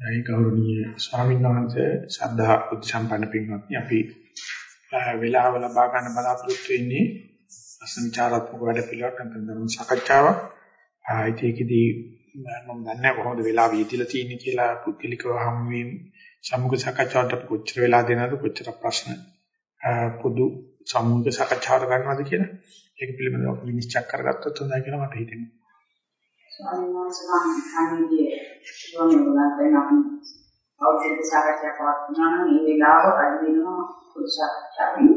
ඒ ගෞරවනීය ස්වාමීන් වහන්සේ ශ්‍රද්ධා බුද්ධ සම්පන්න පින්වත්නි අපි වේලාව ලබා ගන්න බලාපොරොත්තු වෙන්නේ අසංචාරාත්මක වැඩ පිළිවෙලක් නැත්නම් ධර්ම සාකච්ඡාවක්. ආයිතේකදී මම දන්නේ කොහොමද වේලාව යෙදিলা තියෙන්නේ කියලා පුද්ගලිකව හමු වීම සමුග සාකච්ඡාවට කොච්චර වෙලා දෙනවද කොච්චර ප්‍රශ්න පොදු සමුග සාකච්ඡාවට ගන්නවද කියලා ඒක පිළිබඳව විනිශ්චය කරගත්තොත් හොඳයි කියලා මට හිතෙනවා. ස්වාමීන් වහන්සේ මම කන්නේ ස්වාමීන් වහන්සේ නම් අවුරුදු සාකච්ඡා පවත්වනවා නම් මේ වෙලාව අදිනවා පොදු සාකච්ඡාවෙන්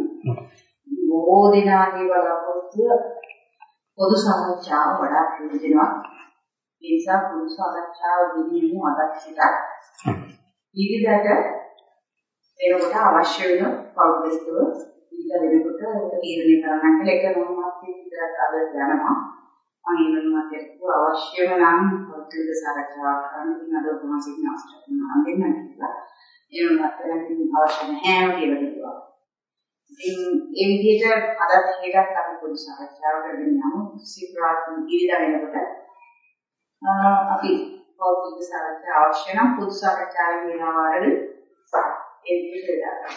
බොහෝ දෙනාගේ බලාපොරොත්තුව පොදු සාකච්ඡාව වඩා ප්‍රයෝජනවත් ඒ නිසා පොදු සාකච්ඡාව දිනීම අදක්ෂිත විවිධට එනකොට අවශ්‍ය වෙන පෞද්ගලිකව විවිධ වෙනකොට තීරණය කරන්න කියලා එක මොහොතක් විතරක් අද යනවා මම වෙනවාට අවශ්‍යම නම් පෞද්ගලික සාකච්ඡාවක් කරන්න ඉතින් අද උපමාසික නාස්ටක් නම් දෙන්න කියලා ඒ වුණත් අවශ්‍ය නැහැ කියලා කිව්වා. ඉතින් ඒ විදිහට අදත් හෙටත් අපි පොදු සාකච්ඡාවකට ගෙනියමු සිකුරාත් ඉරිදා වෙනකොට අපි පෞද්ගලික සාකච්ඡා අවශ්‍ය නම් පොදු සාකච්ඡාවේ වෙනවාරද ඒ විදිහට දාගන්න.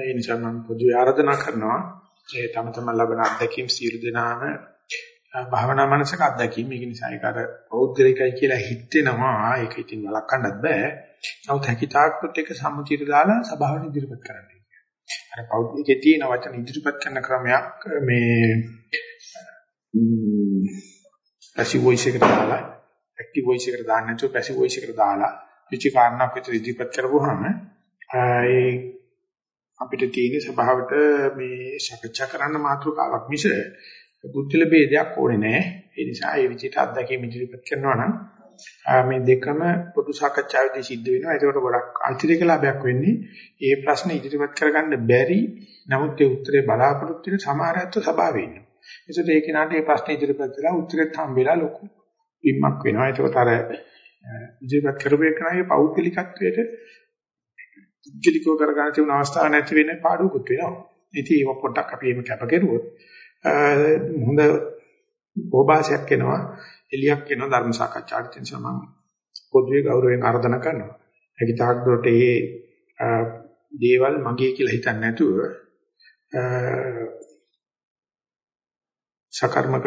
ඒ නිසා මම පොදු ආරාධනා කරනවා ඒ තම තමන් ලබන අත්දැකීම් සියලු දෙනාම භාවනා මනසක අත්දැකීම්. මේක නිසා ඒක අර පෞද්ගලිකයි කියලා හිතෙනවා. ඒක ඉතින් වළක්වන්නත් බෑ. නමුත් හැකිතාක්වත් එක සම්මුතියට දාලා සභාවට ඉදිරිපත් කරන්න අර පෞද්ගලිකයේ තියෙන වචන ඉදිරිපත් කරන ක්‍රමයක් මේ පැසිව් වොයිස් එකට දාලා ඇක්ටිව් වොයිස් එකට දාන්න නැතුව පැසිව් වොයිස් එකට දාලා කිසි කාරණාවක් විතර ඉදිරිපත් කරපුවාම ඒ අපිට තියෙන සභාවට මේ සාකච්ඡා කරන්න මාතෘකාවක් මිස බුද්ධිල ભેදයක් ඕනේ නැහැ. ඒ නිසා ඒ විදිහට අත්දැකීම් ඉදිරිපත් කරනවා නම් මේ දෙකම පොදු සාකච්ඡාවේදී සිද්ධ වෙනවා. ඒකට ගොඩක් අතිරේක ලාභයක් වෙන්නේ ඒ ප්‍රශ්න ඉදිරිපත් කරගන්න බැරි නමුත් ඒ උත්තරේ බලාපොරොත්තු වෙන සමහරත්ව සභාවේ ඉන්නවා. ඒසත් ඒ කෙනාට ඒ ප්‍රශ්න ඉදිරිපත් වෙලා උත්තරෙත් හම්බෙලා ලොකු විම්මක් වෙනවා. ඒකට අර ඉදිරිපත් කරපු එකනාගේ පෞද්ගලිකත්වයට පුද්ගලිකව කරගන්න තියෙන අවස්ථාවක් නැති වෙන පාඩුවකුත් වෙනවා. ඉතින් ඒක පොඩ්ඩක් අපි එහෙම කැප කෙරුවොත් හොඳ ඕභාෂයක් එනවා එලියක් එනවා ධර්ම සාකච්ඡාවට තියෙන සමම පොදුවේ ගෞරවයෙන් ආරාධනා කරනවා. ඒක තාක් දුරට මේ දේවල් මගේ කියලා හිතන්නේ නැතුව සකර්මක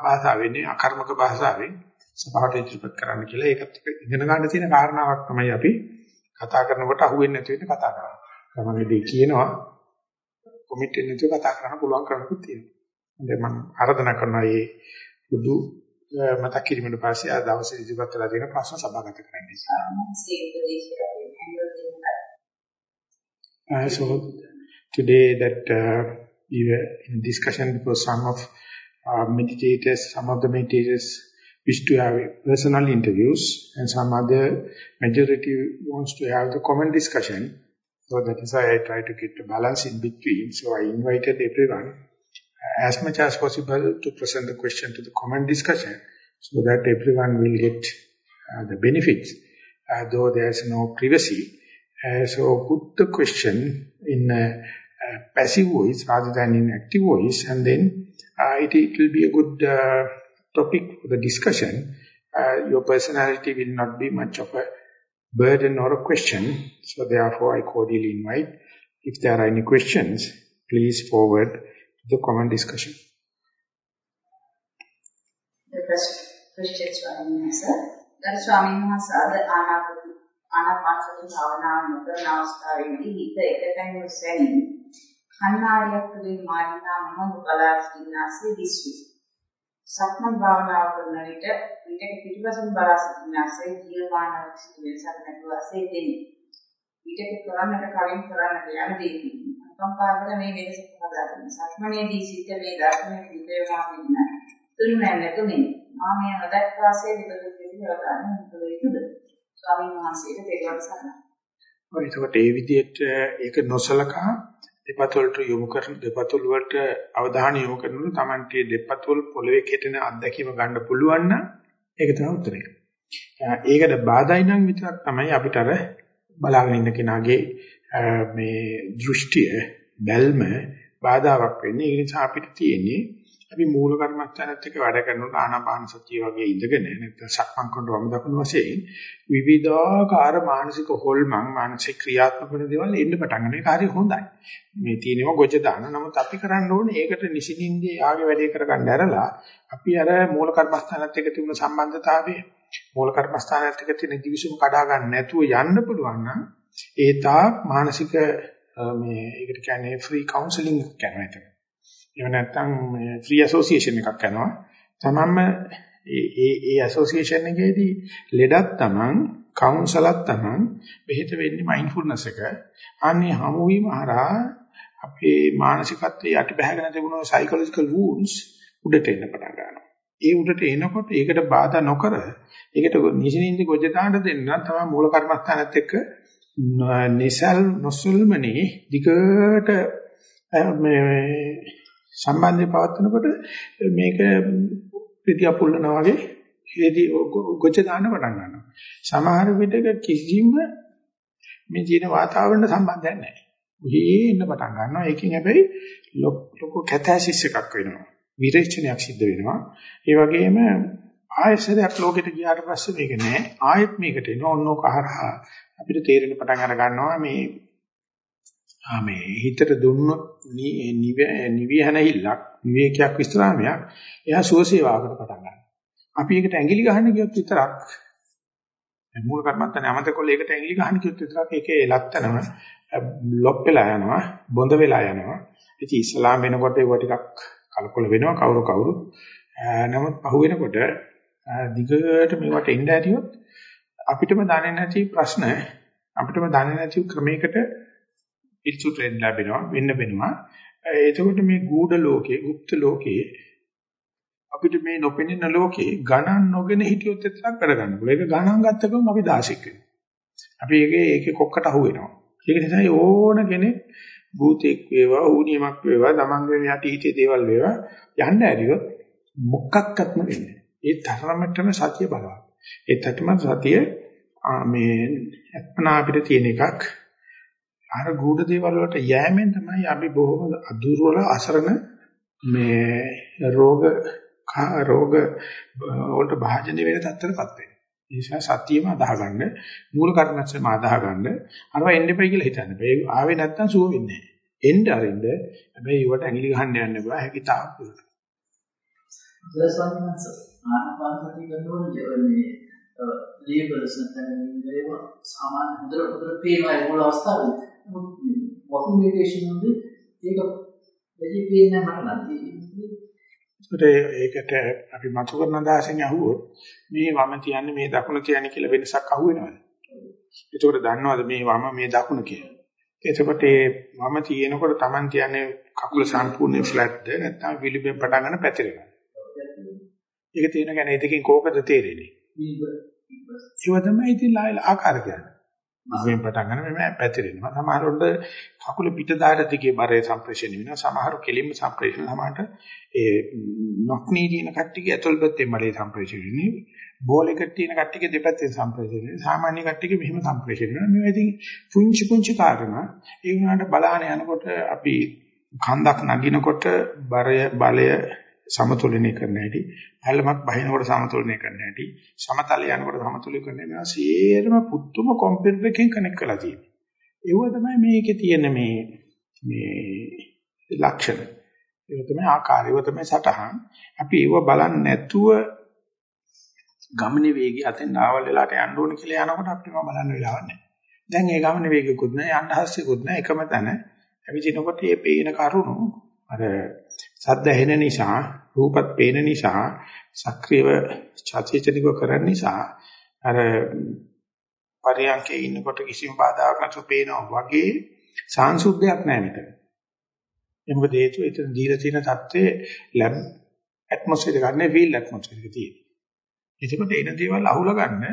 භාෂාවෙන්නේ අකර්මක භාෂාවෙන් සභාවට ඉදිරිපත් කරන්න කියලා ඒකත් ඉගෙන ගන්න තියෙන කාරණාවක් තමයි අපි කතා කරනකොට අහුවෙන්නේ නැති වෙන්න කතා කරන්නේ. තමයි දෙය කියනවා කොමිට් වෙන්න නැතුව කතා කරන්න පුළුවන් කමකුත් තියෙනවා. හොඳයි මම ආරාධනා කරනවා මේ බුදු මතක් කිරීමෙන් පස්සේ ආ දවසේ ඉදිරිපත් වෙලා තියෙන ප්‍රශ්න සභාගත කරන්න. Uh, so today that uh, we were in discussion because some of uh, meditators, some of the meditators wish to have personal interviews and some other majority wants to have the common discussion. So that is why I try to get a balance in between. So I invited everyone uh, as much as possible to present the question to the common discussion so that everyone will get uh, the benefits, uh, though there is no privacy. Uh, so put the question in a, a, passive voice rather than in active voice and then uh, it, it, will be a good uh, topic for the discussion. your personality will not be much of a burden or a question. So therefore, I cordially invite, if there are any questions, please forward to the common discussion. The first question ස්වාමීන් වහන්සේ ගරු ස්වාමීන් වහන්සේ අද ආනාපාන ආනාපානසති භාවනාව නොකරන අවස්ථාවේදී හිත එකතැන් නොසැනී කන්නාරියක් තුළින් මාර්ගනා මොහොත බලා සිටිනාසේ දිස්වි. සක්මන් භාවනාව කරන විට විටක පිටිපසින් බලා සිටිනාසේ ජීවමානව සිටි වෙනසක් නැතුව ඇසේ දෙන්නේ. විටක කරන්නට කලින් කරන්නට යන දෙයකින් අකම්පාවකට මේ වෙනස හදාගන්න. සක්මනේදී සිට මේ ධර්මයේ විදේවා වෙන්න තුරුමැන්න තුනේ. මා මේ නොදක්වාසේ විදලු පිළිවෙල ගන්න මුකල යුතුද? ස්වාමීන් වහන්සේට තේරුම් ගන්න. ඔය ඒකට ඒ විදිහට ඒක නොසලකා දෙපතුලට යොමු කරන දෙපතුල වලට අවධානය යොමු කරනකොට Tamante දෙපතුල් පොළවේ කෙටෙන අත්දැකීම ගන්න පුළුවන් නම් ඒක තමයි උත්තරේ. ඒකට බාධායි නම් විතරක් තමයි අපිට අර බලාගෙන ඉන්න කෙනාගේ මේ දෘෂ්ටිය බැල්ම බාධාවක් වෙන්නේ. ඒ නිසා අපිට තියෙන්නේ අපි මූල කර්මස්ථානත් එක්ක වැඩ කරනකොට ආනාපාන සතිය වගේ ඉඳගෙන නැත්නම් සක්මන් කරනකොට වම දකුණු වශයෙන් විවිධාකාර මානසික හොල්මන් මානසික ක්‍රියාත්මක වෙන දේවල් එන්න පටන් ගන්න. ඒක හරි හොඳයි. මේ තියෙනවා ගොජ දාන. නමුත් අපි කරන්න ඕනේ ඒකට නිසින්ින්දී ආගේ වැඩේ කරගන්න ඇරලා අපි අර මූල කර්මස්ථානත් එක්ක තිබුණ සම්බන්ධතාවය මූල කර්මස්ථානත් එක්ක තියෙන දිවිසුම කඩා ගන්න නැතුව යන්න පුළුවන් නම් ඒ තාක් මානසික මේ ඒකට කියන්නේ ෆ්‍රී කවුන්සලින් කරනවා ඒක. එහෙම නැත්නම් ෆ්‍රී ඇසෝසියේෂන් එකක් කරනවා. තමන්ම ඒ ඒ ඒ ඇසෝසියේෂන් එකේදී ලෙඩක් තමන් කවුන්සලක් තමන් බෙහෙත වෙන්නේ මයින්ඩ්ෆුල්නස් එක. අනේ හමු වීම හරහා අපේ මානසිකත්වයේ යටි බහගෙන තිබුණු සයිකොලොජිකල් වූන්ස් උඩට එන්න පටන් ගන්නවා. ඒ උඩට එනකොට ඒකට බාධා නොකර ඒකට නිසින්ින්දි ගොජ දාන්න දෙන්න නම් තමයි මූල කර්මස්ථානත් එක්ක නිසල් නොසල්මනේ දිගට මේ සම්බන්ධය පවත්නකොට මේක පිටිය පුල්ලනවා වගේ හේදී ගොජ දාන්න පටන් ගන්නවා. සමහර විටක කිසිම මේ ජීන වාතාවරණ සම්බන්ධයක් නැහැ. උහි ඉන්න පටන් ගන්නවා. ඒකෙන් හැබැයි ලොකු කැතැසිස් එකක් වෙනවා. විරේචනයක් සිද්ධ වෙනවා. ඒ වගේම ආයසරයක් ලෝකෙට ගියාට පස්සේ මේක නෑ. ආයෙත් මේකට එනවා. ඔන්නෝක හරහා අපිට තේරෙන පටන් අර ගන්නවා මේ ආ මේ හිතට දුන්නොත් නිවිහනහිල්ලක් විවේකයක් විස්රාමයක් එයා සුවසේවාවකට පටන් ගන්නවා. අපි ඒකට ඇඟිලි ගහන්න ගියොත් විතරක් මූල කර්මත්තනේ අමතකොල්ල ඒකට ඇඟිලි ගහන්න කිව්වොත් විතරක් ඒකේ ලක්තනම ලොප් වෙලා යනවා බොඳ වෙලා යනවා ඉතින් ඉස්ලාම් වෙනකොට ඒව ටිකක් කලකොල වෙනවා කවුරු කවුරු නමුත් පහු වෙනකොට දිගට මේවට එන්න ඇතිවොත් අපිටම දන්නේ නැති ප්‍රශ්න අපිටම දන්නේ නැති ක්‍රමයකට පිටු ට්‍රෙන්ඩ් ලැබෙනවා වෙන්න වෙනවා එතකොට මේ ගූඪ ලෝකේ গুপ্ত ලෝකේ අපිට මේ නොපෙනෙන ලෝකේ ගණන් නොගෙන හිටියොත් විතරක් වැඩ ගන්න පුළුවන්. ඒක ගණන් ගත්ත ගමන් අපි දාශික වෙනවා. අපි ඒකේ ඒකේ කොක්කට අහු වෙනවා. ඒක නිසා ඕන කෙනෙක් භූතෙක් වේවා, ඌනියමක් වේවා, තමන්ගේ යටි හිතේ දේවල් වේවා යන්න ඇරියොත් මොකක්වත්ම වෙන්නේ. ඒ තරමටම සතිය බලවත්. ඒ තරම සතිය මේ අත්පනා අපිට තියෙන එකක්. අර ගුඩ දේවල් වලට යෑමෙන් තමයි අපි බොහොම අදුර්වල අසරණ මේ රෝග රෝග වලට භාජනය වෙන තත්ත්වයකටපත් වෙනවා. ඒ නිසා සතියම අදාහගන්න මූල කර්මස්තම අදාහගන්න අරවා එන්න එපයි කියලා හිතන්න බෑ. ආවේ නැත්තම් සුව වෙන්නේ නැහැ. එන්න අරින්න හැබැයි ඒවට ඇඟිලි ගහන්න යන්න බෑ. හැකි තාක් දුරට. දසවන්නස ආනාපානසති කරනකොට මේ ලීබර්ස් නැත්නම් ඒවා සාමාන්‍ය හොඳට හොඳට පේනවා ඒ මුල අවස්ථාවේ. වොකින් මෙඩිටේෂන් වලදී ඒක වැඩි පේන්නේ මට නම් ඒකට අපි මතු කරන අදහසෙන් අහුවොත් මේ වම තියන්නේ මේ දකුණ තියන්නේ කියලා වෙනසක් අහුවෙනවද? එතකොට දන්නවද මේ වම මේ දකුණ කියලා? එතකොට ඒ වම තියෙනකොට Taman තියන්නේ කකුල සම්පූර්ණ ෆ්ලැට්ද නැත්නම් විලිබෙන් පටන් ගන්න පැතිරෙනවා. ඒක තියෙන ගැන ඒකකින් කෝකද තේරෙන්නේ? ඒව තමයි ඉතින් ආකාර කියන්නේ. මුලින් පටන් ගන්න මේ පැතිරෙනවා. සමහරවිට කකුල පිට දාට දිගේ බරේ සම්ප්‍රේෂණය වෙනවා. සමහර කෙලින්ම සම්ප්‍රේෂණ සමහරට ඒ නොක්නී දින කට්ටියගේ ඇතුල් පැත්තේ මලේ සම්ප්‍රේෂණය වෙන්නේ. බෝලයකට තියෙන කට්ටියගේ දෙපැත්තේ සම්ප්‍රේෂණය වෙනවා. සාමාන්‍ය කට්ටියගේ මෙහෙම සම්ප්‍රේෂණය වෙනවා. මේ ඉතින් පුංචි පුංචි කාරණා ඒ වුණාට බලාන යනකොට අපි කන්දක් නගිනකොට බරය බලය සමතුලනය කරන්න හැටි, පල්ලමක් බහිනකොට සමතුලනය කරන්න හැටි, සමතල යනකොට සමතුලනය කරන්න මේවා සියරම පුදුම කම්පියුටර් එකකින් කනෙක්ට් කරලා තියෙනවා. ඒව තමයි මේකේ තියෙන මේ මේ ලක්ෂණ. ඒක තමයි ආකාරය, ඒක තමයි සටහන්. අපි ඒව බලන්නේ නැතුව ගමනේ වේගය අතෙන් ආවල් වෙලාට යන්න ඕන කියලා යනකොට අපිට බලන්න වෙලාවක් නැහැ. දැන් ඒ ගමනේ වේගයකුත් නැහැ, යන්න හස්සෙකුත් නැහැ, එකම තැන. ඇවිදිනකොට මේ පේන කරුණු අර සද්ද ඇහෙන නිසා රූපත් පේන නිසා සක්‍රියව චේතනිකව කරන නිසා අර පරියන්කේ ඉන්නකොට කිසිම බාධාවක් නැතුව පේනවා වගේ සාංශුද්ධයක් නැහැ මෙතන. ඒ මොකද හේතුව එතන දීලා තියෙන தත්ත්වයේ ලැබ් ඇට්මොස්ෆියර් එක ගන්න වීල් ඇට්මොස්ෆියර් එක තියෙනවා. එතකොට එන දේවල් අහුල ගන්න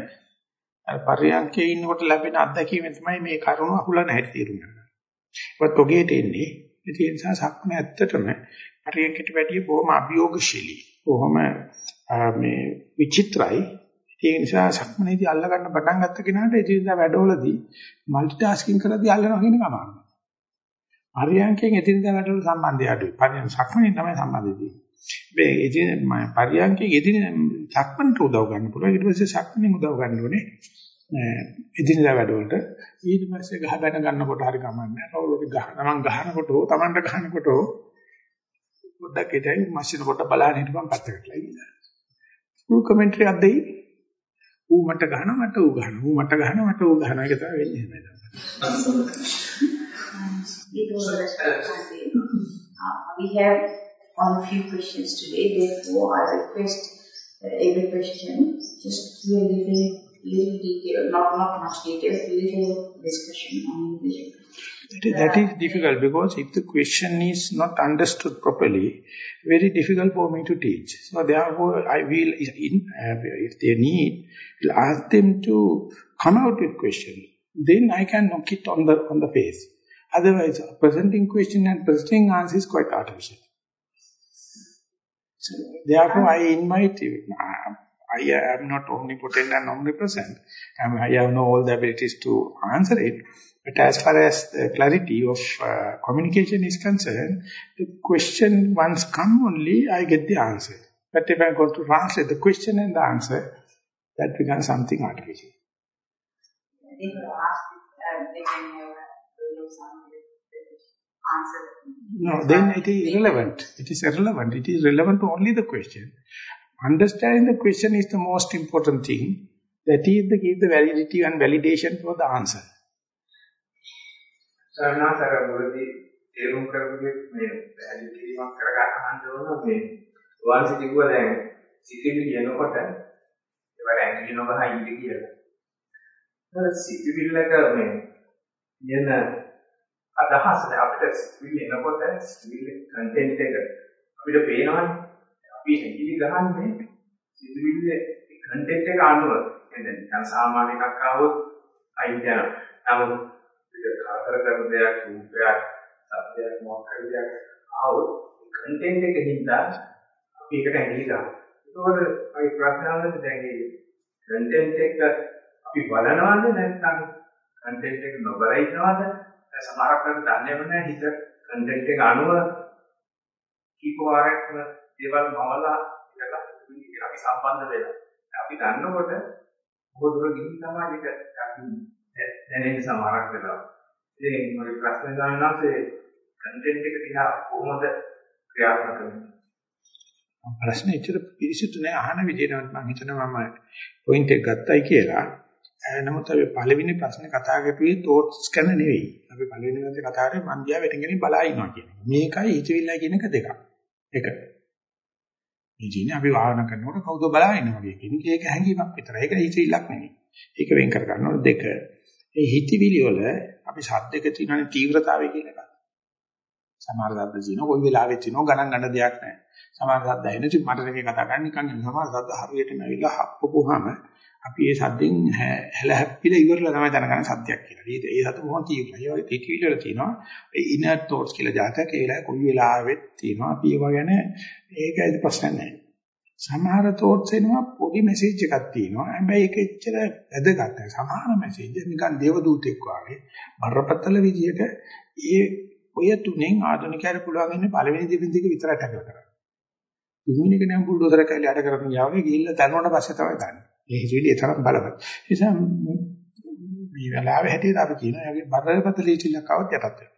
අර පරියන්කේ ඉන්නකොට ලැබෙන අත්දැකීමෙන් තමයි මේ කරුණ අහුලන හැටි තේරුම් ගන්න. ඒවත් ඔගේට එන්නේ ඒ නිසා සක්ම ඇත්තටම පරියන්කට වැඩිය බොහොම අභියෝගශීලී. බොහොම මේ විචිත්‍රයි. ඒ නිසා සක්මනේදී අල්ල ගන්න පටන් ගත්ත කෙනාට එදිනදා වැඩවලදී মালටි ටාස්කින් කරද්දී අල්ලනවා කියන කමාවක්. පරියන්කෙන් එදිනදා වැඩවල සම්බන්ධය අඩුයි. පරියන් සක්මනේ තමයි සම්බන්ධය තියෙන්නේ. මේ ඉතින් මම පරියන්කේ ඉදින් සක්මන්ට උදව් ගන්න පුළුවන්. ඊට පස්සේ සක්මනේ උදව් ගන්න ඕනේ. එදිනදා වැඩවලට ඊට පස්සේ ගහ බැන ගන්නකොට හරි කමන්නේ. කවුරුහරි ගහ තමන් ගහනකොට හෝ තමන්ට ගහනකොට හෝ පොඩ්ඩක් ඉතින් මැෂින් කොට බලන්න හිටපන් පැත්තකට ලයිලා. ඌ කමෙන්ටරි අද්දෙයි ඌ මට ගහනවා මට ඌ ගහනවා ඌ මට ගහනවා මට ඌ ගහනවා ඒක තමයි වෙන්නේ නේද? we have one few questions today. Therefore, I request that every question just do a little, detail, not not much detail, little discussion on the That is difficult because if the question is not understood properly, very difficult for me to teach. So therefore, I will, in, uh, if they need, will ask them to come out with question. Then I can knock it on the on the face. Otherwise, presenting question and presenting answer is quite artificial. So therefore, I invite you. I am not omnipotent and omnipresent. I have no all the abilities to answer it. But as far as the clarity of uh, communication is concerned, the question once come only, I get the answer. But if I go to translate the question and the answer, that becomes something artificial. They could ask if uh, they can have some answer. No, then it is irrelevant. It is irrelevant. It is relevant to only the question. Understanding the question is the most important thing. That is the give the validity and validation for the answer. සරණාතර මුලදී තේරුම් කරගන්නේ මේ පැහැදිලි කිරීමක් කරගන්න අහන්න ඕන මේ වාන්සි කිව්වා දැන් සිතිවිලි එනකොට ඒවට ඇඟිලි නොගහ ඉඳ කියලා. ඒ සිතිවිල්ලක මේ යන අදහස් අපිට සිතිවිලි එනකොට සිතිවිලි කන්ටෙන්ට් එක අපිට පේනවනේ. අපි ඇඟිලි ගහන්නේ සිතිවිල්ලේ කන්ටෙන්ට් එක අනුව. එතන නිකන් සාමාන්‍ය එකක් ආවොත් අයින් යනවා. නමුත් ඒක කරදර කරන දෙයක් රූපයක් සත්‍යයක් මොකක් හරි දෙයක් ආවොත් කන්ටෙන්ට් එක හින්දා අපි ඒකට ඇඟිලි ගන්නවා. ඒකවල අපි ප්‍රශ්න අහන්නේ දැන් මේ කන්ටෙන්ට් එක අපි බලනවද නැත්නම් කන්ටෙන්ට් එක නොබල ඉන්නවද? සමහරක් වෙලාවට දන්නේම නැහැ හිත කන්ටෙන්ට් එක අනුව කීප වාරයක්ම දේවල් මවලා ඉතලා අපි සම්බන්ධ වෙලා. අපි දන්නකොට බොහෝ දුර ගිහින් තමයි ඒක දැනෙන්නේ සමහරක් වෙලාවට. ඉතින් මගේ ප්‍රශ්න ගන්නවාසේ කන්ටෙන්ට් එක දිහා කොහොමද ක්‍රියාත්මක වෙන්නේ? ප්‍රශ්නේ ඉතර පිළිසිතු නෑ අහන විදිහට මම හිතනවා මම පොයින්ට් එක ගත්තයි කියලා. නමුත් අපි පළවෙනි ප්‍රශ්නේ කතා කරුවේ තෝට්ස් ගැන නෙවෙයි. අපි පළවෙනි දවසේ කතා කරේ මන් දිහා වැටෙනගෙන බලා ඉනවා කියන එක. මේකයි හිතවිල්ලයි කියන එක දෙකක්. එක. මේ ජීනේ අපි වාහන කරනකොට කවුද බලා ඉන්නවා වගේ කියන එක ඒක හැංගීමක් විතරයි. ඒක හිතවිල්ලක් නෙවෙයි. ඒක වෙන් කර ගන්නකොට දෙක. ඒ හිතවිලි වල අපි ශබ්දයක තියෙන තීව්‍රතාවය කියන එක. සමහර ශබ්ද තියෙනවා කොයි වෙලාවෙත් තියෙනවා ගණන් ගන්න දෙයක් නැහැ. සමහර ශබ්ද ඇහෙන ඉතින් මට නෙවෙයි කතා කරන්නේ නිකන් සමහර ශබ්ද හරියටම ඇවිල්ලා හප්පපුවාම අපි ඒ ශබ්දෙන් හැල හැප්පිලා ඉවරලා තමයි දැනගන්න සත්‍යයක් කියලා. ඒ ඒ සතු මොහොත තියෙනවා. ඒ වගේ පිටිවිල වල තියෙනවා. ඒ ඉනර් තෝට්ස් කියලා જાතක ඒ වෙලාවේ කොයි වෙලාවෙත් තියෙනවා. අපි ඒව ගැන ඒකයි ප්‍රශ්න නැහැ. සමහර තෝට්ස් එනවා පොඩි මෙසේජ් එකක් තියෙනවා. හැබැයි ඒක එච්චර වැදගත් නැහැ. සමහර මෙසේජ් නිකන් දේව දූතෙක් වගේ බරපතල විදියට ඒ ඔය තුනෙන් ආධුනිකයර පුළුවන් ඉන්නේ පළවෙනි දෙවෙනි දෙක විතරයි ටැකල් කරන්නේ. තුන්වෙනි එක නම් බුල්ඩෝසර් කැලේ අඩ කරගෙන යාවේ ගිහිල්ලා තනවන පස්සේ තමයි දන්නේ. ඒ හිතවිලි ඒ තරම් බලවත්. ඒ නිසා මේ වෙලාවේ හැටියට අපි කියනවා යගේ බරපතල ඉතිලක් આવත් යටත් වෙනවා.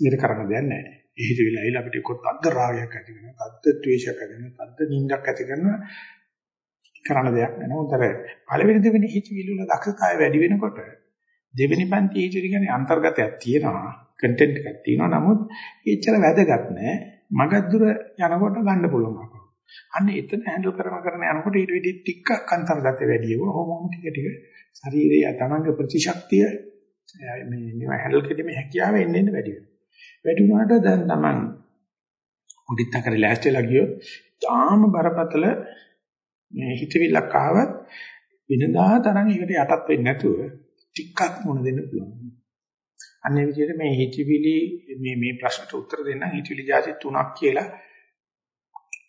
මේක කරන්න දෙයක් නැහැ. ඒ හිතවිලි ඇවිල්ලා අපිට කොත් අද්ද රාගයක් ඇති වෙනවා, අද්ද ද්වේෂයක් ඇති වෙනවා, අද්ද නිින්දක් ඇති කරනවා. කරන්න දෙයක් නැහැ. නමුත් අර පළවෙනි දෙවෙනි හිතවිලි වල දක්ෂතාවය වැඩි වෙනකොට දෙවෙනි පන්ති හිතවිලි කියන්නේ අන්තර්ගතයක් තියෙනවා, කන්ටෙන්ට් එකක් තියෙනවා. නමුත් ඒච්චර වැදගත් නැහැ. මගක් දුර යනකොට ගන්න පුළුවන් අපව. අන්න එතන හැන්ඩල් කරන කරන යනකොට ඊට වෙඩි ටිකක් අන්තර්ගත වැඩි වෙනවා. හොමෝම ටික ටික ශරීරයේ තමංග ප්‍රතිශක්තිය මේ මේවා හැන්ඩල් කිරීමේ හැකියාව එන්න එන්න වැඩි වෙනවා. වැඩි වුණාට දැන් තමන් උඩිට කරලා ලෑස්තිලා ගියොත් තාම බරපතල මේ හිතවිල්ලක් ආවත් වෙනදා තරම් ඒකට යටත් වෙන්නේ නැතුව ටිකක් මුණ දෙන්න පුළුවන්. අන්නේ විදිහට මේ හිතවිලි මේ මේ ප්‍රශ්නට උත්තර දෙන්න හිතවිලි જાති තුනක් කියලා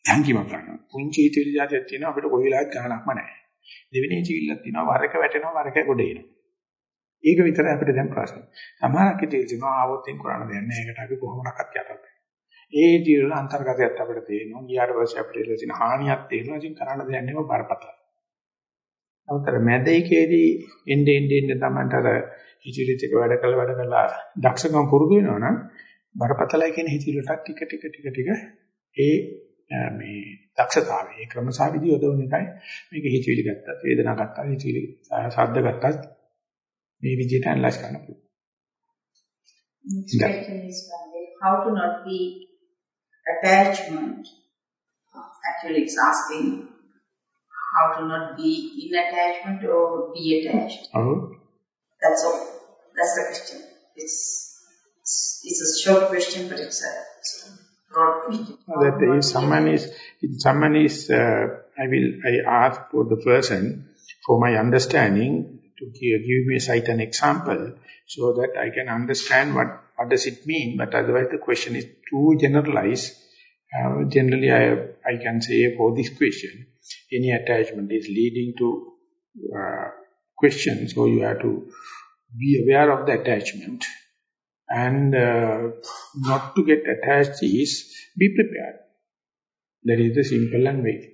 හැංගීමක් ගන්නවා. පුංචි හිතවිලි જાතියක් තියෙනවා අපිට කොයි වෙලාවක ගණනක්ම නැහැ. දෙවෙනි හිතවිල්ලක් තියෙනවා වරක වැටෙනවා වරක ගොඩ එනවා. ඒක විතරයි අපිට දැන් ප්‍රශ්නේ. සමහරක් හිතේ තියෙනවා ආවොත් එන් කරන්න දෙයක් නැහැ. ඒකට අපි කොහොමනක්වත් යටත් ඒ ජීවල අන්තර්ගතයත් අපිට තේරෙනවා. ගියාට පස්සේ අපිට ඉන්න තියෙන හානියක් තේරෙනවා. ඉතින් කරන්න දෙයක් නෙමෙයි බරපතල. නමුත් මැදේකේදී එන්නේ එන්නේ එන්නේ තමයි අර හිචිලිත් එක වැඩ කළ වැඩ කළා දක්ෂකම් පුරුදු වෙනවනම් බරපතලයි කියන හිතිලටත් ටික ටික ටික ටික ඒ මේ දක්ෂතාවය ඒ ක්‍රමසාවිදි යොදවන එකයි මේක හිතවිලි ගත්තත් වේදනාව ගත්තත් හිතවිලි ශබ්ද ගත්තත් මේ විදිහට ඇනලයිස් කරන්න පුළුවන්. how to not be attachment actually it's asking how to not be in attachment or be attached. Oh. That's all. That's the question. It's it's, it's a short question, but it's a, it's a that if someone is, if someone is, uh, I will, I ask for the person, for my understanding, to give, give me a certain example, so that I can understand what, what does it mean, but otherwise the question is too generalized. Uh, generally, I, I can say for this question, any attachment is leading to uh, question, so you have to be aware of the attachment and uh, not to get attached is be prepared. That is the simple and way.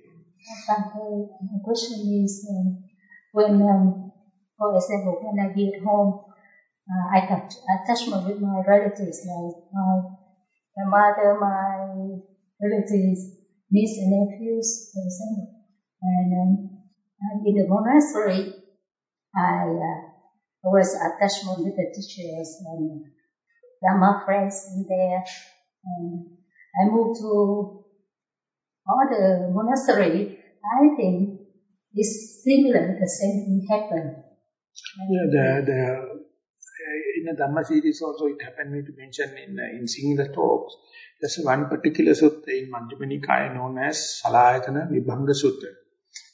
The question is um, when, um, for example, when I get home, uh, I got attachment with my relatives, like my, my mother, my relatives, niece and nephews, for example. And um, in the monastery, I uh, was attachment with the teachers and Dhamma friends in there. And I moved to other monastery. I think it's similar, the same thing happened. Yeah, the, the, in the Dhamma series also it happened me to mention in, in seeing the talks, there's one particular sutta in Majjhima Nikaya known as Salayatana Vibhanga Sutta.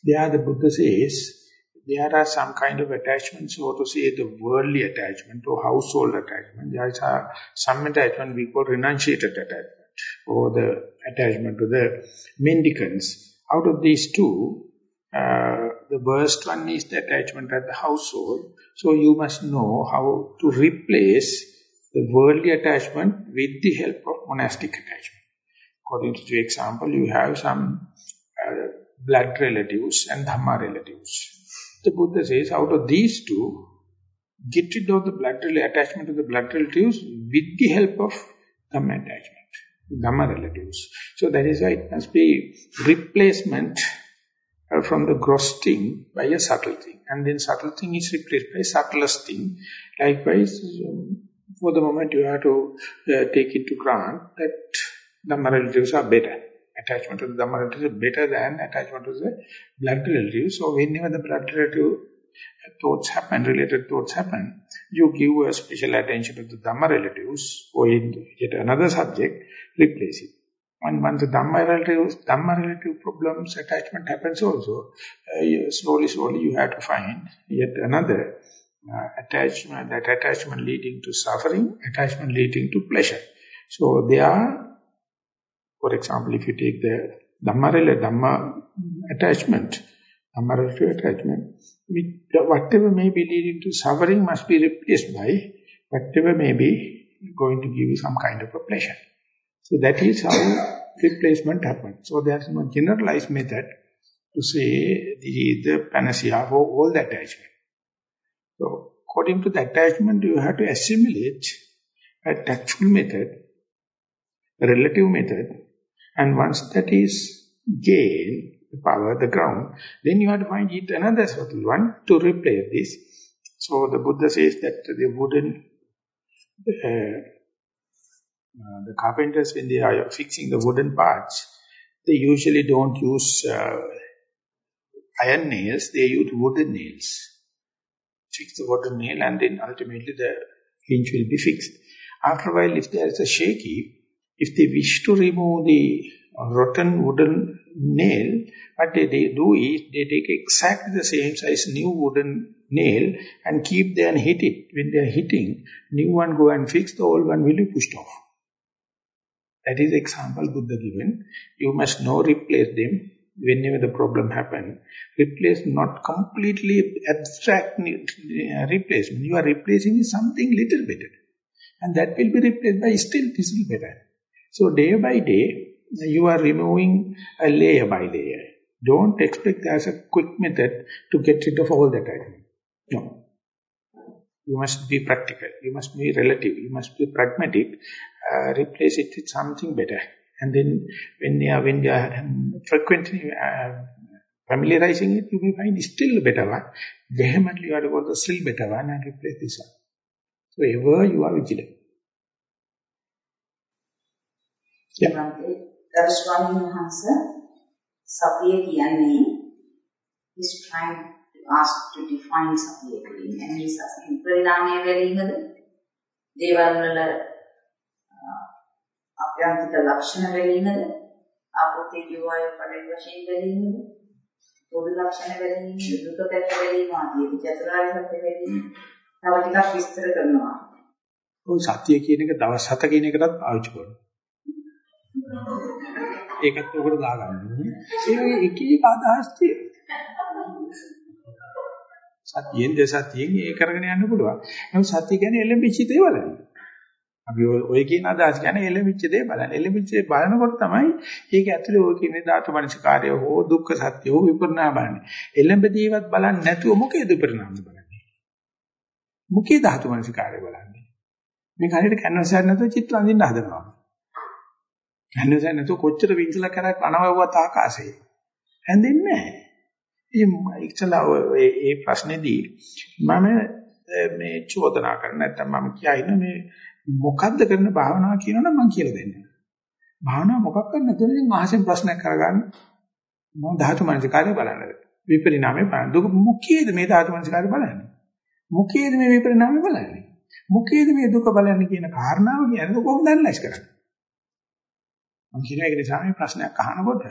There the Buddha says, there are some kind of attachment, so to say, the worldly attachment or household attachment. There is some attachment we call renunciated attachment, or the attachment to the mendicants. Out of these two, uh, the worst one is the attachment at the household. So you must know how to replace the worldly attachment with the help of monastic attachment. According to the example, you have some uh, blood relatives and dhamma relatives the Buddha says, out of these two, get rid of the blood attachment to the blood relatives with the help of Dhamma attachment, Dhamma relatives. So that is why it must be replacement uh, from the gross thing by a subtle thing. And then subtle thing is replaced by subtlest thing. Likewise, um, for the moment you have to uh, take to grant that Dhamma relatives are better attachment to the Dhamma relative is better than attachment to the blood relative. So whenever the blood relative thoughts happen, related thoughts happen, you give a special attention to the Dhamma relatives or in yet another subject, replace it. And once the Dhamma relative, Dhamma relative problems, attachment happens also, uh, slowly, slowly you have to find yet another uh, attachment, that attachment leading to suffering, attachment leading to pleasure. So they are for example, if you take the Dhamma, Dhamma attachment, Dhamma relative attachment, whatever may be leading to suffering must be replaced by whatever may be going to give you some kind of a pleasure. So that is how replacement happens. So there is no generalized method to say the, the panacea for all the attachment. So according to the attachment, you have to assimilate a tactful method, a relative method, and once that is gained, the power, of the ground, then you have to find it another subtle one to replace this. So the Buddha says that the wooden, uh, uh, the carpenters when they are fixing the wooden parts, they usually don't use uh, iron nails, they use wooden nails. Fix the wooden nail and then ultimately the hinge will be fixed. After a while, if there is a shaky, if they wish to remove the rotten wooden nail, what they, they do is they take exactly the same size new wooden nail and keep there and hit it. When they are hitting, new one go and fix, the old one will be pushed off. That is example Buddha given. You must know replace them whenever the problem happen. Replace not completely abstract uh, replacement. You are replacing something little better. And that will be replaced by still little better. So day by day, you are removing a layer by layer. Don't expect there's a quick method to get rid of all that item. No. You must be practical. You must be relative. You must be pragmatic. Uh, replace it with something better. And then when you are, when you are um, frequently uh, familiarizing it, you will find still a better one. Vehemently you to go the still better one and replace this one. So ever you are vigilant. ගරු ස්වාමීන් වහන්සේ සතිය කියන්නේ is trying to ask to define සතිය කියන්නේ එන්නේ සතිය පරිණාමය වැළීමද දේවල් වල අභ්‍යන්තර ලක්ෂණ වැළීමද ආපෝතේ ජීවය පඩේ වශයෙන් වැළීමද පොදු ලක්ෂණ වැළීම දුක පැත්ත වැළීම ආදී චතුරාර්ය සත්‍ය වැළීම තව ටිකක් විස්තර කරනවා. ඔය සතිය කියන එක දවස් 7 කියන එකටත් පාවිච්චි කරනවා ඒකත් උකට දාගන්න. ඒ එක එක අදහස් සතියෙන් දෙසතියෙන් ඒ කරගෙන යන්න පුළුවන්. නමුත් සතිය කියන්නේ එළඹිච්ච දේ බලන්න. අපි ඔය කියන අදහස් කියන්නේ එළඹිච්ච දේ බලන්න. එළඹිච්ච දේ බලනකොට තමයි ඒක ඇතුලේ ඔය කියන ධාතු මනසිකාරය හෝ දුක්ඛ සත්‍ය හෝ විපරිණාම බලන්නේ. එළඹදීවත් බලන්නේ නැතුව මොකේද විපරිණාම බලන්නේ? මොකේ ධාතු මනසිකාරය බලන්නේ? මේ කලියට කැන්වස් එකක් නැතුව චිත්‍ර අඳින්න හදනවා. හැන්දසයි නැතුව කොච්චර වින්සලා කරක් අනවවුවත් ආකාශයේ. හැන්දෙන්නේ නැහැ. ඉතින් ඉතලා ඒ ප්‍රශ්නේදී මම මේ චෝදනා කරන නැත්නම් මම කියයින මේ මොකද්ද කරන භාවනාව කියනවනම් මම කියලා දෙන්නම්. භාවනාව මොකක් කරන්නද ඉතින් ආසෙන් ප්‍රශ්නයක් කරගන්න මම ධාතු මනසිකාරය බලන්නද විපරිණාමය බලන්න. දුක මුඛයේද මේ ධාතු මනසිකාරය බලන්නේ. මුඛයේද මේ විපරිණාමය බලන්නේ. මුඛයේද මේ දුක බලන්නේ කියන කාරණාව කියන්නේ කොහොමද ඇනලයිස් කරන්නේ? මම කියන එක නිසා මේ ප්‍රශ්නයක් අහනකොට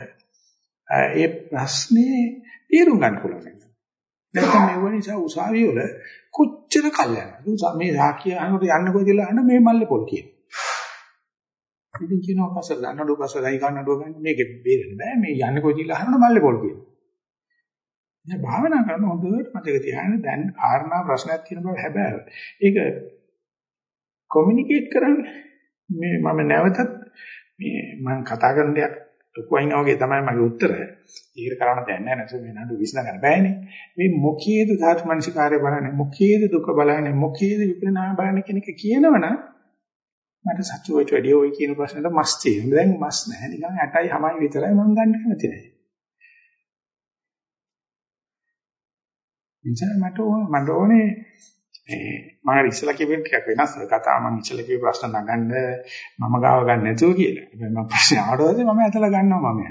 ඒ ප්‍රශ්නේ තේරුම් ගන්න පුළුවන්. නැත්නම් මේ වගේ නිසා උසාවිය වල කොච්චර කල් යනවද? මේ සාකිය අහනකොට යන්න කොයිද කියලා අහන මේ මල්ලේ පොල් කියන. ඉතින් කියනවා පස්සට ගන්න නඩුව පස්සට ගයි ගන්න නඩුව ගන්න මේක බේරෙන්න බෑ මේ යන්න කොයිද කියලා අහනකොට මල්ලේ පොල් කියන. දැන් භාවනා කරන හොඳට මතක තියාගන්න දැන් කාරණා ප්‍රශ්නයක් කියන බව හැබැයි ඒක කොමියුනිකේට් කරන්න මේ මම නැවතත් මේ මම කතා කරන දෙයක් ලොකු අයිනා වගේ තමයි මගේ උත්තර. ඒක කරන්න දෙයක් නැහැ නැත්නම් මේ නඩු විශ්ල ගන්න බෑනේ. මේ මොකේද ධාතු මනසිකාරය බලන්නේ මොකේද දුක බලන්නේ මොකේද විපරිණාම බලන්නේ කියන එක කියනවනම් මට සතුට වැඩි ඔය කියන ප්‍රශ්නෙට මස් තියෙනවා. දැන් මස් නැහැ. නිකන් 8යි 9යි විතරයි මම ගන්න කැමති නැහැ. ඉතින් මට මට ඕනේ මම ඉස්සලා කියපු ටිකක් වෙනස් කතාව මම ඉස්සලා කියපු ප්‍රශ්න නගන්න මම ගාව ගන්න නැතුව කියලා. හැබැයි මම ප්‍රශ්නේ ආවට මම ඇතලා ගන්නවා මම.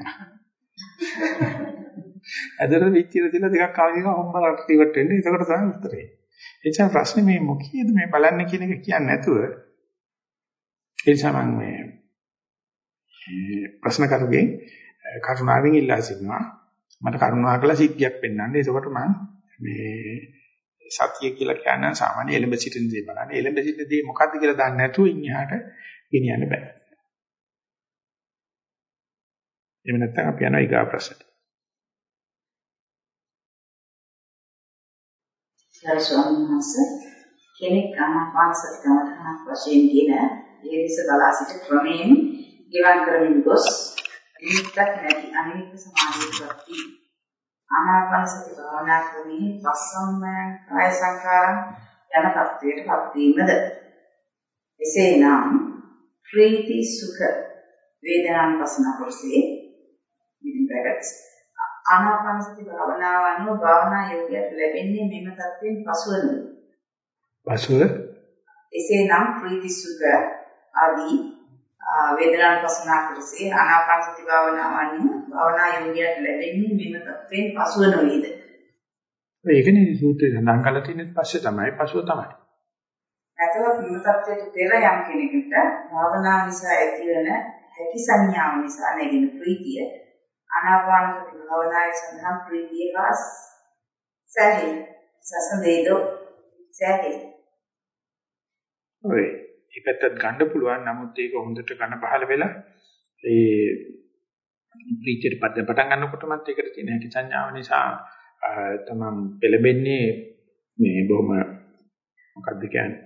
ඇදලා විචිර දින දෙකක් ආවම හොම්බලට ටිවට වෙන්නේ. ඒකට තමයි උත්තරේ. එචා ප්‍රශ්නේ මේ මොකීද මේ බලන්නේ කියන එක කියන්නේ නැතුව ඒ නිසා මම මේ ප්‍රශ්න කරුගෙන් කරුණාවෙන් ඉල්ලා සිටිනවා. මට කරුණා කළ සිද්ධියක් පෙන්වන්න. ඒකට මම මේ සතිය කියලා කියන්නේ සාමාන්‍ය එලඹ සිටින දේ බලන්න. එලඹ සිටින දේ මොකද්ද කියලා දන්නේ නැතුව ඉන්හාට ගෙනියන්න බෑ. එහෙම නැත්නම් අපි යනවා ඊගා ප්‍රශ්නට. සර් ස්වාමීන් වහන්සේ කෙනෙක් ආනාපානසති කමඨහනක් වශයෙන් කියන ඒ දෙස බලා සිට ක්‍රමයෙන් ගෙවන් කරමින් ගොස් නිමිත්තක් නැති අනිමිත් සමාධියකට වී ආනාපාන සති භාවනා ක්‍රමයේ පස්සම්ම කාය සංකාරම් යන තත්වයට පත් වීමද එසේනම් ප්‍රීති සුඛ වේදනාන් පසන කොටසේ within brackets ආනාපාන සති භාවනාව අනුව භාවනා යෝගයට ලැබෙන්නේ මෙම තත්වයෙන් පසුවද? පසුව? එසේනම් ප්‍රීති සුඛ ආදී වේදනාන් පසනා කරසේ ආනාපාන සති භාවනාව අනුව භාවනා යෝගියට ලැබෙන්නේ මෙම තත්ත්වයෙන් පසුව නොවේද? ඒකනේ සූත්‍රය සඳහන් කරලා තියෙන්නේ පස්සේ තමයි පසුව තමයි. නැතවත් මෙම තත්ත්වයට පෙර යම් කෙනෙකුට භාවනා නිසා ඇතිවන හැකි සංඥාව නිසා නැගෙන ප්‍රීතිය ආනාපාන සති භාවනාවේ සඳහන් ප්‍රීතිය වාස් සැහි සසදේදෝ සැහි ඔය ඒකටත් ගන්න පුළුවන් නමුත් ඒක හොඳට ඝන පහළ වෙලා ඒ ප්‍රීතියට පටන් ගන්නකොටමත් ඒකට තියෙන හැකි සංඥාව නිසා තමන් පෙළඹෙන්නේ මේ බොහොම මොකක්ද කියන්නේ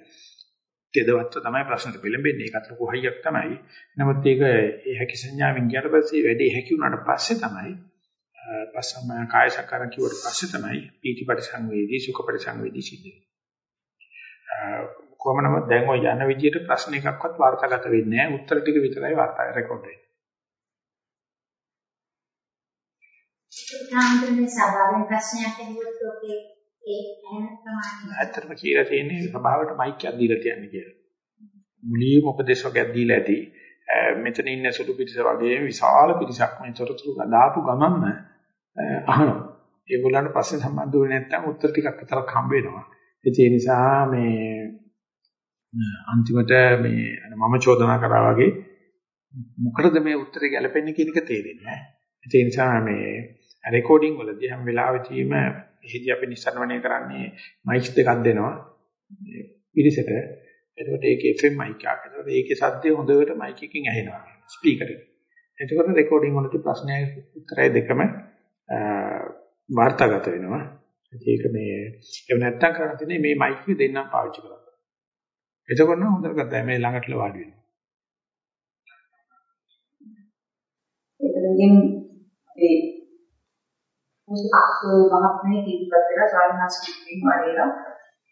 තෙදවත්ව තමයි ප්‍රශ්නට පෙළඹෙන්නේ. ඒකත් ලොකු හයියක් තමයි. නමුත් ඒක ඒ හැකි සංඥාවෙන් ගියට පස්සේ වැඩි හැකි වුණාට පස්සේ තමයි පස්සම කාය සක්කාර කිව්වට පස්සේ තමයි පීති පරිසංවේදී සුඛ පරිසංවේදී සිද්ධ කොහොම නමුත් දැන් ඔය යන විදියට ප්‍රශ්න එකක්වත් වාර්තාගත වෙන්නේ නැහැ. උත්තර ටික විතරයි වාර්තා රෙකෝඩ් වෙන්නේ. සාමාන්‍යයෙන් සභාවෙන් ප්‍රශ්නයක් ඇහුවොත් ඔකේ ඒ ඇහෙන ප්‍රමාණය ඇත්තටම කියලා තියෙන්නේ සභාවට මයික් එකක් දීලා තියන්නේ කියලා. මුලින්ම උපදේශ වර්ගයක් දීලා ඇති. මෙතන ඉන්න සුළු පිටස වගේ විශාල පිරිසක් මේ තොරතුරු දාපු ගමන්ම අහනවා. ඒගොල්ලන්ට පස්සේ සම්බන්ධ වෙන්නේ නැත්නම් උත්තර ටිකක් විතරක් හම්බ වෙනවා. ඒ නිසා මේ අන්තිමට මේ මම චෝදනා කරා වගේ මොකටද මේ උත්තරේ ගැලපෙන්නේ කියන එක තේරෙන්නේ නැහැ. ඒ නිසා මේ රෙකෝඩින් වලදී හැම වෙලාවෙදීම එහිදී අපි නිස්සරණය කරන්නේ මයික් දෙකක් දෙනවා පිරිසට. එතකොට ඒකේ FM මයික් එකක්. එතකොට ඒකේ සද්දය හොඳට මයික් එකකින් ඇහෙනවා. ස්පීකර් එකෙන්. එතකොට රෙකෝඩින් වලදී ප්‍රශ්නය උත්තරය දෙකම වාර්තාගත වෙනවා. ඒක මේ එහෙම නැත්තම් කරන්න තියෙන්නේ මේ මයික් එක දෙන්නම් පාවිච්චි කරන්න. එතකොට නම් හොඳට ගත්තා. මේ ළඟට වාඩි වෙනවා. ඒකෙන් ඒ මුස්කෝ මහත්මයේ දීපතර සාරණාස්කෘතිය වඩේලා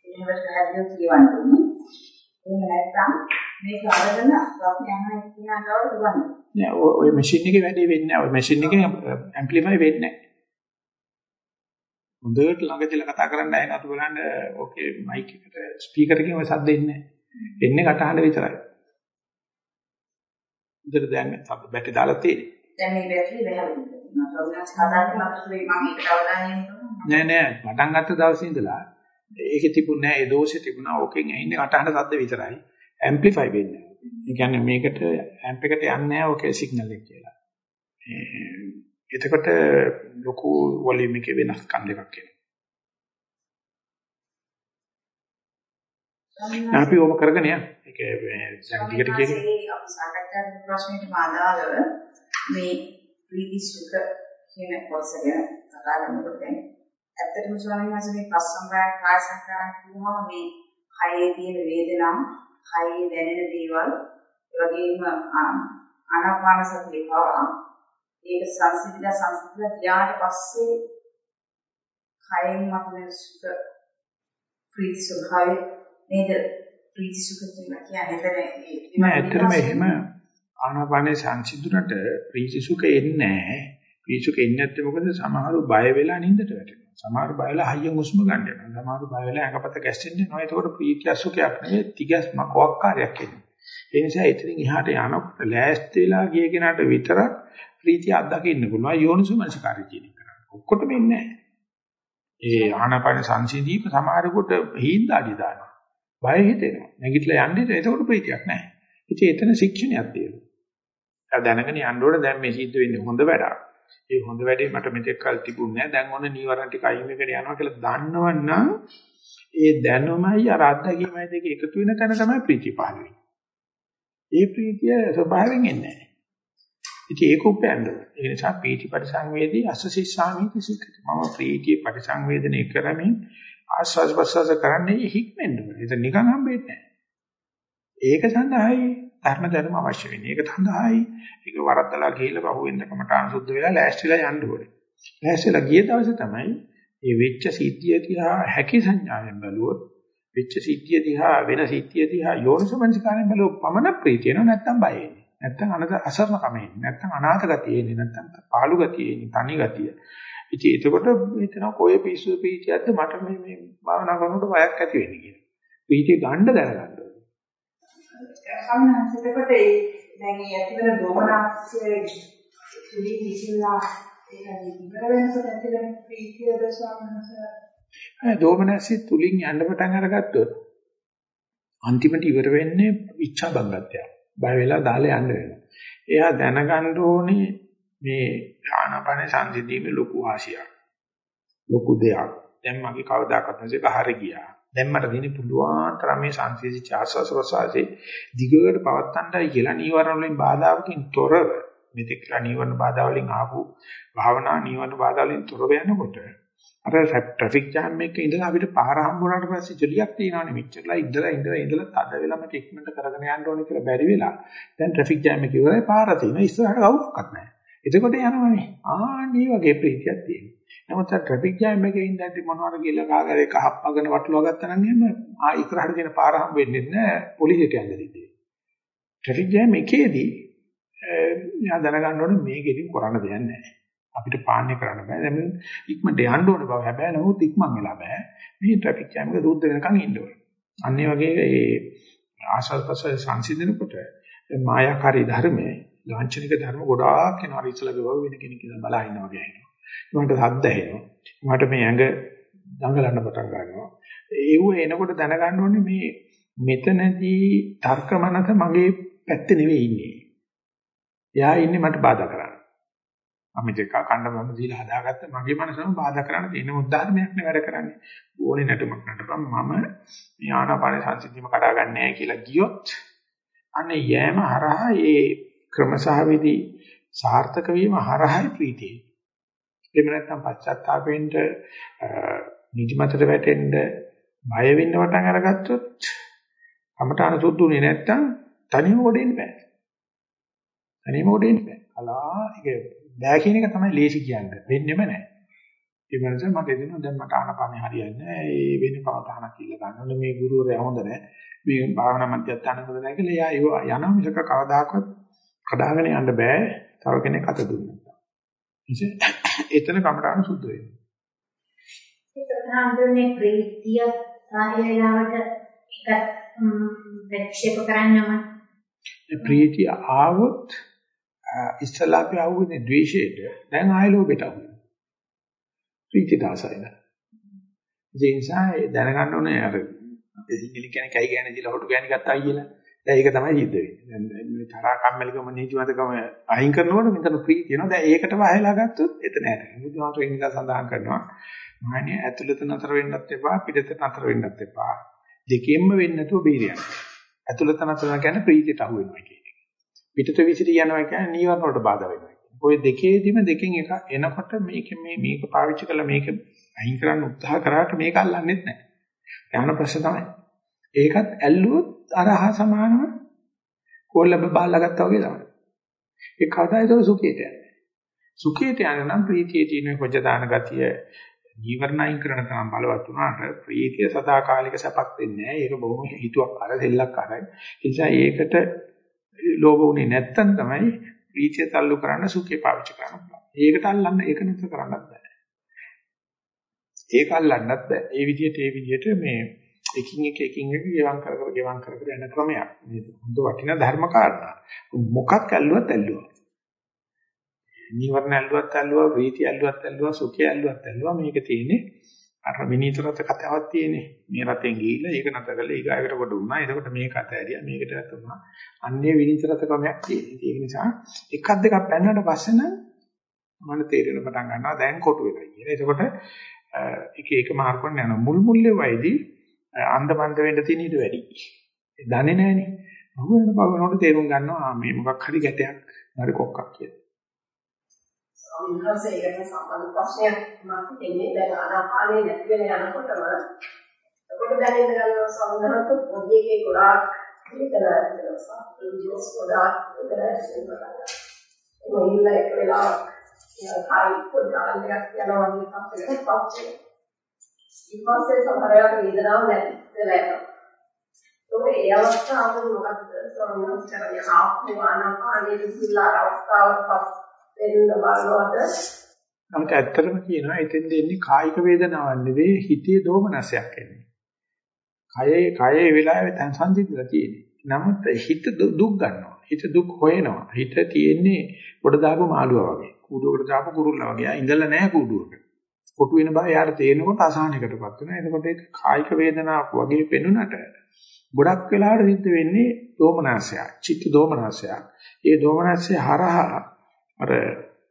එහෙමද හැදියෝ කියවන්නේ. එහෙම නැත්තම් මේක අරගෙන අපි යනවා කියන ගාව දුවන්නේ. නෑ ඔය මැෂින් එකේ වැඩේ වෙන්නේ නෑ. ඔය මැෂින් එකේ ඇම්ප්ලිෆයි වෙන්නේ නෑ. හොඳට ළඟදීලා කතා කරන්න ඇහෙන අතු බලන්න ඕකේ මයික් එකට ස්පීකර් එකකින් ඔය සද්ද එන්නේ නෑ. එන්නේ කටහඬ විතරයි. උදේට දැන් බැටරි දාලා තියෙන්නේ. දැන් මේ බැටරි නෑ නෑ පටන් ගත්ත දවසේ ඉඳලා ඒකේ තිබුණ නෑ ඒ දෝෂේ තිබුණා ඕකෙන් ඇහින්නේ කටහඬ සද්ද විතරයි ඇම්ප්ලිෆයි වෙන්නේ. ඒ කියන්නේ මේකට ඇම්ප් එකට යන්නේ නෑ ඕකේ සිග්නල් එක කියලා. එතකොට ලොකු වොලියුම් එකේ වෙනස්කම් දෙකක් එනවා. අපි ඕක කරගෙන යන්න. ඒක දැන් ටිකට කියන්නේ අපි සාකච්ඡා කරන ප්‍රශ්නෙට මාදාලව මේ ප්‍රීති සුඛ කියන කොටස ගැන කතා කරනකොට දැන් ඇත්තටම ස්වාමීන් වහන්සේ මේ පස්සම්බය කාය සංකාරණ කියනවා මේ කයේ තියෙන වේදනා, කයේ දැනෙන දේවල්, ඒ වගේම ආනාපාන සතිය පවා ඒක සංසිඳිලා සංසිඳිලා ගියාට පස්සේ කයෙන් මතුවෙන සුඛ ප්‍රීති සුඛය නේද? ප්‍රීති සුඛ කියලා කියන්නේ. නෑ ඇත්තටම එහෙම ආනාපානේ සංසිඳුනට ප්‍රීති සුඛ එන්නේ නැහැ ප්‍රීති සුඛ එන්නේ නැත්නම් මොකද? සමහරව බය වෙලා නිින්දට වැටෙනවා. සමහරව බය වෙලා හයියෙන් හුස්ම ගන්න යනවා. සමහරව බය වෙලා ඇඟපත ගැස්සෙන්නේ නැහැ ඒකෝට ප්‍රීතිය සුඛයක් නෙවෙයි තිගැස්ම කොක්කාරයක් එන්නේ. ඒ නිසා එතනින් එහාට යනකොට ලෑස්ති වෙලා ගිය කෙනාට විතරක් ප්‍රීතිය අත්දකින්න පුළුවන්. යෝනිසුමනසකාරී කියන එක. ඔක්කොටම ඉන්නේ නැහැ. ඒ ආනාපාන සංසිඳීම සමහරකට හීන්දාඩි දානවා. බය හිතෙනවා. නැගිටලා යන්නේ එතකොට ප්‍රීතියක් නැහැ. ඉතින් එතන ශික්ෂණයක් තියෙනවා. ඒ දැනගෙන යන්න ඕනේ දැන් මේ සිද්ධ වෙන්නේ හොඳ වැඩක්. ඒ හොඳ වැඩේ මට මෙතෙක් කල් තිබුණේ නැහැ. දැන් ඔන්න නීවරණ ටික අයින් වෙකට යනවා කියලා දන්නවනම් ඒ දැනුමයි අර අත්දැකීමයි දෙක එකතු වෙන තැන තමයි ප්‍රීතිය පහළ වෙන්නේ. ඒ ප්‍රීතිය ස්වභාවයෙන් එන්නේ නැහැ. ඉතින් ඒක උපයන්න ඕනේ. ඒ නිසා පීටි පරිසංවේදී අසසිස්සාමීති සික්කති. මම ප්‍රීතිය පරිසංවේදනය කරමින් ආස්වාද ප්‍රසවාස කරන්නේ හික්මෙන්න ඕනේ. ඒක නිකන් හම්බෙන්නේ නැහැ. ඒක සඳහායි ධර්ම ධර්ම අවශ්‍ය වෙන්නේ. ඒක සඳහායි ඒක වරද්දලා ගිහිල්ලා පහුවෙන්ද කමටහන් සුද්ධ වෙලා ලෑස්තිලා යන්න ඕනේ. ලෑස්තිලා ගිය දවසේ තමයි මේ වෙච්ච සිද්ධිය දිහා හැකි සංඥාවෙන් බැලුවොත් වෙච්ච සිද්ධිය දිහා වෙන සිද්ධිය දිහා යෝනිසමනසිකාරයෙන් බැලුවොත් පමණ ප්‍රීතිය එනවා නැත්තම් බය එන්නේ. නැත්තම් අනද අසරණකම එන්නේ. නැත්තම් අනාථ ගතිය එන්නේ. නැත්තම් පාළු ගතිය එන්නේ. තනි ගතිය. ඉතින් එතකොට හිතන කොයි පිස්සු ප්‍රීතියක්ද මට මේ මේ භාවනා කරනකොට බයක් ඇති වෙන්නේ කියලා. ප්‍රීතිය ගන්න දැනගන්න ඕනේ. සම්මාසිතකොට ඒ දැන් මේ ඇතිවන දෝමනාස්යේ සුලි විසිලා ඒක ඉවර වෙනකොට ඇතිවන ප්‍රීතියද ස්වාමීන් දෝමනස්සිය තුලින් යන්න පටන් අරගත්තොත් අන්තිමට ඉවර වෙන්නේ ඉච්ඡා බංගත්වය. බය වෙලා දාලා යන්න වෙනවා. එයා දැනගන්න ඕනේ මේ ආනාපාන සංසිද්ධියේ ලොකු ආශියක්. ලොකු දෙයක්. දැන් මගේ කවදාකවත් නැසෙක හරි ගියා. දැන් මට දිනේ පුළුවන් තරම් මේ සංසිද්ධි ආස්වාස ප්‍රසවාසයේ දිගට පවත්තන්නයි කියලා නීවරණ වලින් බාධාවකින් තොරව මෙතෙක්ලා නීවරණ බාධා වලින් ආපු භාවනා නීවරණ බාධා වලින් තොරව යනකොට අර ට්‍රැෆික් ජෑම් එකක ඉඳලා අපිට පාර හම්බුනාට පස්සේ ජොලියක් තියෙනවානේ මෙච්චරලා ඉඳලා ඉඳලා ඉඳලා තද වෙලා මට ඉක්මනට කරගෙන යන්න ඕනේ කියලා බැරි වෙලා දැන් ට්‍රැෆික් ජෑම් එක ඉවරයි පාර තියෙනවා ඉස්සරහට කවුරක්වත් නැහැ. එතකොට යනවනේ ආන්නේ වගේ ප්‍රීතියක් තියෙනවා. නමුත් ට්‍රැෆික් ජෑම් එකේ ඉඳන්දි මොනවාර කියලා කාගර එක හප්පගෙන වටලවා ගත්තා නම් එහෙම ආ ඉස්සරහට තියෙන පාර හම්බ වෙන්නේ නැහැ පොලිසියට යන්න දෙන්නේ. ට්‍රැෆික් ජෑම් එකේදී එයා දැනගන්න ඕනේ මේකෙදින් කරන්න දෙයක් නැහැ. අපිට පාලනය කරන්න බෑ. දැන් ඉක්මනට යන්න ඕන බව හැබැයි නමුත් ඉක්මන් වෙලා බෑ. මේ ට්‍රැෆික් ජෑම් එක දුද්ද වෙනකන් ඉන්න ඕනේ. අන්න ඒ වගේ ඒ ආශාස ප්‍රසය සංසිඳනකොට මායාකාරී ධර්මයේ ලාංඡනික ධර්ම ගොඩාක් එනවා ඉස්සලා ගව වෙන කෙනෙක් ඉඳන් බලා ඉන්නවා වගේ එනවා. මට සද්ද ඇහෙනවා. මට මේ ඇඟ දඟලන්න පටන් ගන්නවා. ඒව එනකොට දැනගන්න ඕනේ මේ මෙතනදී තර්ක මනස මගේ පැත්තේ නෙවෙයි ඉන්නේ. එයා ඉන්නේ මට බාධා කරන්න. මම දෙක කණ්ඩ මම දීලා හදාගත්ත මගේ මනසම බාධා කරන්න තියෙන උදාහරණයක් නේ වැඩ කරන්නේ. ඕනේ නැටුමක් නටපම් මම මේ ආනාපාන සංසිද්ධියම කඩා ගන්න නැහැ කියලා ගියොත් අනේ යෑම හරහා ඒ ක්‍රමසහවිදි සාර්ථක වීම හරහායි ප්‍රීතිය. එහෙම නැත්නම් පශ්චාත්තාපෙන්ට නිදිමතට වැටෙන්න බය වෙන්න වටන් අරගත්තොත් කමඨාන සුද්ධුනේ නැත්තම් තනියම ගොඩෙන්න බෑ. තනියම ගොඩෙන්න බෑ. අලා ඒක බෑ කියන එක තමයි ලේසි කියන්නේ. වෙන්නෙම නැහැ. ඒ වෙනස මට එදිනවා දැන් මට ආනපානේ හරියන්නේ නැහැ. ඒ වෙන පවතහනක් කියලා ගන්න ඕනේ මේ ගුරුවරයා හොඳ නැහැ. මේ භාවනා මධ්‍යස්ථාන හොඳ නැහැ කියලා එයා යනවා මිසක කවදාකවත් කඩාගෙන යන්න බෑ. තව කෙනෙක් අත දුන්නා. එතන කමරාන සුද්ධ වෙනවා. ඒක හඳුන්නේ ප්‍රීතිය සාහිලවට එක ප්‍රතික්ෂේප කරන්නම ප්‍රීතිය ආවොත් ඉස්සලා අපි ආවුනේ ද්වේෂයට දැන් ආය ලෝභයට ආවුනේ. ප්‍රීතිය දාසයිද. ඒ නිසා දැනගන්න ඕනේ අර සිංහල කියන්නේ කයි කියන්නේ දිලා හොටු කියන්නේ ගත්තා කියලා. දැන් ඒක තමයි සිද්ධ වෙන්නේ. දැන් මේ තරහා කම්මැලිකම නීතිමත්කම අයින් කරනකොට මෙතන ප්‍රීතිය එනවා. දැන් ඒකට වහලා ගත්තොත් එතන නැහැ. බුදුහාමර ඒ නිසා සඳහන් කරනවා. මාන්නේ ඇතුළත නතර වෙන්නත් එපා පිටත නතර වෙන්නත් එපා. දෙකෙන්ම වෙන්නේ නැතුව බීරියක්. ඇතුළත නතර කියන්නේ ප්‍රීතියට අහු වෙනවා කියන්නේ. පිටත විසිරී යනවා කියන්නේ නීවරණ වලට බාධා වෙනවා. ඔය දෙකේදීම දෙකෙන් එක එනකොට මේක මේ මේක පාවිච්චි කරලා මේක අයින් කරන්න උත්සාහ කරාට මේක අල්ලන්නේත් නැහැ. යන ප්‍රශ්න තමයි. ඒකත් ඇල්ලුවොත් අරහ සමානව කොල්ලබ බාලා ගත්තා වගේ තමයි. ඒ කවදාද සුඛයට යන්නේ. සුඛයට යන නම් ප්‍රීතියේ තියෙන කොජ දාන ගතිය ජීවරණයින් කරන තරම් බලවත් වුණාට ප්‍රීතිය සදාකාලික සැපක් දෙන්නේ නැහැ. ඒක බොහොම හිතුවක් අර දෙල්ලක් අරයි. ඒ නිසා ඒකට ලෝභ වුණේ නැත්තම් තමයි ප්‍රීතිය තල්ලු කරන්න සුඛේ පාවිච්චි කරන්න පුළුවන්. ඒකට අල්ලන්න ඒක නතර කරන්නත් බෑ. ඒක අල්ලන්නත් බෑ. ඒ විදිහට ඒ විදිහට මේ එකින් එක එකින් එක ගෙවම් කර කර ගෙවම් කර කර යන ක්‍රමයක්. මේ හොඳ වටිනා ධර්ම කාරණා. මොකක් ඇල්ලුවත් ඇල්ලුවා. නිවර්ණ ඇල්ලුවත් ඇල්ලුවා, ප්‍රීතිය ඇල්ලුවත් ඇල්ලුවා, සුඛය ඇල්ලුවත් ඇල්ලුවා. මේක තියෙන්නේ අර විනීත රත කතාවක් තියෙන්නේ. මේ රතෙන් ගිහිල්ලා ඒක නැත කරලා ඊගායකට කොට වුණා. එතකොට මේක අත ඇරියා මේකට ඇත වුණා. අන්නේ විනීත රත ක්‍රමයක් තියෙන්නේ. ඒක නිසා එකක් දෙකක් පැන්නට පස්සේ නම් මම තේරෙන පටන් ගන්නවා දැන් කොටු වෙලා කියලා. එතකොට එක එක මාර්ගොන් යන මුල් මුල්ලේ වයිදී අන්දමන්ද වෙන්න තියෙන ඊට වැඩි. ඒ දන්නේ නැහනේ. බහුවෙන බවනකොට තේරුම් ගන්නවා මේ මොකක් හරි ගැටයක් හරි කොක්කක් කියලා. ස්වාමීන් වහන්සේ ඒකට සම්බන්ධ ප්‍රශ්නයක් මට එන්නේ දැන් ආනාපානේ නැති වෙන යනකොටම එතකොට දැනෙන්න ගන්නවා ස්වාමීන් වහන්සේ පොඩි එකේ ගොඩාක් විතර ඉඳලා ඉන්ජිනස් ගොඩාක් විතර ඉස්සෙල්ලා ඒ ඉන්න එක වෙලාවක් කායි පොඩ්ඩක් එකක් යනවා වගේ එකක් පස්සේ ඊපස්සේ සමහරවිට වේදනාවක් නැති වෙලා යනවා. ඒක ඒ අවස්ථාවේ මොකක්ද ස්වාමීන් වහන්සේ කරන්නේ ආපු ආනාපානේ විසිලා අවස්ථාවකට වෙන්න බලනවාද නමුත් ඇත්තටම කියනවා එතෙන් දෙන්නේ කායික වේදනාවක් නෙවෙයි හිතේ දෝමනසයක් එන්නේ. කයේ කයේ වෙලාවේ තන් සංසිඳලා තියෙන්නේ. නමුත් හිත දුක් ගන්නවා. හිත දුක් හොයනවා. හිත තියෙන්නේ පොඩ දාපු මාළුවා වගේ. කූඩුවකට දාපු කුරුල්ලා වගේ. ඉඳලා නැහැ කූඩුවක. කොටු වෙන බව යාර තේරෙනකොට අසහනයකටපත් වෙනවා. එතකොට ඒක කායික වේදනාවක් වගේ පෙනුනට ගොඩක් වෙලාවට සිද්ධ වෙන්නේ දෝමනසයක්. චිත්ත දෝමනසයක්. ඒ දෝමනසය හරහා අර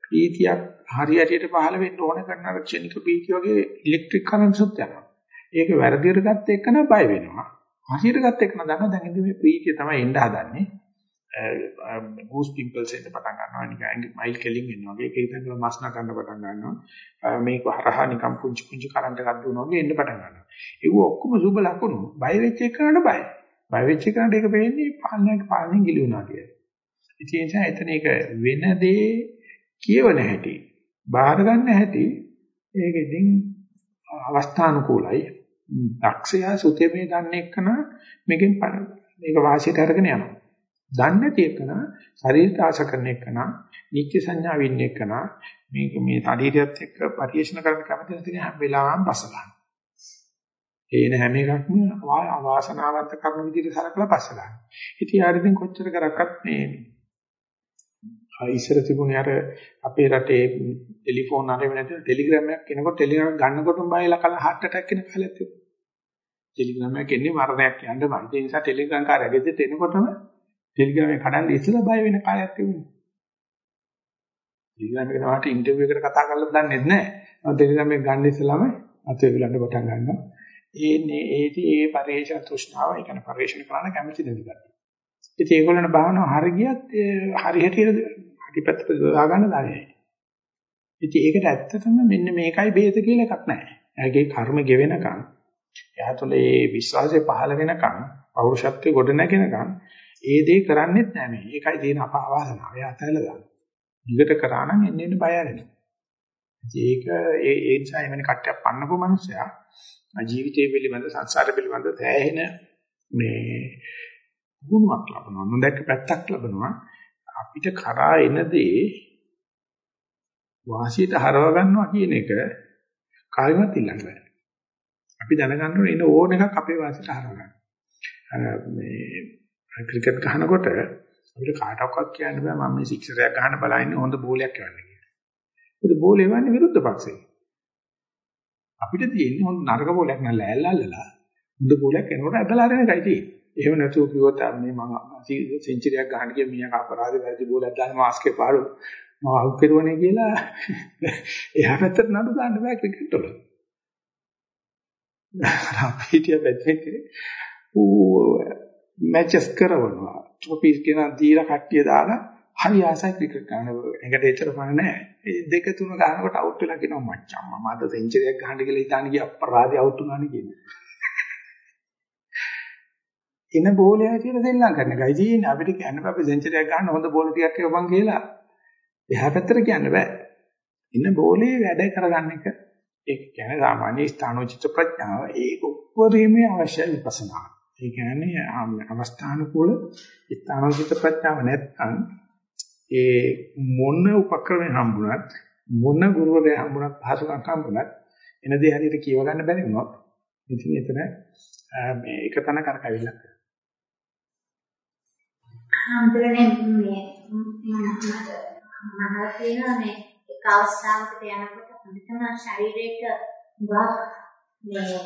ප්‍රීතියක් හරියටියට පහළ වෙන්න ඕන කරන අර ක්ෂණික ප්‍රීතිය වගේ ඉලෙක්ට්‍රික් කරන්ට්ස් උත් යනවා. ඒක වැරදියට ගත්ත එක නම් බය වෙනවා. හරියට ගත්ත එක නම් දන්නවා දැන් ඉතින් මේ ප්‍රීතිය තමයි එන්න හදන්නේ. ගූස් පිම්පල්ස් එන්න පටන් ගන්නවා. නිකන් මයිල් කෙලින් එනවා වගේ. ඒක ඉතින් මස් නටන්න පටන් ගන්නවා. මේක හරහා නිකන් පුංචි පුංචි කරන්ට් එකක් දුවනවා වගේ එන්න පටන් ගන්නවා. ඒක ඔක්කොම සුබ ලකුණු. බය වෙච්ච එකකට බය. බය වෙච්ච එකට ඒක වෙන්නේ පාලනයක පාලනයෙන් ගිලි වුණා කියලා. ඉතින් ඒ නිසා එතන ඒක වෙන දේ කියවන හැටි බාහිර ගන්න හැටි ඒක ඉතින් අවස්ථානුකූලයි. දක්ෂයා සුතේමේ දන්නේ එක්කන මේකෙන් මේක වාසියට අරගෙන යනවා. දන්නේ නැති එකන ශරීරයට ආශ කරන එකන නිත්‍ය සංඥා වින්න එකන මේක මේ ශරීරයත් එක්ක පරිේශන කරන්න කැමති නැති හැම වෙලාවම පස්ස ගන්න. ඒන හැම එකක්ම අවාසනාවන්ත කරන විදිහට සලකලා පස්ස ගන්න. ඉතින් ආරින් කොච්චර කරක්වත් මේ ඉස්සර තිබුණේ අර අපේ රටේ ටෙලිෆෝන් අරගෙන නැති ටෙලිග්‍රෑම් එකක් එනකොට ටෙලිග්‍රෑම් ගන්නකොටම බයලා කල heart attack එන කාලයක් තිබුණා. ටෙලිග්‍රෑම් එකක් එන්නේ මරණයක් යන්න බෑ. ඒ නිසා ටෙලිග්‍රෑම් කාර්යය ගෙදරට එනකොටම ටෙලිග්‍රෑම් එක කඩන්න ඉස්සෙල්ලා බය වෙන කාලයක් තිබුණා. ටෙලිග්‍රෑම් එක නවාට ඉන්ටර්විව් එකට කතා කරලා දන්නේ නැහැ. මම ටෙලිග්‍රෑම් එක ගන්න ඉස්සෙල්ලාම අතේ විලන්න පටන් ගන්නවා. ඒනේ ඒටි ඒ පරිේශන තෘෂ්ණාව ඒ කියන්නේ පරිේශන කරන්න කැමති නැති ගැටි. ඉතින් ඒගොල්ලන් භාවනාව හරි ගියත් හරි හැටියට හරි පැත්තට දා ගන්න දන්නේ නැහැ. ඉතින් ඒකට ඇත්තටම මෙන්න මේකයි බේද කියලා එකක් නැහැ. එයාගේ කර්ම ගෙවෙනකන් එයා තුළ ඒ විශ්වාසය පහළ වෙනකන් පෞරුෂත්වයේ ගොඩ නැගෙනකන් ඒ දේ කරන්නේත් නැහැ මේ. ඒකයි තියෙන අපහාසනාව. එයා අතහැරලා දානවා. දිගට කරා නම් එන්න එන්න බය අරගෙන. ඒක ඒ ඒ නිසා එවැනි කට්ටියක් පන්නපු මිනිස්සයා ජීවිතය පිළිබඳ සංසාර පිළිබඳ දැහැෙන මේ ගුණයක් ලබනවා. නොදැක්ක පැත්තක් ලබනවා. අපිට කරා එන දේ වාසියට හරව ගන්නවා කියන එක කායිමත් ඉල්ලන්න බෑ. අපි දැනගන්න ඕනේ එන ඕන එකක් අපේ වාසියට හරව ගන්න. මේ ක්‍රිකට් ගහනකොට අපිට කාටවත් කියන්න බෑ මම මේ සික්සරයක් ගහන්න බලන්නේ හොඳ බෝලයක් යවන්න කියලා. ඒක බෝල එවන්නේ විරුද්ධ පක්ෂේ. අපිට තියෙන්නේ හොඳ නරක බෝලයක් නෑ ලෑල්ලල්ලලා හොඳ බෝලයක් එනකොට ඇදලා අරගෙන එකයි තියෙන්නේ. එහෙම නැතුව කිව්වොත් මේ මම සෙන්චරියක් ගහන්න ගිය මීයා අපරාධ වැරදි බෝලයක් දාන්න මාස්කේ පාඩු මම අවුත් කරුවනේ කියලා එහා පැත්තට නඩු දාන්න බෑ ක්‍රිකට් වල. අපිට හිටිය පැත්තේ ඌ මැචස් කරනවා. ට්‍රොෆිස් කියන දීලා කට්ටිය දාලා හරි ආසයි ක්‍රිකට් ගන්න. එකට එච්චර පණ නැහැ. ඒ දෙක තුන ගන්නකොට අවුට් වෙලා කියනවා මච්චන් මම අද සෙන්චරියක් ගහන්න කියලා හිතාන ගිය අපරාධي අවුට් වුණානේ කියන්නේ. එන බෝලය කියලා දෙන්නම් කරන එකයි තියෙන්නේ. අපිට කියන්න බෑ අපි සෙන්චරියක් ගන්න හොඳ බෝල ටිකක් එවපන් කියලා. එහා පැත්තට කියන්න බෑ. එන බෝලේ වැඩ කරගන්න එක ඒක කියන්නේ සාමාන්‍ය ස්ථානෝචිත ප්‍රඥාව ඒක උපරිමයේ අවශ්‍ය විපස්සනා. ඒ කියන්නේ අවස්ථානුකූල ස්ථානෝචිත ප්‍රඥාව නැත්නම් ඒ මොන උපක්‍රමයක් හම්බුණත් මොන ගුරුවරයා හම්බුණත් පහසුකම් හම්බුණත් එන දේ හරියට කියව ගන්න බැරි වුණොත් ඉතින් එතන මේ එක තැන කරකවිලා හම්බුනේ මේ මම කියනවා මේ එක අවස්ථාවකට යනකොට හොඳටම ශරීරයට වා මේ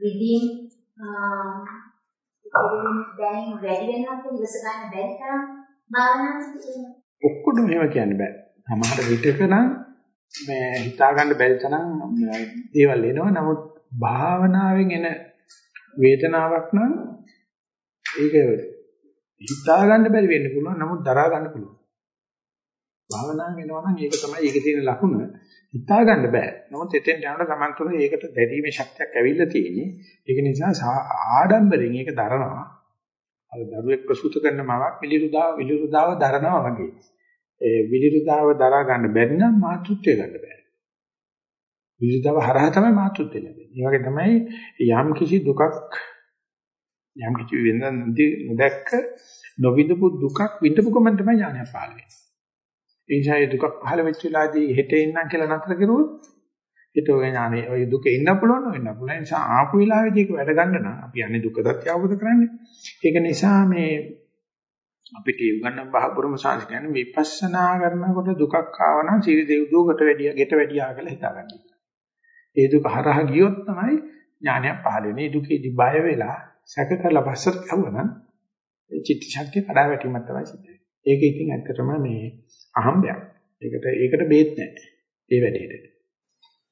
විදීන් දැනීම වැඩි වෙනවා කියලා ඉවස ගන්න බැරි තරම් භාවනාවක් තියෙනවා. ඔක්කොම එහෙම කියන්න බෑ. සමහර විටක නම් මේ හිතා ගන්න බැරි තරම් දේවල් එනවා. නමුත් භාවනාවෙන් එන වේදනාවක් නම් ඒක හිතා ගන්න බැරි වෙන්න පුළුවන්. නමුත් දරා ගන්න පුළුවන්. භාවනාවෙන් එනවා නම් ඒක තමයි ඒකේ තියෙන ලකුණ. හිතා ගන්න බෑ. නමුත් එතෙන් යනකොට Taman තුන ඒකට දැරීමේ ශක්තියක් ඇවිල්ලා තියෙන්නේ. ඒක නිසා ආඩම්බරෙන් ඒක දරනවා. අර දරුවෙක් ප්‍රසූත කරන මවක් විලිරුදාව විලිරුදාව දරනවා වගේ. ඒ විලිරුදාව දරා ගන්න බැරි නම් මාතෘත්වය ගන්න බෑ. විලිරුදාව හරහා තමයි මාතෘත්වය ලැබෙන්නේ. ඒ වගේ තමයි යම් කිසි දුකක් යම් කිසි වෙනදී නොදැක්ක නොවිඳපු දුකක් විඳපු කම තමයි ඥානය පාලනය. ඒ නිසා ඒ දුක පහළ වෙච්ච වෙලාවේදී හෙට එන්නම් කියලා නතර කරුවොත් ඊට ඔය ඥානෙ ඔය දුක ඉන්න පුළුවන් වෙන්න පුළුවන්. ඒ නිසා ආපු වෙලාවේදී ඒක වැඩ ගන්න නම් අපි යන්නේ දුක සත්‍ය අවබෝධ කරන්නේ. ඒක නිසා මේ අපිට උගන්වන බහපුරම සාංශ කියන්නේ විපස්සනා කරනකොට දුකක් ආව නම් සිරි දෙව් දුකට වැඩිය ගෙට වැඩියා කියලා හිතාගන්න. ඒ දුක හරහා ගියොත් තමයි ඥානයක් පහළ වෙන්නේ. දුකේදී බය වෙලා සැක කරලා පස්සට යවනම් චිත්ත ශක්තිය කඩා වැටීමක් තමයි සිද්ධ වෙන්නේ. ඒක ඉතින් ඇත්තටම මේ අහම්බයක්. ඒකට ඒකට බේත් නැහැ. ඒ වැඩේට.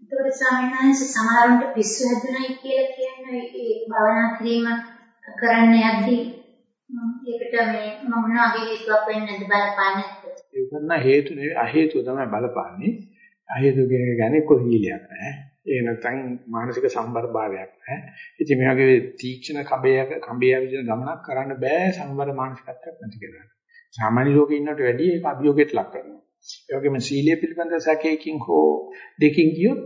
ඒකට ස්වාමීන් වහන්සේ සමහරවිට පිස්සු හැදුනයි කියලා කියන්නේ ඒ භවනා කිරීම කරන්න යද්දී ඒකට මේ මොනවාගේ හේතුවක් වෙන්නද බලපාන්නේ? ඒක නම් හේතු නෙවෙයි අහේතුව තමයි බලපාන්නේ. අහේතුව කියන එක ගැන කොහොම හීලයක් නැහැ. ඒ නැත්නම් මානසික සම්බර භාවයක් නැහැ. ඉතින් මේ වගේ තීක්ෂණ කඹයක කඹය විදිහට ගමනක් කරන්න බෑ සම්බර මානසිකත්වයක් නැති කෙනාට. සාමාන්‍ය ලෝකේ ඉන්නට වැඩිය ඒක අභියෝගයට ලක් කරනවා. ඒ වගේම සීලය පිළිබඳ සැකයකින් හෝ දෙකින් ගියොත්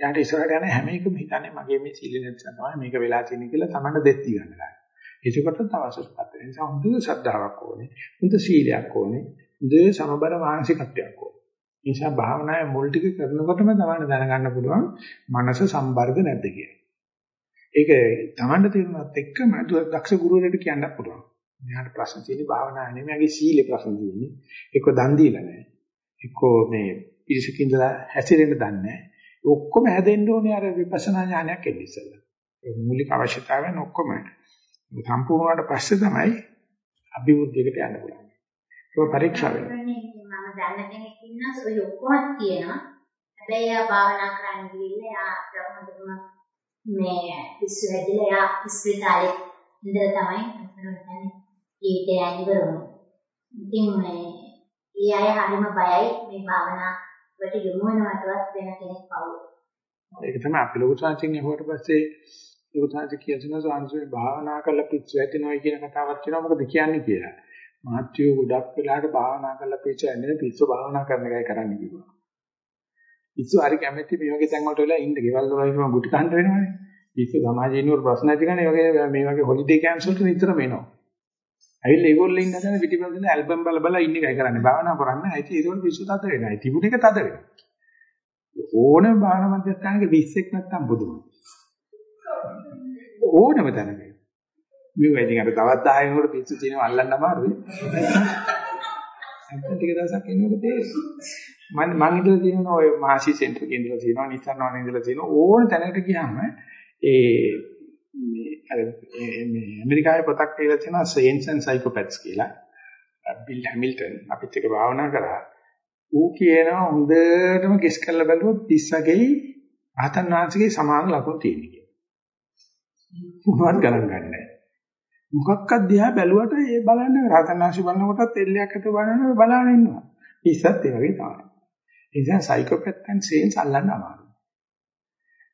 යාට ඉස්සරහට යන හැම එකම හිතන්නේ මගේ මේ සීල නැත්නම් තමයි මේක වෙලා තියෙන්නේ කියලා තමන්ට දෙත් දී ගන්නවා. ඒකකට තව අසුස්පත් වෙන නිසා හොඳ ශ්‍රද්ධාවක් ඕනේ. හොඳ සීලයක් ඕනේ. හොඳ සමබර මානසිකත්වයක් ඕනේ. නිසා භාවනාවේ මුල් ටික කරනකොටම තමයි දැනගන්න පුළුවන් මනස සම්බර්ධ නැද්ද කියලා. ඒක තමන්ට තේරුණත් එක්කම දක්ෂ ගුරුවරයෙකුට කියන්න පුළුවන්. මෙයාට ප්‍රශ්න තියෙන්නේ භාවනාව නෙමෙයි, මගේ සීලේ ප්‍රශ්න තියෙන්නේ. එක්ක දන් දීලා නැහැ. එක්ක මේ පිරිසකින්දලා හැසිරෙන්න දන්නේ නැහැ. ඔක්කොම හැදෙන්න ඕනේ අර විපස්සනා ඥානයක් එන්න ඉස්සෙල්ලා. ඒ මූලික අවශ්‍යතාවයන් ඔක්කොම සම්පූර්ණ වුණාට පස්සේ තමයි අභිවෘද්ධියකට යන්න පුළුවන්. ඒක පරීක්ෂා වෙනවා. මම දන්න කෙනෙක් ඉන්නවා ඔය ඔක්කොම තියෙනවා. හැබැයි එයා භාවනා කරන්න ගිහිල්ලා එයා හොඳටම මේ පිස්සු හැදිලා එයා ඉස්පිරිතාලේ ඉඳලා තමයි අතන ජීවිතය ඉවරුනේ. ඉතින් මේ ඒ අය හරිම බයයි මේ භාවනා වලට යොමු වෙනවටවත් වෙන කෙනෙක් පවුල. ඒක තමයි අපි ලොකු සංසිංහ හොවට පස්සේ ලොකු සංසිංහ කියන සංසිංහ භාවනා කරලා පිස්සු හැදෙනවා කියන කතාවක් තියෙනවා මොකද කියන්නේ කියලා. මාත්‍යෝ ගොඩක් වෙලාට භාවනා කරලා පිටවෙන්නේ පිස්සු භාවනා කරන එකයි කරන්න කිව්වා. පිස්සු හරි කැමැති මේ වගේ තැන් වලට වෙලා ඉන්න ගෙවල් වල ඉන්න ගුටි කන්න වෙනවනේ. පිස්සු සමාජයේ ඉන්නවට ප්‍රශ්න ඇති කරන වගේ මේ වගේ හොලිඩේ කැම්ප්ස් වලට නිතරම එනවා. ඇවිල්ලා ඒගොල්ලෝ ඉන්න තැන පිටිපස්සෙන් ඇල්බම් බල බල ඉන්න එකයි කරන්නේ. භාවනා කරන්නේ. ඇයි ඒගොල්ලෝ පිස්සු තද වෙනවා. තිබුණ එක තද වෙනවා. ඕනම භාවනා මධ්‍යස්ථානක 20ක් නැත්තම් බුදුමයි. ඕනම තැනක. මේ වෙදින් අර තවත් 10 වෙනකොට පිස්සු තියෙනවා අල්ලන්න අමාරුයි. නැත්නම් ටික දවසක් එනකොට තේරෙනවා. මම මං ඉඳලා තියෙනවා ඔය මාසි සෙන්ටර් එකේ ඉඳලා තියෙනවා නිස්සාරණවල ඉඳලා තියෙනවා ඕන තැනකට ගියාම ඒ මේ අර මේ ඇමරිකාවේ පොතක් කියලා තියෙනවා සයන්ස් ඇන්ඩ් සයිකෝපැත්ස් කියලා. බිල් හැමිල්ටන් අපිත් එක භාවනා කරා. ඌ කියනවා හොඳටම ගෙස් කරලා බැලුවොත් 30ගේ ආතන් වහන්සේගේ සමාන ලකුණු තියෙනවා කියලා. මොනවත් ගණන් ගන්නෑ. මොකක්වත් දිහා බැලුවට ඒ බලන්න රතනාශි බලනකොටත් එල්ලයක් අත බලනවා බලාගෙන ඉන්නවා. ඉස්සත් ඒ වගේ තමයි. ඒ නිසා සයිකෝපැත්තන් සේන්ස් අල්ලන්න අමාරුයි.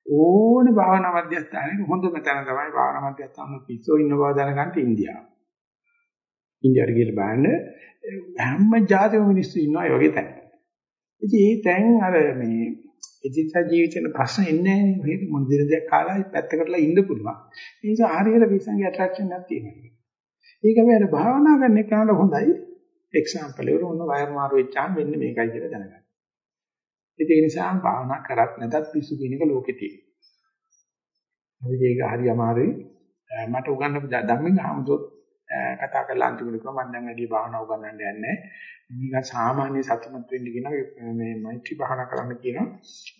ඕනේ භාවනා මධ්‍යස්ථානයේ හොඳම තැන තමයි භාවනා මධ්‍යස්ථාන පිස්සෝ ඉන්න බව දැනගන්න ඉන්දියාව. ඉන්දියාවට ගිහලා බලන්න හැම ජාතික මිනිස්සු ඉන්නවා ඒ වගේ තැන. ඉතින් මේ තැන් අර මේ එදිනදා ජීවිතේ ප්‍රශ්න එන්නේ නැහැ නේ. මොන දින දෙයක් කාලා පැත්තකටලා ඉන්න පුළුවන්. ඒ නිසා හරියට විසංගේ ඇට්‍රැක්ෂන් එකක් තියෙනවා. ඒක වෙලාවට භාවනා කරන එකට හොඳයි. එක්සැම්පල් එක උන වයර් මාරු වෙච්චාම වෙන්නේ මේකයි කියලා දැනගන්න. ඒ නිසා භාවනා කරත් නැතත් පිස්සු කියන එක ලෝකේ තියෙනවා. ඒක හරි අමාරුයි. මට උගන්වපු ධම්මික හමුදොත් කතා කරලා අන්තිමට කිව්වා මම දැන් වැඩි භාවනා උගන්වන්න යන්නේ නැහැ. නිකන් සාමාන්‍ය සතුටුමත් වෙන්න කියන මේ මෛත්‍රී භාවනා කරන්න කියනවා.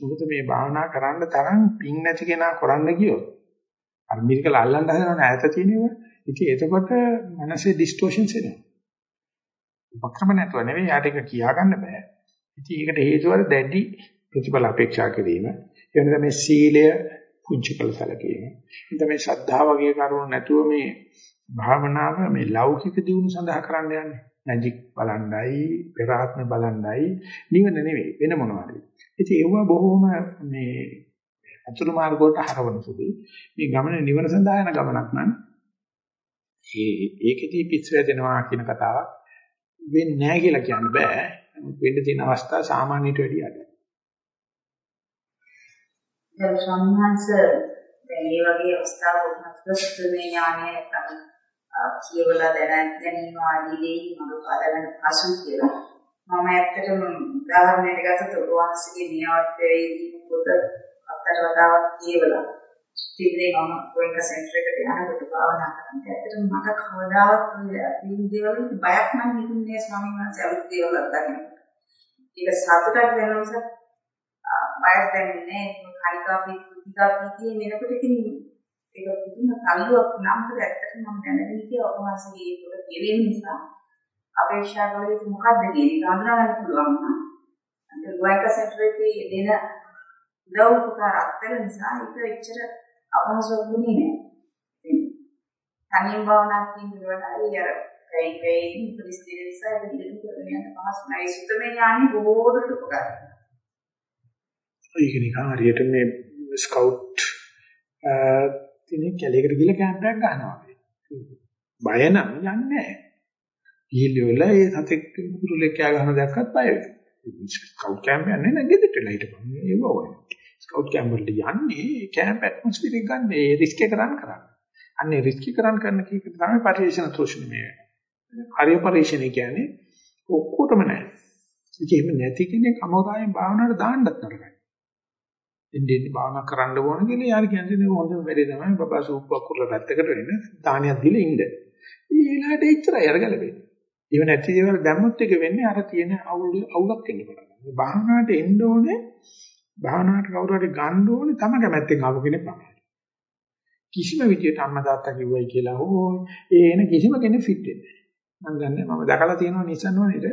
මොකද මේ භාවනා කරන්න තරම් පිං නැති කෙනා කරන්න ගියොත් අර මිරිකල අල්ලන්න හදනවනේ ඈත තියෙනවා. ඉතින් එතකොට මනසේ ඩිස්ටෝෂන්ස් එනවා. උපක්‍රම නැතුව නෙවෙයි යාට ඒක කියා ගන්න බෑ. ඉතින් ඒකට හේතුව අර දැඩි ප්‍රතිඵල අපේක්ෂා කිරීම. ඒ වෙනද මේ සීලය පුංචි කළ සැලකීම. ඉතින් මේ ශ්‍රද්ධාව වගේ කරුණු නැතුව මේ භාවනාව මේ ලෞකික දියුණු සඳහා කරන්න යන්නේ. මැජික් බලන්නයි, පෙරාත්ම බලන්නයි, නිවන නෙවෙයි වෙන මොනවාද. ඉතින් ඒවා බොහොම මේ අතුරු මාර්ග වලට හරවන සුළුයි. මේ ගමන නිවන සඳහා යන ගමනක් නම් ඒ ඒකෙදී පිස්සු වැදෙනවා කියන කතාවක් වෙන්නේ නැහැ කියලා කියන්න බෑ. වෙන්න තියෙන අවස්ථා සාමාන්‍යයට වැඩිය අඩුයි. දැන් සම්මාංශ දැන් මේ වගේ අවස්ථාවක මස්තෘමේ ඥානය තමයි කියවලා දැන ගැනීම ආදී දේ මම පාදගෙන පසු කියලා මම ඇත්තටම උදාහරණයක් ගත්තොත් ඔබ වහන්සේගේ නියවත්තේදී පොත අත්තර වතාවක් කියවලා ඉතින් මම පොයින්ක සෙන්ටර් එකට යනකොට භාවනා කරන්නේ. ඇත්තටම මට කවදාවත් මේ දේවල් බයක් නම් හිතුනේ ස්වාමීන් වහන්සේ අලුත් දේවල් අත්දකින්න. ඒක සතුටක් වෙන නිසා බයක් දැනෙන්නේ කනිකාපී කුතිකාපී කියන වෙනකොට ඉතින් ඒක පුදුම තල්ලුවක් නම් මොකද ඇත්තටම මම දැනගෙන හිටියා ඔබ වහන්සේගේ ඒක කෙරෙන නිසා. අපේක්ෂා කළ යුතු මොකද්ද කියන එක හඳුනා ගන්න පුළුවන් නම් අන්ත ගෝයක සෙන්ටර් එකේ දෙන උදව් උපකාර අත්දැක නිසා ඒක එච්චර අපහසුුනේ නෑ තනියම භාවනා කිරීමට අර ඒ වේදී පරිස්ථිති නිසා ඒක දිගට කරගෙන යන පහසු නයි සුතමේ ඥානෙ බොහෝ දුරට උපකාර ඒක නිකන් හරියට මේ ස්කවුට් තිනේ කැලේකට ගිහලා කැම්ප් එකක් ගන්නවා බය නම් යන්නේ නැහැ. ගිහිල්ලා ඒ සතෙක් කුරුල්ලෙක් කෑ ගහන දැක්කත් බය වෙනවා. ස්කවුට් කැම්ප් යන්නේ නැහැ ගෙදරට වෙලා හිටපන්. ඒක ඕනේ. ස්කවුට් කැම්ප් වලට යන්නේ කැම්ප් ඇට්මොස්ෆියර් එක ගන්න ඒ රිස්ක් එක රන් කරන්න. අන්නේ රිස්ක් එක රන් කරන කීක තමයි පරිශන තෝෂණය. හරි පරිශන කියන්නේ ඔක්කොටම නැහැ. ඒක එහෙම නැති කෙනෙක් අමෝදායෙන් භාවනාවට දාන්නත් නරකයි. ඉන්නේ ඉන්නේ භාවනා කරන්න ඕන කියලා යාර කියන්නේ හොඳ වැඩේ තමයි බබා සූප්පක් කරලා පැත්තකට වෙන්න දානියක් දීලා ඉන්න. ඊළාට එච්චරයි අරගලෙන්නේ. ඒව නැති දේවල් දැම්මොත් එක වෙන්නේ අර තියෙන අවුල් අවුලක් එන්න පටන් ගන්නවා. භාවනාවට එන්න ඕනේ භාවනාවට කවුරු හරි ගන්න ඕනේ තම කැමැත්තෙන් ආව කෙනෙක් පමණයි. කිසිම විදියට අම්මා තාත්තා කිව්වයි කියලා ඕ ඒ එන කිසිම කෙනෙක් ෆිට වෙන්නේ නැහැ. මම දන්නේ මම දැකලා තියෙනවා නිසන්වනේට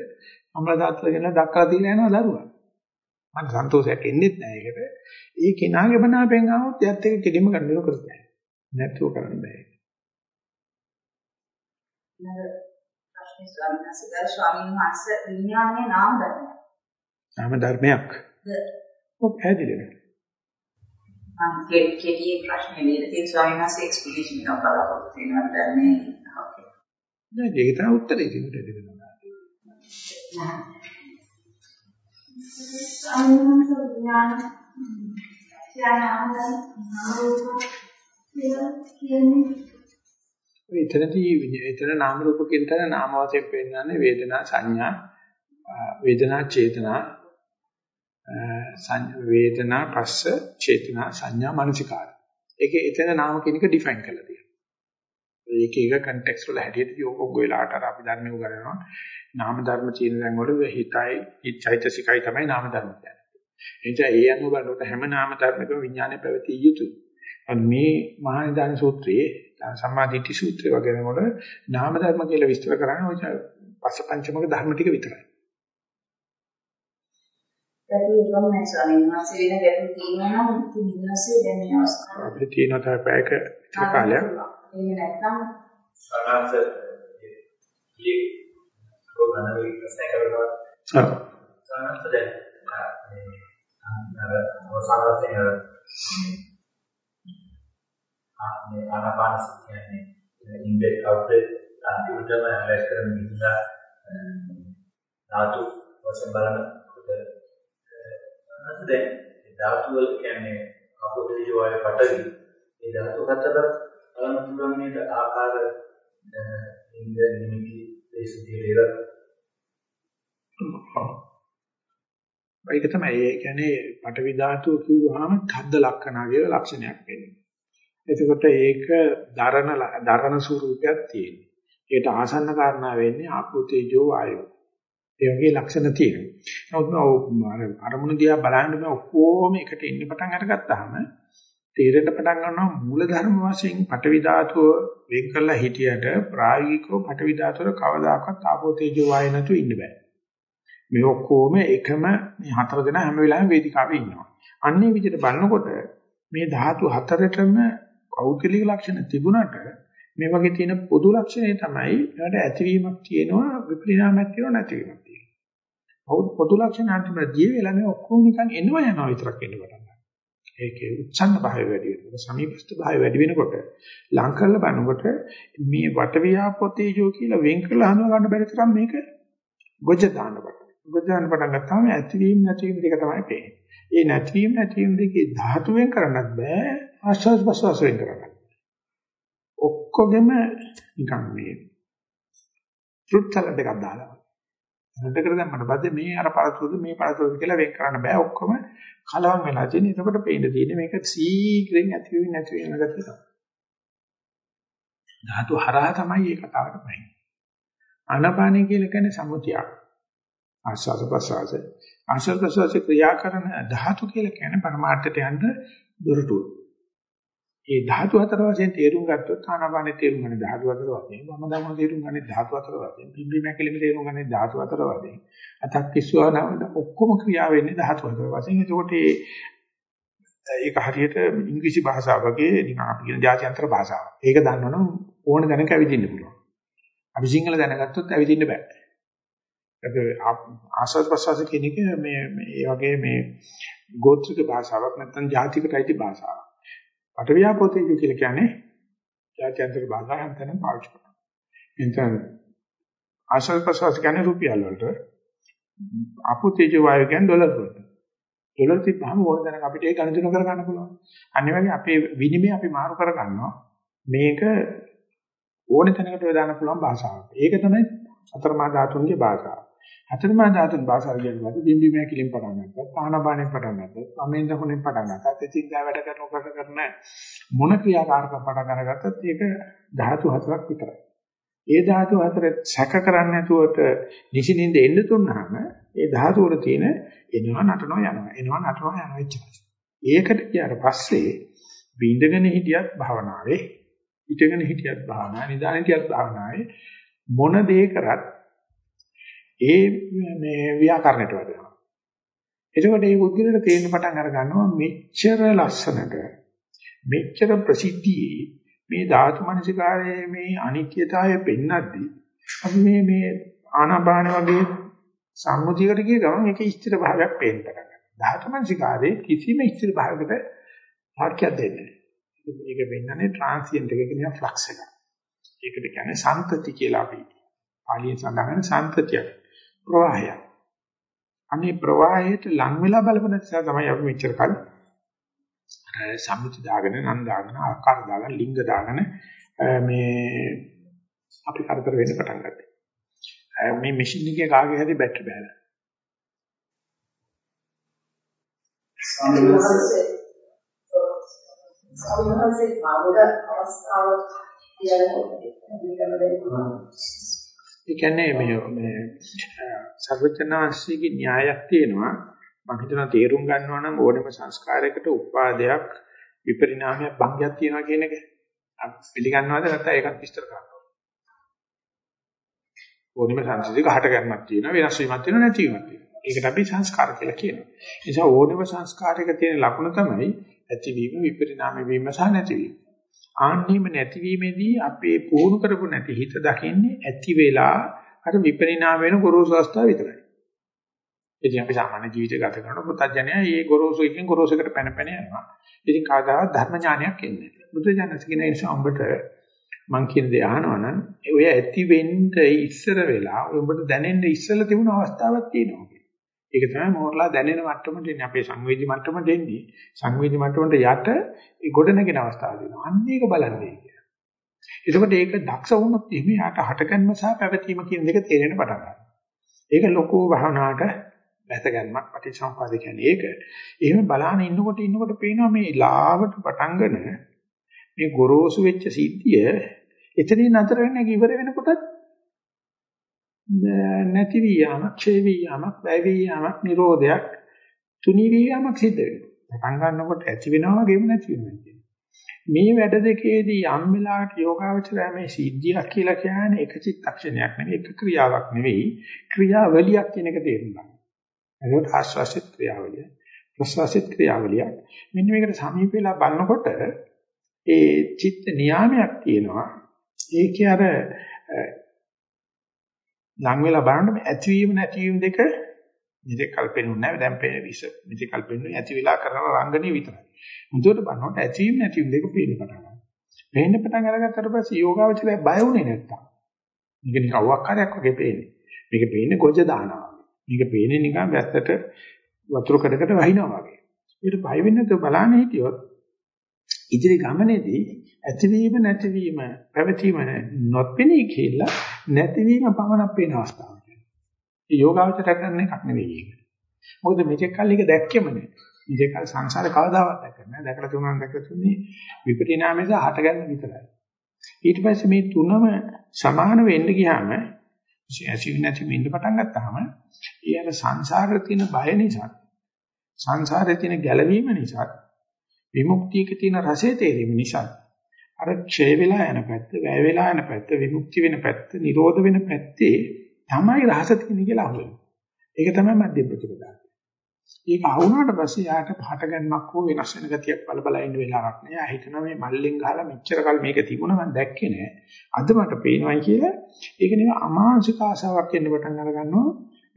අම්මා තාත්තා කියලා දක්කලා තියලා යනවා දරුවා. මට සන්තෝෂයක් එන්නේ නැහැ ඒකට. ඒ කෙනාගේ බනාපෙන් ආවොත් එයත් එක කෙලිම ගන්නව කරන්නේ. නැතුව කරන්න බෑ. ප්‍රශ්නේ ස්වාමීන් වහන්සේ ස්වාමීන් වහන්සේ විඥානයේ නාම ධර්මයක්. නාම ධර්මයක්. ඔව් පැහැදිලි වෙනවා. මම කෙටි ප්‍රශ්නේ තියෙන ස්වාමීන් වහන්සේ එක්ස්ප්ලනේෂන් එකක් බලාපොරොත්තු වෙනවා දැන්නේ. නෑ ඒක තමයි උත්තරේ දෙන්න දෙන්නවා. අනුමත විඥාන එතනදී එතන නාම රූප කියන තැන නාම වශයෙන් පෙන්නන්නේ වේදනා සංඥා වේදනා චේතනා වේදනා පස්ස චේතනා සංඥා මනසිකාර. ඒකේ එතන නාම කියන එක ඩිෆයින් කරලා තියෙනවා. ඒක එක කන්ටෙක්ස්ට් වල හැටියට යෝග වෙලාට අර අපි ධර්ම උගරනවා. නාම ධර්ම තියෙන තැන් වල හිතයි චෛතසිකයි තමයි නාම ධර්ම කියන්නේ. එනිසා ඒ අනුව බලනකොට හැම නාම ධර්මකම විඥානය පැවතිය යුතුයි. මේ මහා නිදාන සූත්‍රයේ සම්මාදිට්ඨි සූත්‍රය වගේ නේද නාම ධර්ම කියලා විස්තර කරන්නේ ඔය පස්සපංචමක ධර්ම ටික විතරයි. ඒක එකම ස්වාමීන් වහන්සේ වෙන ගැටලු තියෙනවා නම් ඉතින් දැන් මේ අවස්ථාව අපිට තියෙන තව පැයක විතර කාලයක්. එහෙම නැත්නම් සනාස ඊ කොහොමද ප්‍රශ්න කරනවා ඔව්. සනාස දැන් අර අවසානයේ මේ ආනාපාන කියන්නේ ඉන්බෙඩ් අවුට් අන්තිමටම ඇනලයිස් කරන විදිහ ධාතු වශයෙන් බලනකොට දැන් ධාතු වල කියන්නේ අපෝතේජ වායු පටවි ඒ ධාතු හතර බලන්න පුළුවන් නේද ආකාර ඉන්ද නිමිති දේශිතේ ලේර ඒක තමයි ඒ කියන්නේ පටවි ධාතුව කිව්වහම තද්ද ලක්ෂණ කියලා ලක්ෂණයක් වෙන්නේ. එතකොට ඒක දරණ දරණ ස්වරූපයක් තියෙනවා. ඒකට ආසන්න කාරණා වෙන්නේ ආපෝ තේජෝ වායෝ. ඒ වගේ ලක්ෂණ තියෙනවා. නමුත් අරමුණ දිහා බලන්න මේ ඔක්කොම එකට ඉන්න පටන් අරගත්තාම තේරෙන්න පටන් ගන්නවා මූල ධර්ම වශයෙන් පටවි ධාතුව වෙන් කරලා හිටියට ප්‍රායෝගිකව පටවි ධාතුව කවදාකවත් ආපෝ තේජෝ වායෝ නැතුව ඉන්න බෑ. මේ ඔක්කොම එකම මේ හතර දෙනා හැම වෙලාවෙම වේදිකාවේ ඉන්නවා. අන්නේ විදිහට බලනකොට මේ ධාතු හතරටම පෞද්ගලික ලක්ෂණ තිබුණාට මේ වගේ තියෙන පොදු ලක්ෂණය තමයි ඒකට ඇතිවීමක් තියෙනවා විපරිණාමයක් තියෙනවා නැතිවීමක් තියෙනවා. පොදු ලක්ෂණ අන්තිමට දිය වෙලා මේ ඔක්කොම නිකන් එනවා යනවා විතරක් එන්න පටන් ගන්නවා. ඒකේ උච්ඡන්න භාවය වැඩි වෙනකොට සමීපස්ත භාවය වැඩි වෙනකොට ලං කරලා බලනකොට මේ වටවියාපොතේජෝ කියලා වෙන් කරලා හඳුනා ගන්න බැරි තරම් මේක ගොජ දාන්න පටන් බුද්ධාන පටන් ගත්තාම ඇතිවීම නැතිවීම දෙක තමයි පේන්නේ. ඒ නැතිවීම නැතිවීම දෙකේ ධාතුවෙන් කරන්නත් බෑ ආශ්වාස ප්‍රශ්වාස වෙන් කරන්න. ඔක්කොගෙම නිකන් මේ ෆෘට් සලාඩ් එකක් දාලා. හදකට දැම්මට පස්සේ මේ අර පළතුරුද මේ පළතුරුද කියලා වෙන් කරන්න බෑ ඔක්කොම කලවම් වෙලා තියෙන. එතකොට පේන්න තියෙන්නේ මේක සීක්‍රෙන් ඇතිවෙන්නේ නැතිවෙන ගතිය තමයි. ධාතු හරහා තමයි මේ කතාවට පයින්නේ. ආනාපානය කියලා කියන්නේ සමුතියක්. ආස්වාද ප්‍රසවාස ආස්වාද ප්‍රසවාස ක්‍රියා කරන ධාතු කියලා කියන්නේ පරමාර්ථයට යන්න දොරටුව. ඒ ධාතු හතර වශයෙන් තේරුම් ගත්තොත් ආනාපානෙ තේරුම් ගන්න ධාතු හතර වශයෙන් වම දමන තේරුම් ගන්න ධාතු හතර වශයෙන් පිම්බි මැකලිම තේරුම් ගන්න ධාතු හතර වශයෙන් අතක් කිස්සුවා නම් ඔක්කොම ක්‍රියා වෙන්නේ ධාතු හතර වශයෙන්. ඒකෝට ඒක හරියට ඉංග්‍රීසි භාෂාව වගේ නිකන් අපි කියන ජාත්‍යන්තර භාෂාවක්. ඒක දන්නවනම් ඕන දැනක ඇවිදින්න පුළුවන්. අපි සිංහල දැනගත්තොත් ඇවිදින්න බෑ. ඒක ආස්වාද ප්‍රසවාස කියන එක මේ මේ වගේ මේ ගෝත්‍රික භාෂාවක් නැත්නම් ජාතිකට අයිති භාෂාවක්. පටවියාපෝතේ කියලා කියන්නේ ජාත්‍යන්තර භාෂා හැමතැනම පාවිච්චි කරනවා. එතන ආස්වාද ප්‍රසවාස කියන්නේ රුපියල් වලට අපුතේජ වායු කියන්නේ ඩොලර් වලට. ඩොලර් තිබ්බහම ඕන දැනක අපිට ඒක ගණිතන කර ගන්න පුළුවන්. අනිත් වගේ අපේ විනිමය අපි මාරු කර ගන්නවා. මේක ඕන තැනකට යොදාන්න පුළුවන් භාෂාවක්. ඒක තමයි අතරමා ධාතුන්ගේ භාෂාව. අතරමා ධාතුන් භාෂාව කියන්නේ බිම්බිමය කිලින් පටන් ගන්නත්, ආනපානෙන් පටන් ගන්නත්, අමෙන් දකුණෙන් පටන් ගන්නත්, එතින්දා වැඩ කරනකොට කරන මොන ක්‍රියාකාරකම් පටන් අරගත්තත් ඒක ධාතු හතරක් විතරයි. ඒ ධාතු හතර සැක කරන්නේ නැතුවට නිසින්ින්ද එන්න දුන්නාම ඒ ධාතු වල තියෙන එනවා නටනවා යනවා. එනවා නටනවා යනවා එච්චරයි. ඒකට කියාට පස්සේ බින්දගෙන හිටියත් භාවනාවේ ඉඳගෙන හිටියත් භාවනාවේ නිදාගෙන හිටියත් භාවනාවේ මොන දේ කරත් ඒ මේ ව්‍යාකරණයට වැඩෙනවා. එතකොට මේ බුද්ධිලට තේරෙන පටන් අර ගන්නවා මෙච්චර ලස්සනට මෙච්චර ප්‍රසිද්ධියේ මේ ධාතු මනසිකාරයේ මේ අනිත්‍යතාවය පෙන්නද්දී අපි මේ මේ ආනාපාන වගේ සම්මුතියකට ගිය ගමන් ඒක ස්ථිර භාවයක් පේන්න පටන් ගන්නවා. ධාතු මනසිකාරයේ කිසිම ස්ථිර භාවයකට වාක්‍යයක් දෙන්නේ නැහැ. ඒක වෙන්නන්නේ ට්‍රාන්සියන්ට් එක කියන ෆ්ලක්ස් එක. ඒකට කියන්නේ සම්තති කියලා අපි පාලියෙන් සඳහන් සම්තතිය ප්‍රවාහය. අනේ ප්‍රවාහයට ලං වෙලා බලපන නිසා තමයි අපි මෙච්චර කල් සම්මුති දාගෙන නම් දාගෙන ආකාර දාගෙන ලිංග දාගෙන මේ අපි කරදර වෙන්න පටන් ගත්තා. මේ මැෂින් එකේ කාගේ හරි බැටරි බෑලා. සමහරවිට පාවුල අවස්ථාව ඒ කියන්නේ මේ මේ සර්වඥාන්සේගේ න්‍යායක් තියෙනවා. මම හිතනවා තේරුම් ගන්නවා නම් ඕනෑම සංස්කාරයකට උපාදයක් විපරිණාමයක් භංගයක් තියෙනවා කියන එක. පිළිගන්නවද? නැත්නම් ඒකත් විස්තර කරන්න ඕනෑම සංස්කෘතික හට ගැනීමක් තියෙනවා වෙනස් වීමක් තියෙනවා නැති වීමක් තියෙනවා. ඒකට අපි සංස්කාර කියලා කියනවා. ඒ නිසා ඕනෑම සංස්කාරයක තියෙන ලක්ෂණ තමයි ඇතිවීම විපරිණාම වීම සහ නැතිවීම. ආන්නීම නැතිවීමේදී අපේ පුහුණු කරපු නැති හිත දකින්නේ ඇති වෙලා අර විපරිණාම වෙන ගොරෝසු අවස්ථාව විතරයි ඉතින් අපි සාමාන්‍ය ජීවිතය ගත කරනකොට පුතඥයා මේ ගොරෝසු එකෙන් ගොරෝසුකට පැන පැන යනවා. ඉතින් කවදාවත් ධර්ම ඥානයක් එන්නේ නැහැ. බුදුජානක කියන නිසා උඹට මං කියන දේ අහනවා නම් ඔය ඇති වෙන්න ඉස්සර වෙලා උඹට දැනෙන්න ඉස්සලා තිබුණ අවස්ථාවක් තියෙනවා. ඒක තමයි මෝරලා දැනෙන මට්ටමට එන්නේ අපේ සංවේදී මට්ටමට එන්නේ. සංවේදී මට්ටමට යට ඒ ගොඩනගෙන අවස්ථාවක් දෙනවා. අන්න ඒක බලන්නේ කියලා. එතකොට ඒක දක්ෂ වුණොත් එහෙම යාට හටගන්ම සහ පැවතීම කියන දෙක තේරෙන්න පටන් ගන්නවා. ඒක ලොකු භාවනාවට බැස ගැනීමක් පටිච්චසමුප්පාද කියන්නේ ඒක. එහෙම බලාන ඉන්නකොට ඉන්නකොට පේනවා මේ ලාවට පටන්ගෙන මේ ගොරෝසු වෙච්ච සිද්ධිය එතනින් නතර වෙන්නේ ඉවර වෙනකොටත් නැති වී යාමක්, ඡේ වී යාමක්, වැය වී යාමක්, නිරෝධයක්, තුනී වී යාමක් සිද්ධ වෙනවා. පටන් ගන්නකොට ඇති වෙනවා වගේම නැති වෙනවා කියන්නේ. මේ වැඩ දෙකේදී යම් වෙලාවකට යෝගාවචරය මේ සිද්ධියක් කියලා කියන්නේ එක චිත්තක්ෂණයක් නෙවෙයි එක ක්‍රියාවක් නෙවෙයි ක්‍රියාවලියක් කියන එක තේරුම් ගන්න. එතකොට ආශ්වාසිත ක්‍රියාවලිය ප්‍රශ්වාසිත ක්‍රියාවලිය මෙන්න මේකට සමීප වෙලා බලනකොට ඒ චිත්ත නියාමයක් තියෙනවා ඒකේ අර ලං වෙලා බලනකොට ඇතිවීම නැතිවීම දෙක මෙතෙක් කල්පෙන්නේ නැහැ. දැන් පේන විස මෙතෙක් කල්පෙන්නේ ඇති වෙලා කරන රංගනේ විතරයි. මුදුවට බලනකොට ඇතිවීම නැතිවීම දෙක පේන්න පටන් ගන්නවා. පේන්න පටන් අරගත්තට පස්සේ යෝගාවචරය බය වුණේ නැත්තම්. මේක නිකන් අවක්කාරයක් වගේ පේන්නේ. මේක පේන්නේ ගොජ දානවා මේක පේන්නේ නිකන් වැස්සට වතුර කඩකට වහිනවා වගේ. ඊට බය වෙන්නේ නැතුව බලන්න හිටියොත් ඉදිරි ගමනේදී ඇතිවීම නැතිවීම පැවතීම නොපෙනී කියලා නැතිවීම පමණක් පේන අවස්ථාවක්. ඒ යෝගාවචර කරන එකක් නෙවෙයි ඒක. මොකද මේක කල් එක දැක්කෙම නෑ. මේක කල් සංසාරේ කවදාවත් දැක්කේ නෑ. දැකලා තුනක් දැකලා තුනේ විපරිණාමයේ හටගන්න විතරයි. ඊට පස්සේ මේ තුනම සමාන වෙන්න ගියාම ඇසිව් නැති වෙන්න පටන් ගත්තාම ඒ අර සංසාරේ තියෙන බය නිසා සංසාරේ තියෙන ගැළවීම නිසා විමුක්තියක තියෙන රසය තේරීම නිසා අර ක්ෂය වෙලා යන පැත්ත, වැය වෙලා යන පැත්ත, විමුක්ති වෙන පැත්ත, නිරෝධ වෙන පැත්තේ තමයි රහස තියෙන්නේ කියලා අහුවෙනවා. ඒක තමයි මධ්‍ය ප්‍රතිපදාව. ඒක අහුණාට පස්සේ යාට පහට ගන්නක් හෝ වෙනස් වෙන ගතියක් බල බල ඉන්න වෙලාවක් නෑ. ආ හිතනවා මේ මල්ලෙන් ගහලා මෙච්චර කල් මේක තිබුණා මම දැක්කේ නෑ. අද මට පේනවායි කියලා ඒක නෙවෙයි අමානසික ආසාවක් එන්න පටන් අර ගන්නවා.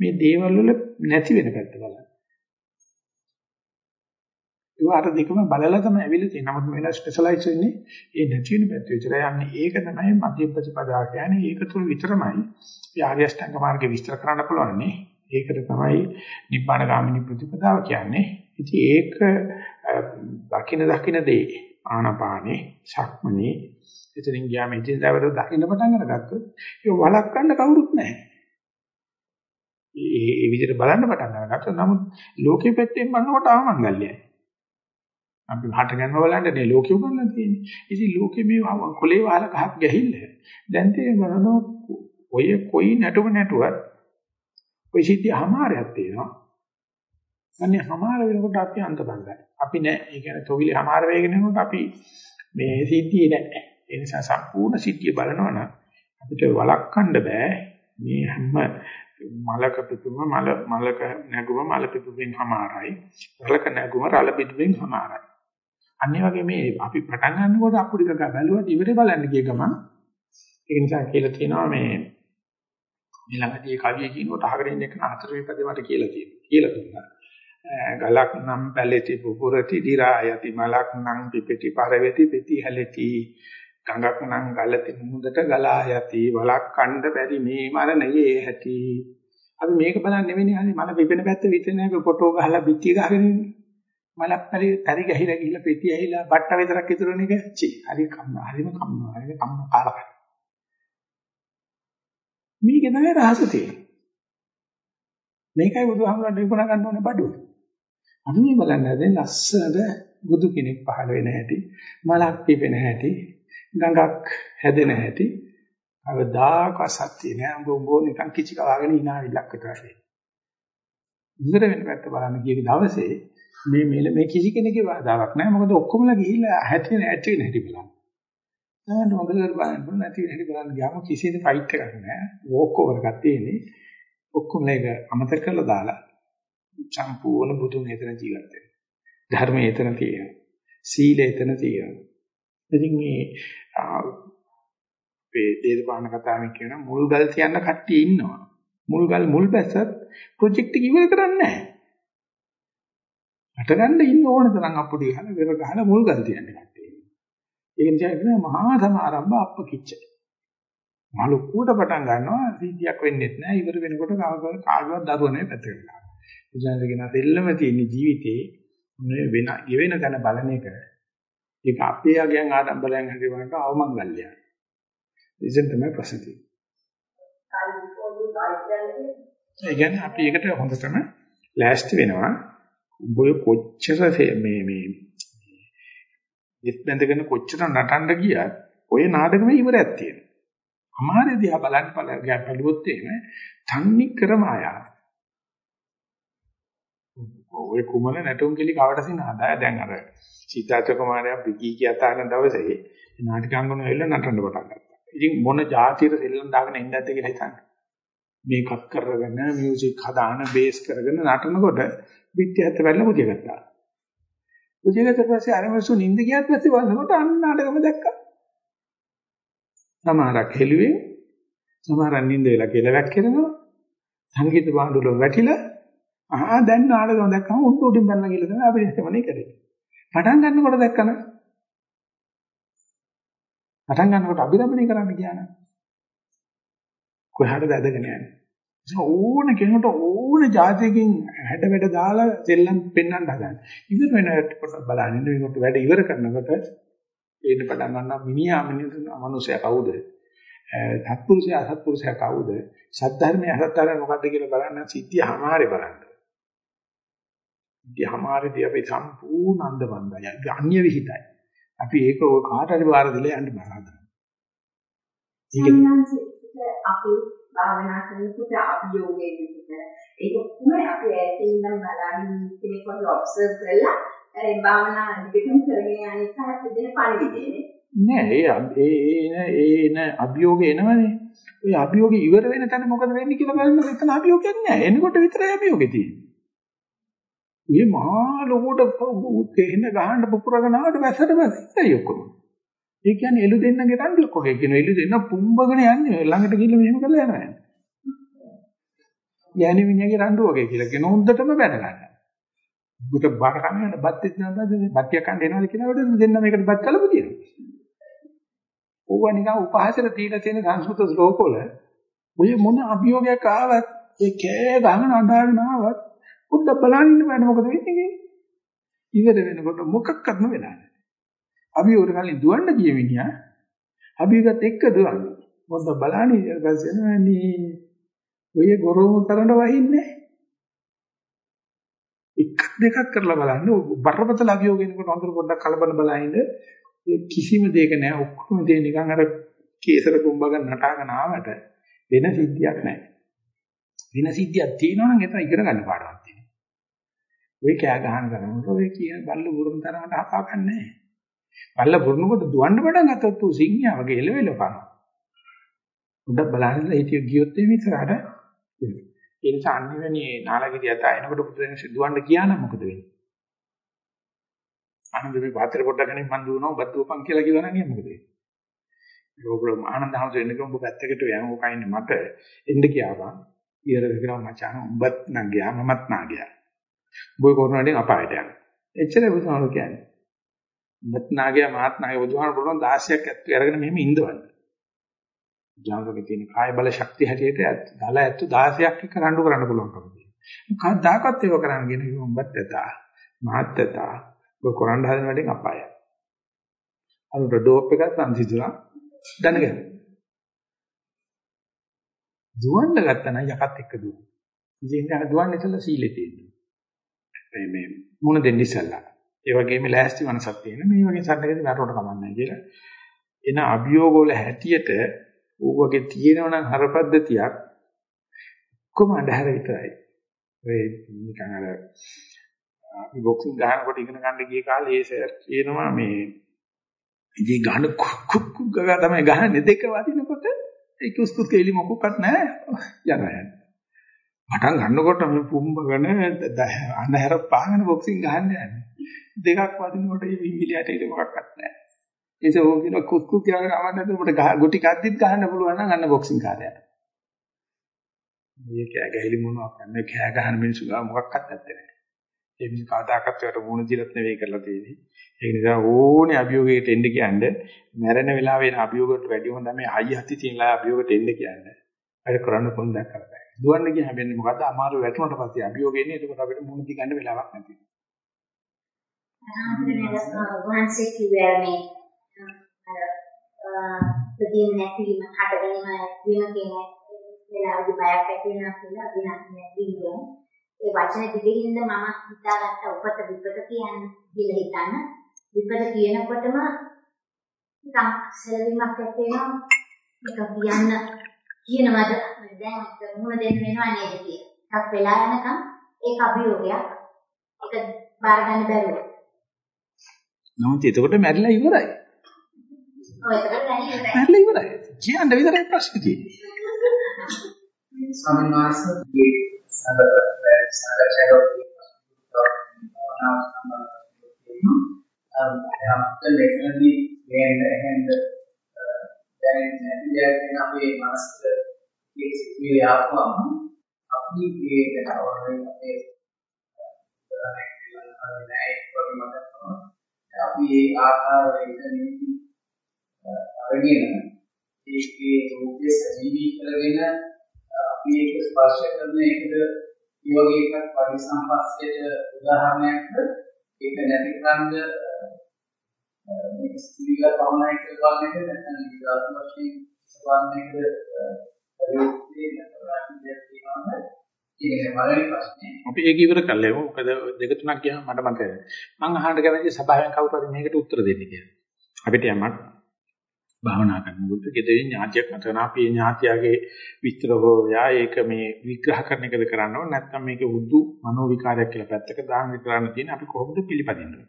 මේ දේවල් වල නැති වෙන පැත්ත බලන්න. ඒ අර දෙකම බලලා තමයි ඇවිල්ලා තියෙන්නේ. නමුත් මේලා ස්පෙෂලායිස් වෙන්නේ ඒ නැති වෙන පැත්ත විතරයි යන්නේ. ඒක තමයි මධ්‍ය ප්‍රතිපදා කියන්නේ. ඒක තුල විතරමයි ආර්ය අෂ්ටාංග මාර්ගේ විස්තර කරන්න පුළුවන් නේ. ඒකට තමයි නිබ්බාන ගාමිනී ප්‍රතිපදාව කියන්නේ. ඉතින් ඒක දකින දකින දේ ආනපානේ, ශක්මනේ එතනින් ගියාම ඉතින් දවර දකින්න පටන් අරගත්තොත් ඒක වළක්වන්න කවුරුත් නැහැ. ඒ ඒ විදිහට බලන්න පටන් අරගත්තා. නමුත් ලෝකෙ පැත්තෙන් බලනකොට ආමංගල්‍යයි. අපි හට ගන්නව බලන්නේ ලෝකෙ උගන්ලා තියෙන්නේ. ඉතින් ලෝකෙ මේ කොලේ වහල ගහක් ගැහිල්ල. දැන් තේරෙනවා ඔය කොයි නැටුම නැටුවත් ඔය සිද්ධිය හමාරයක් තියෙනවා. අනේ හමාර වෙනකොට අපි අන්තබන්දයි. අපි නෑ. ඒ කියන්නේ තොවිලේ හමාර වෙගෙන යනකොට අපි මේ සිද්ධියේ නෑ. ඒ නිසා සම්පූර්ණ සිද්ධිය බලනවා නම් අපිට වළක්වන්න බෑ. මේ හැම මලක පිටුම මල මලක නැගුම මල පිටුවෙන් හමාරයි. රලක නැගුම රල පිටුවෙන් හමාරයි. අනිත් වගේ මේ අපි පටන් ගන්නකොට අපුඩික බැලුවා ඉවරේ බලන්න ගිය ගමන් ඒ නිසා කියලා තියෙනවා මේ මේ ළඟදී ඒ කවිය කියනකොට අහගෙන ඉන්න එක හතර විපදේ මට කියලා තියෙනවා. කියලා දුන්නා. ගලක් නම් පැලෙති පුපුරති දිරායති මලක් නම් පිපෙති පරවෙති පෙති හැලෙති. ගඟක් නම් ගලති මුහුදට ගලා යති. වලක් කණ්ඩ බැරි මේ මරණයේ ඇති අපි මේක බලන්නේ නෙවෙයි අනේ මල පිපෙන පැත්ත විතරනේ ෆොටෝ ගහලා පිටිය ගහගෙන ඉන්නේ. මලක් පරි පරි ගහිලා ගිහලා පෙති ඇහිලා බට්ට විතරක් ඉතුරුන එක චි හරි කම්ම හරිම කම්ම හරි කම්ම කාලක මේකේ තමයි රහස තියෙන්නේ. මේකයි බුදුහාමුදුරන් විකුණ ගන්න ඕනේ බඩුව. අපි මේ බලන්න දැන් ලස්සනද බුදු කෙනෙක් පහළ වෙන හැටි, මලක් පිපෙන හැටි, ගඟක් හැදෙන හැටි. අවදාක සත්‍ය නෑ උඹ උඹ නිකන් කිචි කවාගෙන hina විලක් විතරයි. ඉවර වෙන පැත්ත බලන්න ගිය දවසේ මේ මේ මේ කිසි කෙනෙකුගේ වාදාවක් නෑ මොකද ඔක්කොමලා ගිහිල්ලා හැටි නැටි නැටි බලන්න. නෑ හොඳට බලන්න නැති හැටි බලන්න ගියාම කිසිද ෆයිට් එකක් නෑ වෝක් ඕවර් එකක් තියෙන්නේ. ඔක්කොම මේක අමතක කරලා දාලා සම්පූර්ණ බුදුන් එතන ජීවත් වෙනවා. ධර්මයේ එතන තියෙනවා. සීලය එතන තියෙනවා. ඉතින් මේ අපේ දේශපාලන කතාවෙන් කියන මුල්ගල් තියන්න කට්ටිය ඉන්නවා. මුල්ගල් මුල් බැස්සත් ප්‍රොජෙක්ට් එක ඉවර කරන්නේ නැහැ. අට ගන්න ඉන්න ඕන තරම් අපුඩි ගහලා වෙර ගහලා මුල්ගල් තියන්නේ ඒ නිසා කියන මහා සමාරම්භ අප්පකිච්ච. මලුකුවට පටන් ගන්නවා සිද්ධියක් වෙන්නේ නැහැ. ඉවර වෙනකොට කාගවත් දරුව නෙවෙයි පැත්තකට ගන්නවා. බුදුන් කියන දෙල්ලම තියෙන ජීවිතේ මේ වෙන ගෙවෙන තැන බලන එක ඒක අපේ යගයන් ආඩම්බරයන් හැටි වලට අවමංගල්‍යය. ඉතින් තමයි ප්‍රශ්න තියෙන්නේ. ඒ කියන්නේ අපි ඒකට හොඳටම ලෑස්ති වෙනවා. ඔබ කොච්චර මේ මේ ඉස් බැඳගෙන කොච්චර නටන්න ගියත් ඔය නාටකෙම ඉවරයක් තියෙනවා. අමාරේ දිහා බලන්න බලන්න බැලුවොත් එහෙම තන්නේ කර මායාව. ඔය කුමල නැටුම් කෙලි කවට සිනාදා දැන් අර සීතාච කුමාරයා බිකී කියතාන දවසේ නාටිකාංගන වෙලා නටන්න පටන් ගත්තා. ඉතින් මොන જાතියට සෙල්ලම් දාගෙන ඉන්නද කියලා හිතන්න. මේකත් කරගෙන මියුසික් හදාන බේස් කරගෙන නටනකොට පිටියත් වැල්ල පුදිය ගත්තා. උදේකට පස්සේ අර මිනිස්සු නිින්ද ගියාට පස්සේ බලනකොට අන්න නාටකම දැක්කා. සමහරක් හෙළුවේ සමහරක් නිින්ද වෙලා කෙලවක් කරනවා. සංගීත භාණ්ඩවල වැටිලා ආ දැන් නාටකම දැක්කම උඩ උඩින් බැලලා කියලා තමයි අපි ඉස්සමනේ කරේ. පටන් ගන්නකොට දැක්කම පටන් ගන්නකොට අභිරමණය කරන්න ගියා නම් කොහාටද ඇදගෙන යන්නේ? ඕන කෙනෙකුට ඕන જાතියකින් හැඩ වැඩ දාලා සෙල්ලම් පෙන්වන්න හදන. ඉතින් වෙනකොට බලන්න මේකට වැඩ ඉවර කරනකොට එන්න පටන් ගන්නවා මිනිහා මිනිහා කවුද? සත්පුරුෂයා අසත්පුරුෂයා කවුද? සද්ධර්මයේ අසත්ධර්මයේ මොකද්ද කියලා බලන්න සිද්ධිය හැමාරේ බලන්න. සිද්ධිය හැමාරේදී අපි සම්පූර්ණ අන්දමන්දයි. අන්‍ය විහිදයි. අපි ඒක ඔය කාට හරි බාර දෙලා යන්න බෑ හදන්න. ඒක අපි භාවනා කරනකොට අභියෝගයේ විදිහට. ඒක කොහොමද අපි ඈතින් ඉඳන් බලන්නේ කෙනෙක් වගේ ඔබ්සර්ව් කරලා ඒ භාවනා දිගටම කරගෙන යන එක හැදෙන පරිවිදේ නෑ? ඒ ඒ එන අභියෝගය එනවනේ. ඔය අභියෝගය ඉවර වෙන තැන මොකද වෙන්නේ කියලා බලන්න එතන අභියෝගයක් නෑ. එනකොට විතරයි අභියෝගේ තියෙන්නේ. මේ මහා ලොකුට තේහෙන ගහන්න පුපුරගෙන ආවට වැසට වැසිතයි ඔක්කොම. ඒ කියන්නේ එළු දෙන්නගේ රණ්ඩුවක් වගේ කියන එළු දෙන්න පුම්බගෙන යන්නේ ළඟට ගිහිල්ලා මෙහෙම කරලා යනවා. යන්නේ මිනිහගේ රණ්ඩුව වගේ කියලා කියන හොඳටම බැන ගන්න. බුත බාර කන්න බත් දෙන්නවද බත්තිය කන්න එනවද කියලා උඩ දෙන්න මේකට බත් කලපු කියනවා. ඕවා නිකන් උපහාසයට දීලා තියෙන සංස්කෘත ශ්ලෝකවල ඔය මොන අභියෝගයක් ආවත් ඒ කෑ ගහන අඬාගෙන ආවත් පොඩ්ඩක් බලන්න ඉන්න බෑ මොකද වෙන්නේ කියලා. ඉවර වෙනකොට මොකක්වත් වෙලා නැහැ. අභියෝගට කලින් දුවන්න ගිය මිනිහා අභියෝගත් එක්ක දුවන්නේ. මොකද බලන්නේ ඊට පස්සේ නෑනේ ඔය ගොරෝමු තරණ වහින්නේ එක දෙකක් කරලා බලන්න. බරපතල අභියෝගයකට හොඳට පොඩ්ඩක් කලබල බලහින්ද කිසිම දෙයක නෑ ඔක්කොම දේ නිකන් අර කේසර කුඹගෙන නටාගෙන ආවට වෙන සිද්ධියක් නෑ වෙන සිද්ධියක් තියෙනවා නම් එතන ඉගෙන ගන්න පාඩමක් තියෙනවා. ඔය කෑ ගහන කරනකොට ඔය කියන බල්ල බුරුන් තරමට හපා ගන්නෑ බල්ල බුරුනකොට දුවන්න පටන් ගත්තොත් ඌ සිංහයා වගේ එලෙවෙල පනවා උඩ බලන්න හිටිය ගියොත් එමේ ඉස්සරහට ඒ නිසා අනිවෙනි නාලගිරිය අත එනකොට පුදුරෙන් සිදුවන්න ගියා නම් මොකද වෙන්නේ? ආනන්ද මේ පාත්‍ර පොඩ්ඩක් ගනින් මන් දුවනවා ඔබත් දුවපන් කියලා කිව්වා නම් මොකද වෙන්නේ? ඕගොල්ලෝ ආනන්ද හමුද එන්නකම් ඔබ පැත්තකට යන ඕක අයින්නේ මට එන්න කියාවා. ඊයරද කියලා මචං උඹත් නම් ගියා මමත් නා ගියා. ඔබ කොරෝනාවෙන් අපායට යනවා. එච්චරයි බුදුහාමුදුරුවෝ කියන්නේ. උඹත් නා ගියා මාත් නා ගියා බුදුහාමුදුරුවෝ 16ක් ඇත්තු අරගෙන මෙහෙම ඉඳවන්න. ජාතකයේ තියෙන කාය බල ශක්තිය හැටියට දල ඇත්තු 16ක් එක්ක රණ්ඩු කරන්න පුළුවන්කම තියෙනවා. කවදාකවත් ඒක කරන්න කියන උඹත් ඇතා මහත් ඇතා ඔය කරන්න හදන වැඩෙන් අපායයි. අර ඩෝප් එක සංසිඳුණා දැනගන්න. දුවන්න ගත්තා නම් යකත් එක්ක දුවන. ඉතින් ඒක දුවන්න ඉතලා සීලෙ තියෙනවා. මේ මේ මුණ දෙන්න ඉස්සල්ලා. ඒ වගේම ලෑස්ති මනසක් තියෙන මේ වගේ සද්දකදී වැරවට කමන්නේ කියලා. එන අභියෝග වල හැටියට ඌ වගේ තියෙනවා නම් හරපද්ධතියක් කොහොම අඳහර විතරයි. ඔය නිකන් අර අපි බොක්සින් ගහනකොට ඉගෙන ගන්න ගිය කාලේ ඒ සර් කියනවා මේ ඉතින් ගහන කුක් කුක් ගා තමයි ගහන්නේ දෙක වදිනකොට ඒක උස්කුත් කෙලි මොකක්වත් නැහැ යනවා යන්නේ. පටන් ගන්නකොට මේ පුම්බගෙන අඳහර පාගෙන බොක්සින් ගහන්න යන්නේ. දෙකක් වදිනකොට මේ විහිලියට ඒක මොකක්වත් නැහැ. ඒක ඕක කියන කුක්කු කියලාගෙන අමන්නද උඹට ගුටි කද්දිත් ගහන්න පුළුවන් නම් අන්න බොක්සින් කාර්යය. මේ කෑ ගැහිලි මොනවක් නැහැ කෑ ගහන මිනිස්සු ගා මොකක්වත් නැත්තේ නෑ. ඒ මිනිස්සු කවදාකවත් ඒකට මුණ දීලත් නෙවෙයි කරලා තියෙන්නේ. ඒ නිසා ඕනේ අභියෝගයකට එන්න කියන්නේ මැරෙන වෙලාවේ එන අභියෝගයට වැඩි හොඳ මේ හයි හති තියෙනලා අභියෝගයට එන්න කියන්නේ. අර කරන්න කොහොමද කරලා. දුවන්න ගිය හැබැයි මොකද්ද අමාරු වැටුණට පස්සේ අභියෝගය එන්නේ එතකොට අපිට මුණ දී ගන්න වෙලාවක් නැති. අනාගතේ වහන්සේ කිව්වා මේ ප්‍රතිම නැතිවීම හටගැනීම වීම කියන වෙලාවදී බයක් ඇති වෙනවා කියලා අපි නැතිවීම ඒ වචන දෙකකින්ද මම හිතාගත්ත උපත විපත කියන්නේ කියලා හිතන්න විපත කියනකොටම නිකන් සැලවීමක් ඇති වෙනවා නිකන් කියන්න කියනවද දැන් මුණ දෙන්න වෙනවා නේද කියලා. ටිකක් වෙලා යනකම් ඒක අභියෝගයක්. ඒක බාර ගන්න බැරුව. නමුත් එතකොට මැරිලා ඉවරයි. මැරලා ඉවරයි. කියන්න විතරයි ප්‍රශ්නේ තියෙන්නේ. නැති දෙයක් වෙන අපේ මනසට ඒ සිතුවිලි ආවම අපි ඒකට අවරණය අපේ අපි ඒ ආකාරයෙන් නිමිති අරගෙන ඒකේ රූපේ සජීවී කරගෙන අපි ඒක ස්පර්ශ කරන එකද මේ වගේ එකක් පරිසම්පස්සයට උදාහරණයක්ද ඒක නැති කරන්ද මේක ස්ථිරව පවණයි කියලා බලන්නේ නැත්නම් විද්‍යාත්මක වශයෙන් සබන්නේද පරිවර්තනය කරලා අපි ඒක ඉවර කළේමු. මොකද දෙක තුනක් ගියාම මට මතකයි. මම අහන්න කැමති සභාවෙන් කවුරු හරි මේකට උත්තර දෙන්න කියලා. අපිට යමක් භාවනා කරනකොට ගෙදරින් ඥාතියක් මතන අපි ඥාතියගේ විස්තර හෝ යා ඒක මේ විග්‍රහ කරන එකද කරන්නව නැත්නම් මේක උද්දු මනෝ විකාරයක් කියලා පැත්තක දාන්න කරන්න තියෙන අපි කොහොමද පිළිපදින්නේ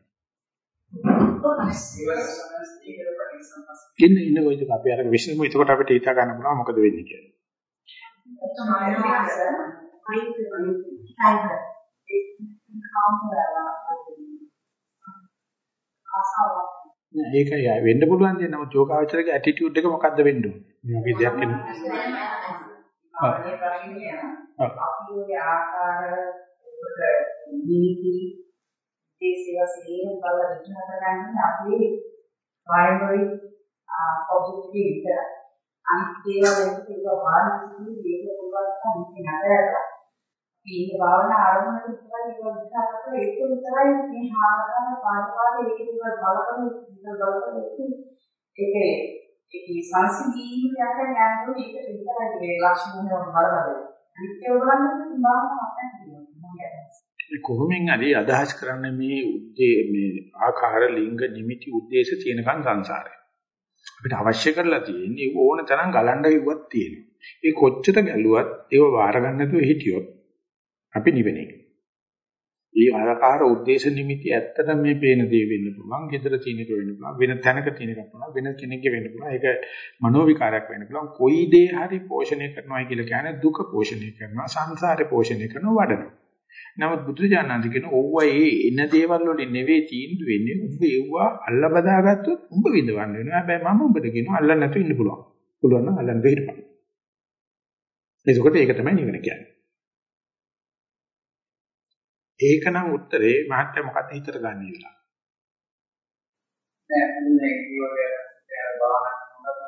ඉන්න ඉන්න කොයිද අපි අර විශ්ලේෂණය එතකොට අපිට හිතා ගන්න පුළුවන් මොකද වෙන්නේ කියලා නෑ ඒකයි වෙන්න පුළුවන් දේ. නමුත් යෝගාචරයේ ඇටිටියුඩ් එක මොකද්ද වෙන්න ඕනේ? මේ වගේ දෙයක් එන්න. අපි ඔය ආකාර නීති දේශය සේන බල විචාර කරන්නේ අපි ප්‍රයිමරි ඔබ්ජෙක්ටිව් විතර අනිත් ඒවා වෙනත් ඒවා වාරණසි දේක පුළුවන් නම් නේද මේ භාවනා ආරම්භ කරලා ඉතින් විස්තර කරලා ඒක විතරයි මේ හාරකම පාඩපාඩේ ඒක දිහා බලපන බලපන ඒක ඒකේ සංසිඳීම යන යනකොට ඒක විතරයි මේ ලක්ෂණ වෙනම බලපද අනිත්‍ය බලන්න භාවනා මතක් කොහොමෙන් හරි අදහස් කරන්නේ මේ උද්දේ මේ ආකාර ලිංග නිමිති උද්දේශ තියෙනකන් සංසාරේ. අපිට අවශ්‍ය කරලා තියෙන්නේ ඕන තරම් ගලන්න ඉවත් තියෙනවා. ඒ කොච්චර ගැලුවත් ඒව වාර ගන්න නැතුව හිටියොත් අපි නිවෙන එක. ඒ ආකාර උද්දේශ නිමිති ඇත්තටම මේ පේන දේ වෙන්න පුළුවන්, gedara තියෙන එක වෙන්න පුළුවන්, වෙන තැනක තියෙන එකක් පුළුවන්, වෙන කෙනෙක්ගේ වෙන්න පුළුවන්. ඒක මනෝ විකාරයක් වෙන්න පුළුවන්. කොයි දේ හරි පෝෂණය කරනවා කියලා කියන්නේ දුක පෝෂණය කරනවා, සංසාරේ පෝෂණය කරනවා වඩනවා. නමුත් බුදුරජාණන් කියන ඕවයේ එන දේවල් වලින් නෙවෙයි තීන්දුව වෙන්නේ උඹ ඒවා අල්ල බදාගත්තොත් උඹ විඳවන්න වෙනවා හැබැයි මම උඹට කියනවා අල්ලන්න නැතුව ඉන්න පුළුවන් පුළුවන් නම් අල්ලන්න දෙන්න එතකොට ඒක තමයි නිවන කියන්නේ ඒකනම් උත්තරේ මහත්ය මොකක්ද හිතට ගන්න වෙලා. නෑ මේ කියවල බාහන මොකක්ද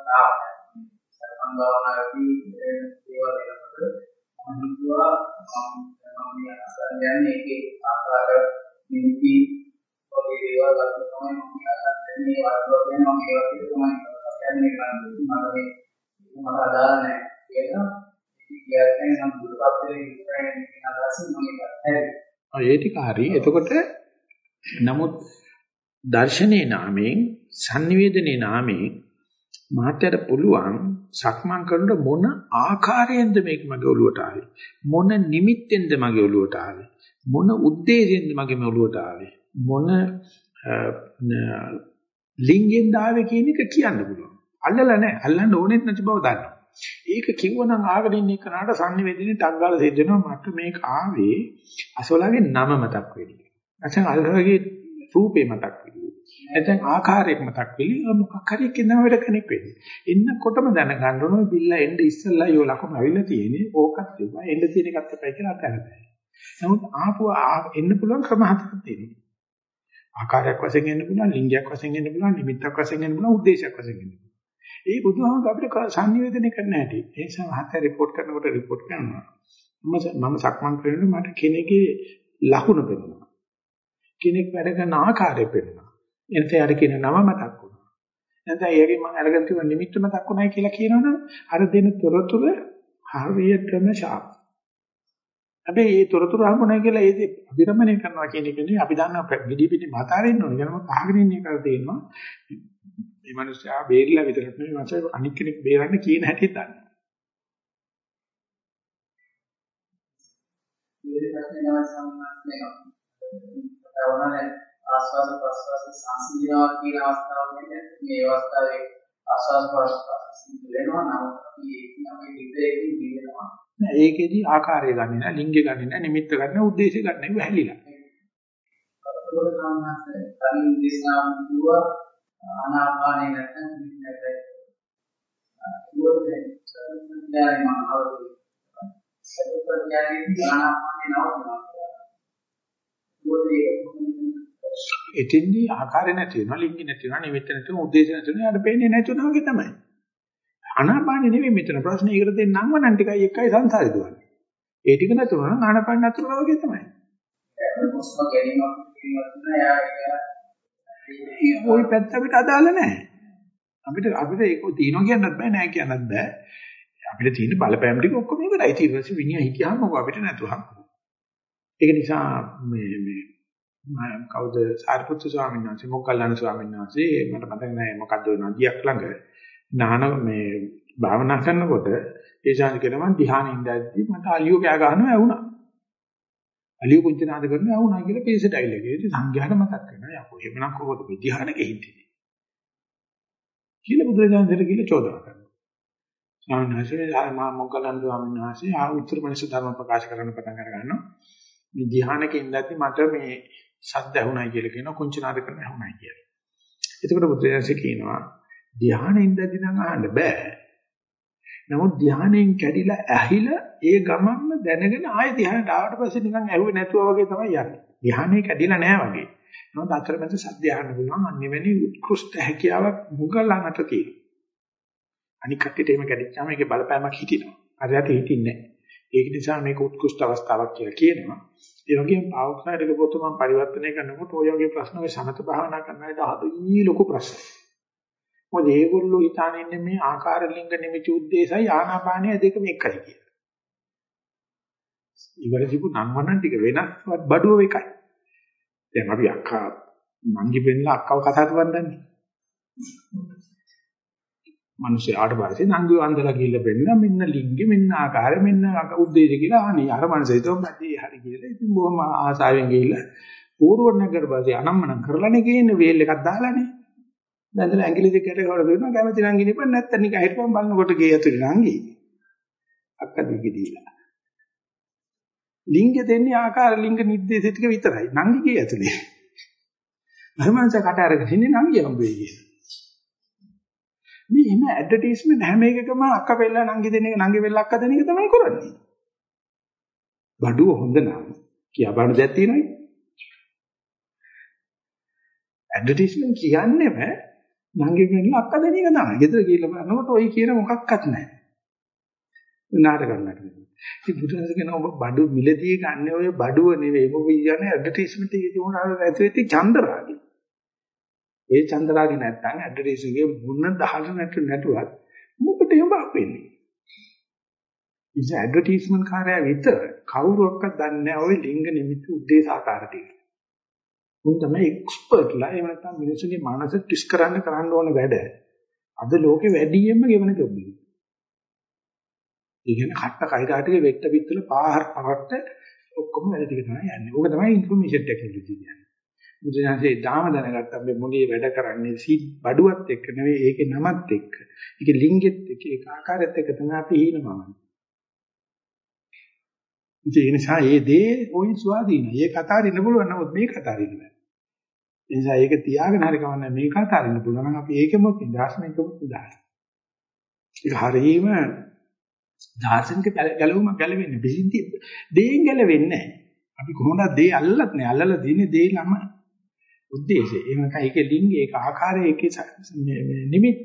සරපන් බාහනදී දේවල් එනකොට මම හිතුවා මම මේ අසන්නේ ඒකේ ආකාර නිමිති වගේ දේවල් ගන්න තමයි මම අසන්නේ වර්ග වෙන මම ඒ වගේ තමයි කියන්නේ මට මේ මට අදාළ නෑ කියලා කියන්නේ නම් බුදුපත්‍රයේ ඉස්සරහින් අදහස මම ඒක ඒ ටික හරි. එතකොට නමුත් දර්ශනයේ නාමයෙන් sannivedanaye නාමයෙන් මහත්යට පුළුවන් සක්මන් කරනකොට මොන ආකාරයෙන්ද මේක මගේ ඔළුවට ආවේ? මොන නිමිත්තෙන්ද මගේ ඔළුවට ආවේ? මොන ಉದ್ದೇಶයෙන්ද මගේ ඔළුවට ආවේ? මොන ලිංගෙන්ද ආවේ කියන එක කියන්න පුළුවන්. අල්ලලා නැහැ. අල්ලන්න ඕනෙත් නැති බව දන්නවා. ඒක කිව්වනම් ආගෙන ඉන්න එකනට sannivedanaye ටක් ගාලා සිද්ධ වෙනවා මට මේක ආවේ අසෝලාගේ නම මතක් වෙලි. නැත්නම් අල්ලාගේ රූපේ මතක් වෙලි. නැත්නම් ආකාරයක් මතක් වෙලි. මොකක් හරි කෙනා වැඩ කෙනෙක් වෙන්නේ. එන්නකොටම දැනගන්න ඕන බිල්ලා එන්න ඉස්සෙල්ලා යෝ ලකුණු අවිල්ලා තියෙන්නේ ඕකත් තිබ්බා. එන්න තියෙන එකත් අපයි කියලා අතහැරලා. නමුත් ආපුව එන්න පුළුවන් ක්‍රම හතරක් තියෙනවා. ආකාරයක් වශයෙන් එන්න පුළුවන්, ලිංගයක් වශයෙන් එන්න පුළුවන්, නිමිත්තක් වශයෙන් එන්න පුළුවන්, උද්දේශයක් වශයෙන් එන්න පුළුවන්. ඒ බුදුහාමුදුර අපිට සංනිවේදනය කරන්න හැටි. ඒ නිසා මහත්තයා රිපෝට් කරනකොට රිපෝට් කරනවා. මම මම සක්මන් කරනකොට මට කෙනෙක්ගේ ලකුණ පෙනුණා. කෙනෙක් වැඩ කරන ආකාරය පෙනුණා. එතන යාර කියන නම මතක් වුණා. නැත්නම් ඒකෙන් මම අරගෙන තිබුණ නිමිත්ත මතක් වුණායි කියලා කියනවනම් අර දෙන තොරතුරු හරියටම ෂාප්. හැබැයි මේ තොරතුරු හම්බුනායි කියලා ඒ අභිරමණය කරනවා කියන එක නෙවෙයි අපි දන්නවා විදි පිටි මතාරින්න ඕනේ. ඒකම පහගෙන ඉන්න එක තේරෙනවා. මේ මිනිස්සයා බේරිලා විතරක් නෙවෙයි මාසේ අනික් කෙනෙක් බේරන්න කියන හැටි දන්න. ආස්වාද ප්‍රස්වාස සංසිඳනවා කියන අවස්ථාවේදී මේ අවස්ථාවේ ආස්වාද ප්‍රස්වාස සිදුවෙනවා නම් අපි විදේකින් දිනනවා නෑ ඒකෙදි ආකාරය ගන්නෙ නෑ ලිංගය ගන්නෙ නෑ නිමිත්ත ගන්න උද්දේශය ගන්න ඒක හැලිලා. කරුණාකරන ආනාපානේ නැත්නම් නිදිමත ඒකෙන් සරුප්‍රඥායි මහවතු සරුප්‍රඥායි ආනාපානේ නවත්නවා එතින්දී ආකාරය නැති වෙනවා ලිංගි නැති වෙනවා නිමිත්ත නැති වෙනවා උද්දේශ නැති වෙනවා යාට පේන්නේ නැති වෙනවා වගේ තමයි. ආනාපානේ නෙමෙයි මෙතන ප්‍රශ්නේ. ඒකට දෙන්නම්ම නම් ටිකයි එකයි සංසාරේ දුවන්නේ. ඒ ටික නැතුව නම් ආනාපාන නැතුව වගේ තමයි. ඒක මොස්ම ගැනීමක්. කියනවා නෑ යාට ওই පැත්ත අපිට අදාළ නැහැ. අපිට අපිට ඒක තියනවා කියන්නත් බෑ නෑ කියන්නත් බෑ. අපිට තියෙන බලපෑම් ටික ඔක්කොම ඉවරයි. ඊට පස්සේ විනිය හිතියාම මොකෝ අපිට නැතුවම. ඒක නිසා මේ මේ කවුද සාරිපුත්තු ස්වාමීන් වහන්සේ මොග්ගල්ලාන ස්වාමීන් වහන්සේ මට මතක නැහැ මොකද්ද නදියක් ළඟ නාන මේ භාවනා කරනකොට ඒ ශාන්ති කියනවා ධ්‍යානෙ ඉඳද්දි මට අලියෝ කෑ ගන්නවා ඇහුණා. අලියෝ කුංචි නාද කරනවා ඇහුණා කියලා පේසට ඇවිල්ලා ගියේ. ඉතින් සංඝයාට මතක් වෙනවා. යකෝ එහෙමනම් කොහොමද මේ ධ්‍යානෙක හිටියේ? කියලා බුදුරජාණන් කියලා චෝදනා කරනවා. ස්වාමීන් වහන්සේ මා මොග්ගලන් ස්වාමීන් වහන්සේ ආ උත්තර මනස ධර්ම ප්‍රකාශ කරන්න පටන් අර ගන්නවා. මේ ධ්‍යානක ඉඳද්දි මට මේ ශබ්ද ඇහුණයි කියලා කියන කුංචනාද කරන ඇහුණයි කියලා. එතකොට බුදුරජාණන්සේ කියනවා ධ්‍යානෙ ඉඳද්දි නම් අහන්න බෑ. නමුත් ධ්‍යානෙන් කැඩිලා ඇහිලා ඒ ගමන්ම දැනගෙන ආයෙ ධ්‍යානට ආවට පස්සේ නිකන් ඇහුවේ නැතුව වගේ තමයි යන්නේ. ධ්‍යානෙ කැඩිලා නෑ වගේ. නමුත් අතරමැද සද්ද අහන්න පුළුවන් අනිවෙනි උත්කෘෂ්ඨ හැකියාවක් මුගලන්ට තියෙනවා. අනික් කට්ටියට එහෙම කැඩිච්චාම ඒකේ බලපෑමක් හිටිනවා. හරියට හිටින්නේ නැහැ. ඒක නිසා මේක උත්කෘෂ්ඨ අවස්ථාවක් කියලා කියනවා. ඒ වගේම පාවුක්සයිඩ් එක පොත මම පරිවර්තනය කරනකොට ඔය වගේ ප්‍රශ්න ඔය සමත භාවනා කරන අයට හරි ලොකු ප්‍රශ්න. මොකද ඒගොල්ලෝ හිතාන ඉන්නේ මේ ආකාර ලිංග නිමිති උද්දේශයි ආනාපානය දෙකම එකයි කියලා. ඉවර තිබු නම් වණන් ටික වෙනස් බඩුව එකයි. දැන් අපි අක්කා නංගි වෙන්නලා අක්කව කතාවට වන්දන්නේ. මිනිස්සු ආට පස්සේ නංගි වන්දලා ගිහිල්ලා බෙන්න මෙන්න ලිංගෙ මෙන්න ආකාරය මෙන්න උද්දේශය කියලා අනේ අර මනසේ තෝමදී හරි කියලා ඉතින් බොහොම ආසාවෙන් ගිහිල්ලා පූර්වණය කරපස්සේ අනම්මනම් කරලානේ ගේන්නේ වේල් එකක් දාලානේ නැදලා ඇඟිලි දෙකට ගහලා දුන්නා. කැමති නම් ගිනිපන් නැත්නම් නිකන් හිටපන් බලනකොට ගේ ඇතුලේ නංගි අක්ක දිගේ දීලා. ලිංග දෙන්නේ ආකාර ලිංග නිද්දේශ ටික විතරයි. නංගි ගේ ඇතුලේ. ධර්මංශ කට අරගෙන ඉන්නේ නංගි හම්බෙයි කියලා. මේ එහෙම ඇඩ්වර්ටයිස්මන්ට් හැම එකකම අක්ක වෙල්ලා නංගි දෙන එක නංගි වෙල්ලා අක්ක දෙන එක තමයි කරන්නේ. බඩුව හොඳ නම් කියා බඩු දෙයක් තියෙනවනේ. ඇඩ්වර්ටයිස්මන්ට් කියන්නේම නංගි පෙල්ලා අක්ක දෙන එක තමයි. ගෙදර ගිහිල්ලා බලනකොට ඔය කියන මොකක්වත් නැහැ. උනාට ගන්නට. ඉතින් බුදුරජාණන් කියන ඔබ බඩු මිලදී ගන්න ඔය බඩුව නෙවෙයි ඔබ කියන්නේ ඇඩ්වර්ටයිස්මන්ට් එකේ තියුණ ඇතුලේ චන්දරාගය. ඒ චන්දරාගේ නැත්තම් ඇඩ්වර්ටයිසින්ගේ මුන්න දහල නැතු නැතුවත් මොකට යොඹ වෙන්නේ. ඉතින් ඇඩ්වර්ටයිස්මන්ට් කාර්යය විතර කවුරුවක්වත් දන්නේ නැහැ ওই ලිංග නිමිති උද්දේශ ආකාර ටික. උන් තමයි එක්ස්පර්ට්ලා එහෙම නැත්නම් මිනිස්සුගේ මනස ටිස් කරන්න කරන්න ඕන වැඩ. අද ලෝකේ වැඩියෙන්ම ගෙවන ජොබ් එක. ඒ කියන්නේ කට්ට කයිරාටිගේ වෙට්ට පිටතල පාහර පරට්ට ඔක්කොම වැඩ ටික තමයි යන්නේ. ඕක තමයි ඉන්ෆර්මේෂන් ටෙක්නොලොජි කියන්නේ. බුදුසසුනේ දාම දැනගත්තා මේ මොලේ වැඩ කරන්නේ සීත් බඩුවත් එක්ක නෙවෙයි ඒකේ නමත් එක්ක. ඒකේ ලිංගෙත් එක්ක ඒක ආකාරයත් එක්ක තමයි අපි හිනමම. ඒ නිසා මේ දේ ওই ස්වාධීන. ඒ කතා දින්න පුළුවන් නමුත් මේ කතා දින්න බෑ. ඒ නිසා ඒක තියාගෙන හරි කවන්නේ මේ කතා දින්න පුළුවන් නම් අපි ඒකෙම නිදාස් මේකම නිදාස්. ඒක හරීම දාර්ශනික ගැලවුමක් ගැලවෙන්නේ. බිසින්ති දේෙන් ගැලවෙන්නේ නැහැ. අපි කොහොමද දේ අල්ලලත් නැහැ. අල්ලලා දින්නේ දේ ළම උද්දේශය. එහෙම නැත්නම් ඒකේ ලිංගය, ඒක ආකාරය, ඒකේ නිමිත්ත.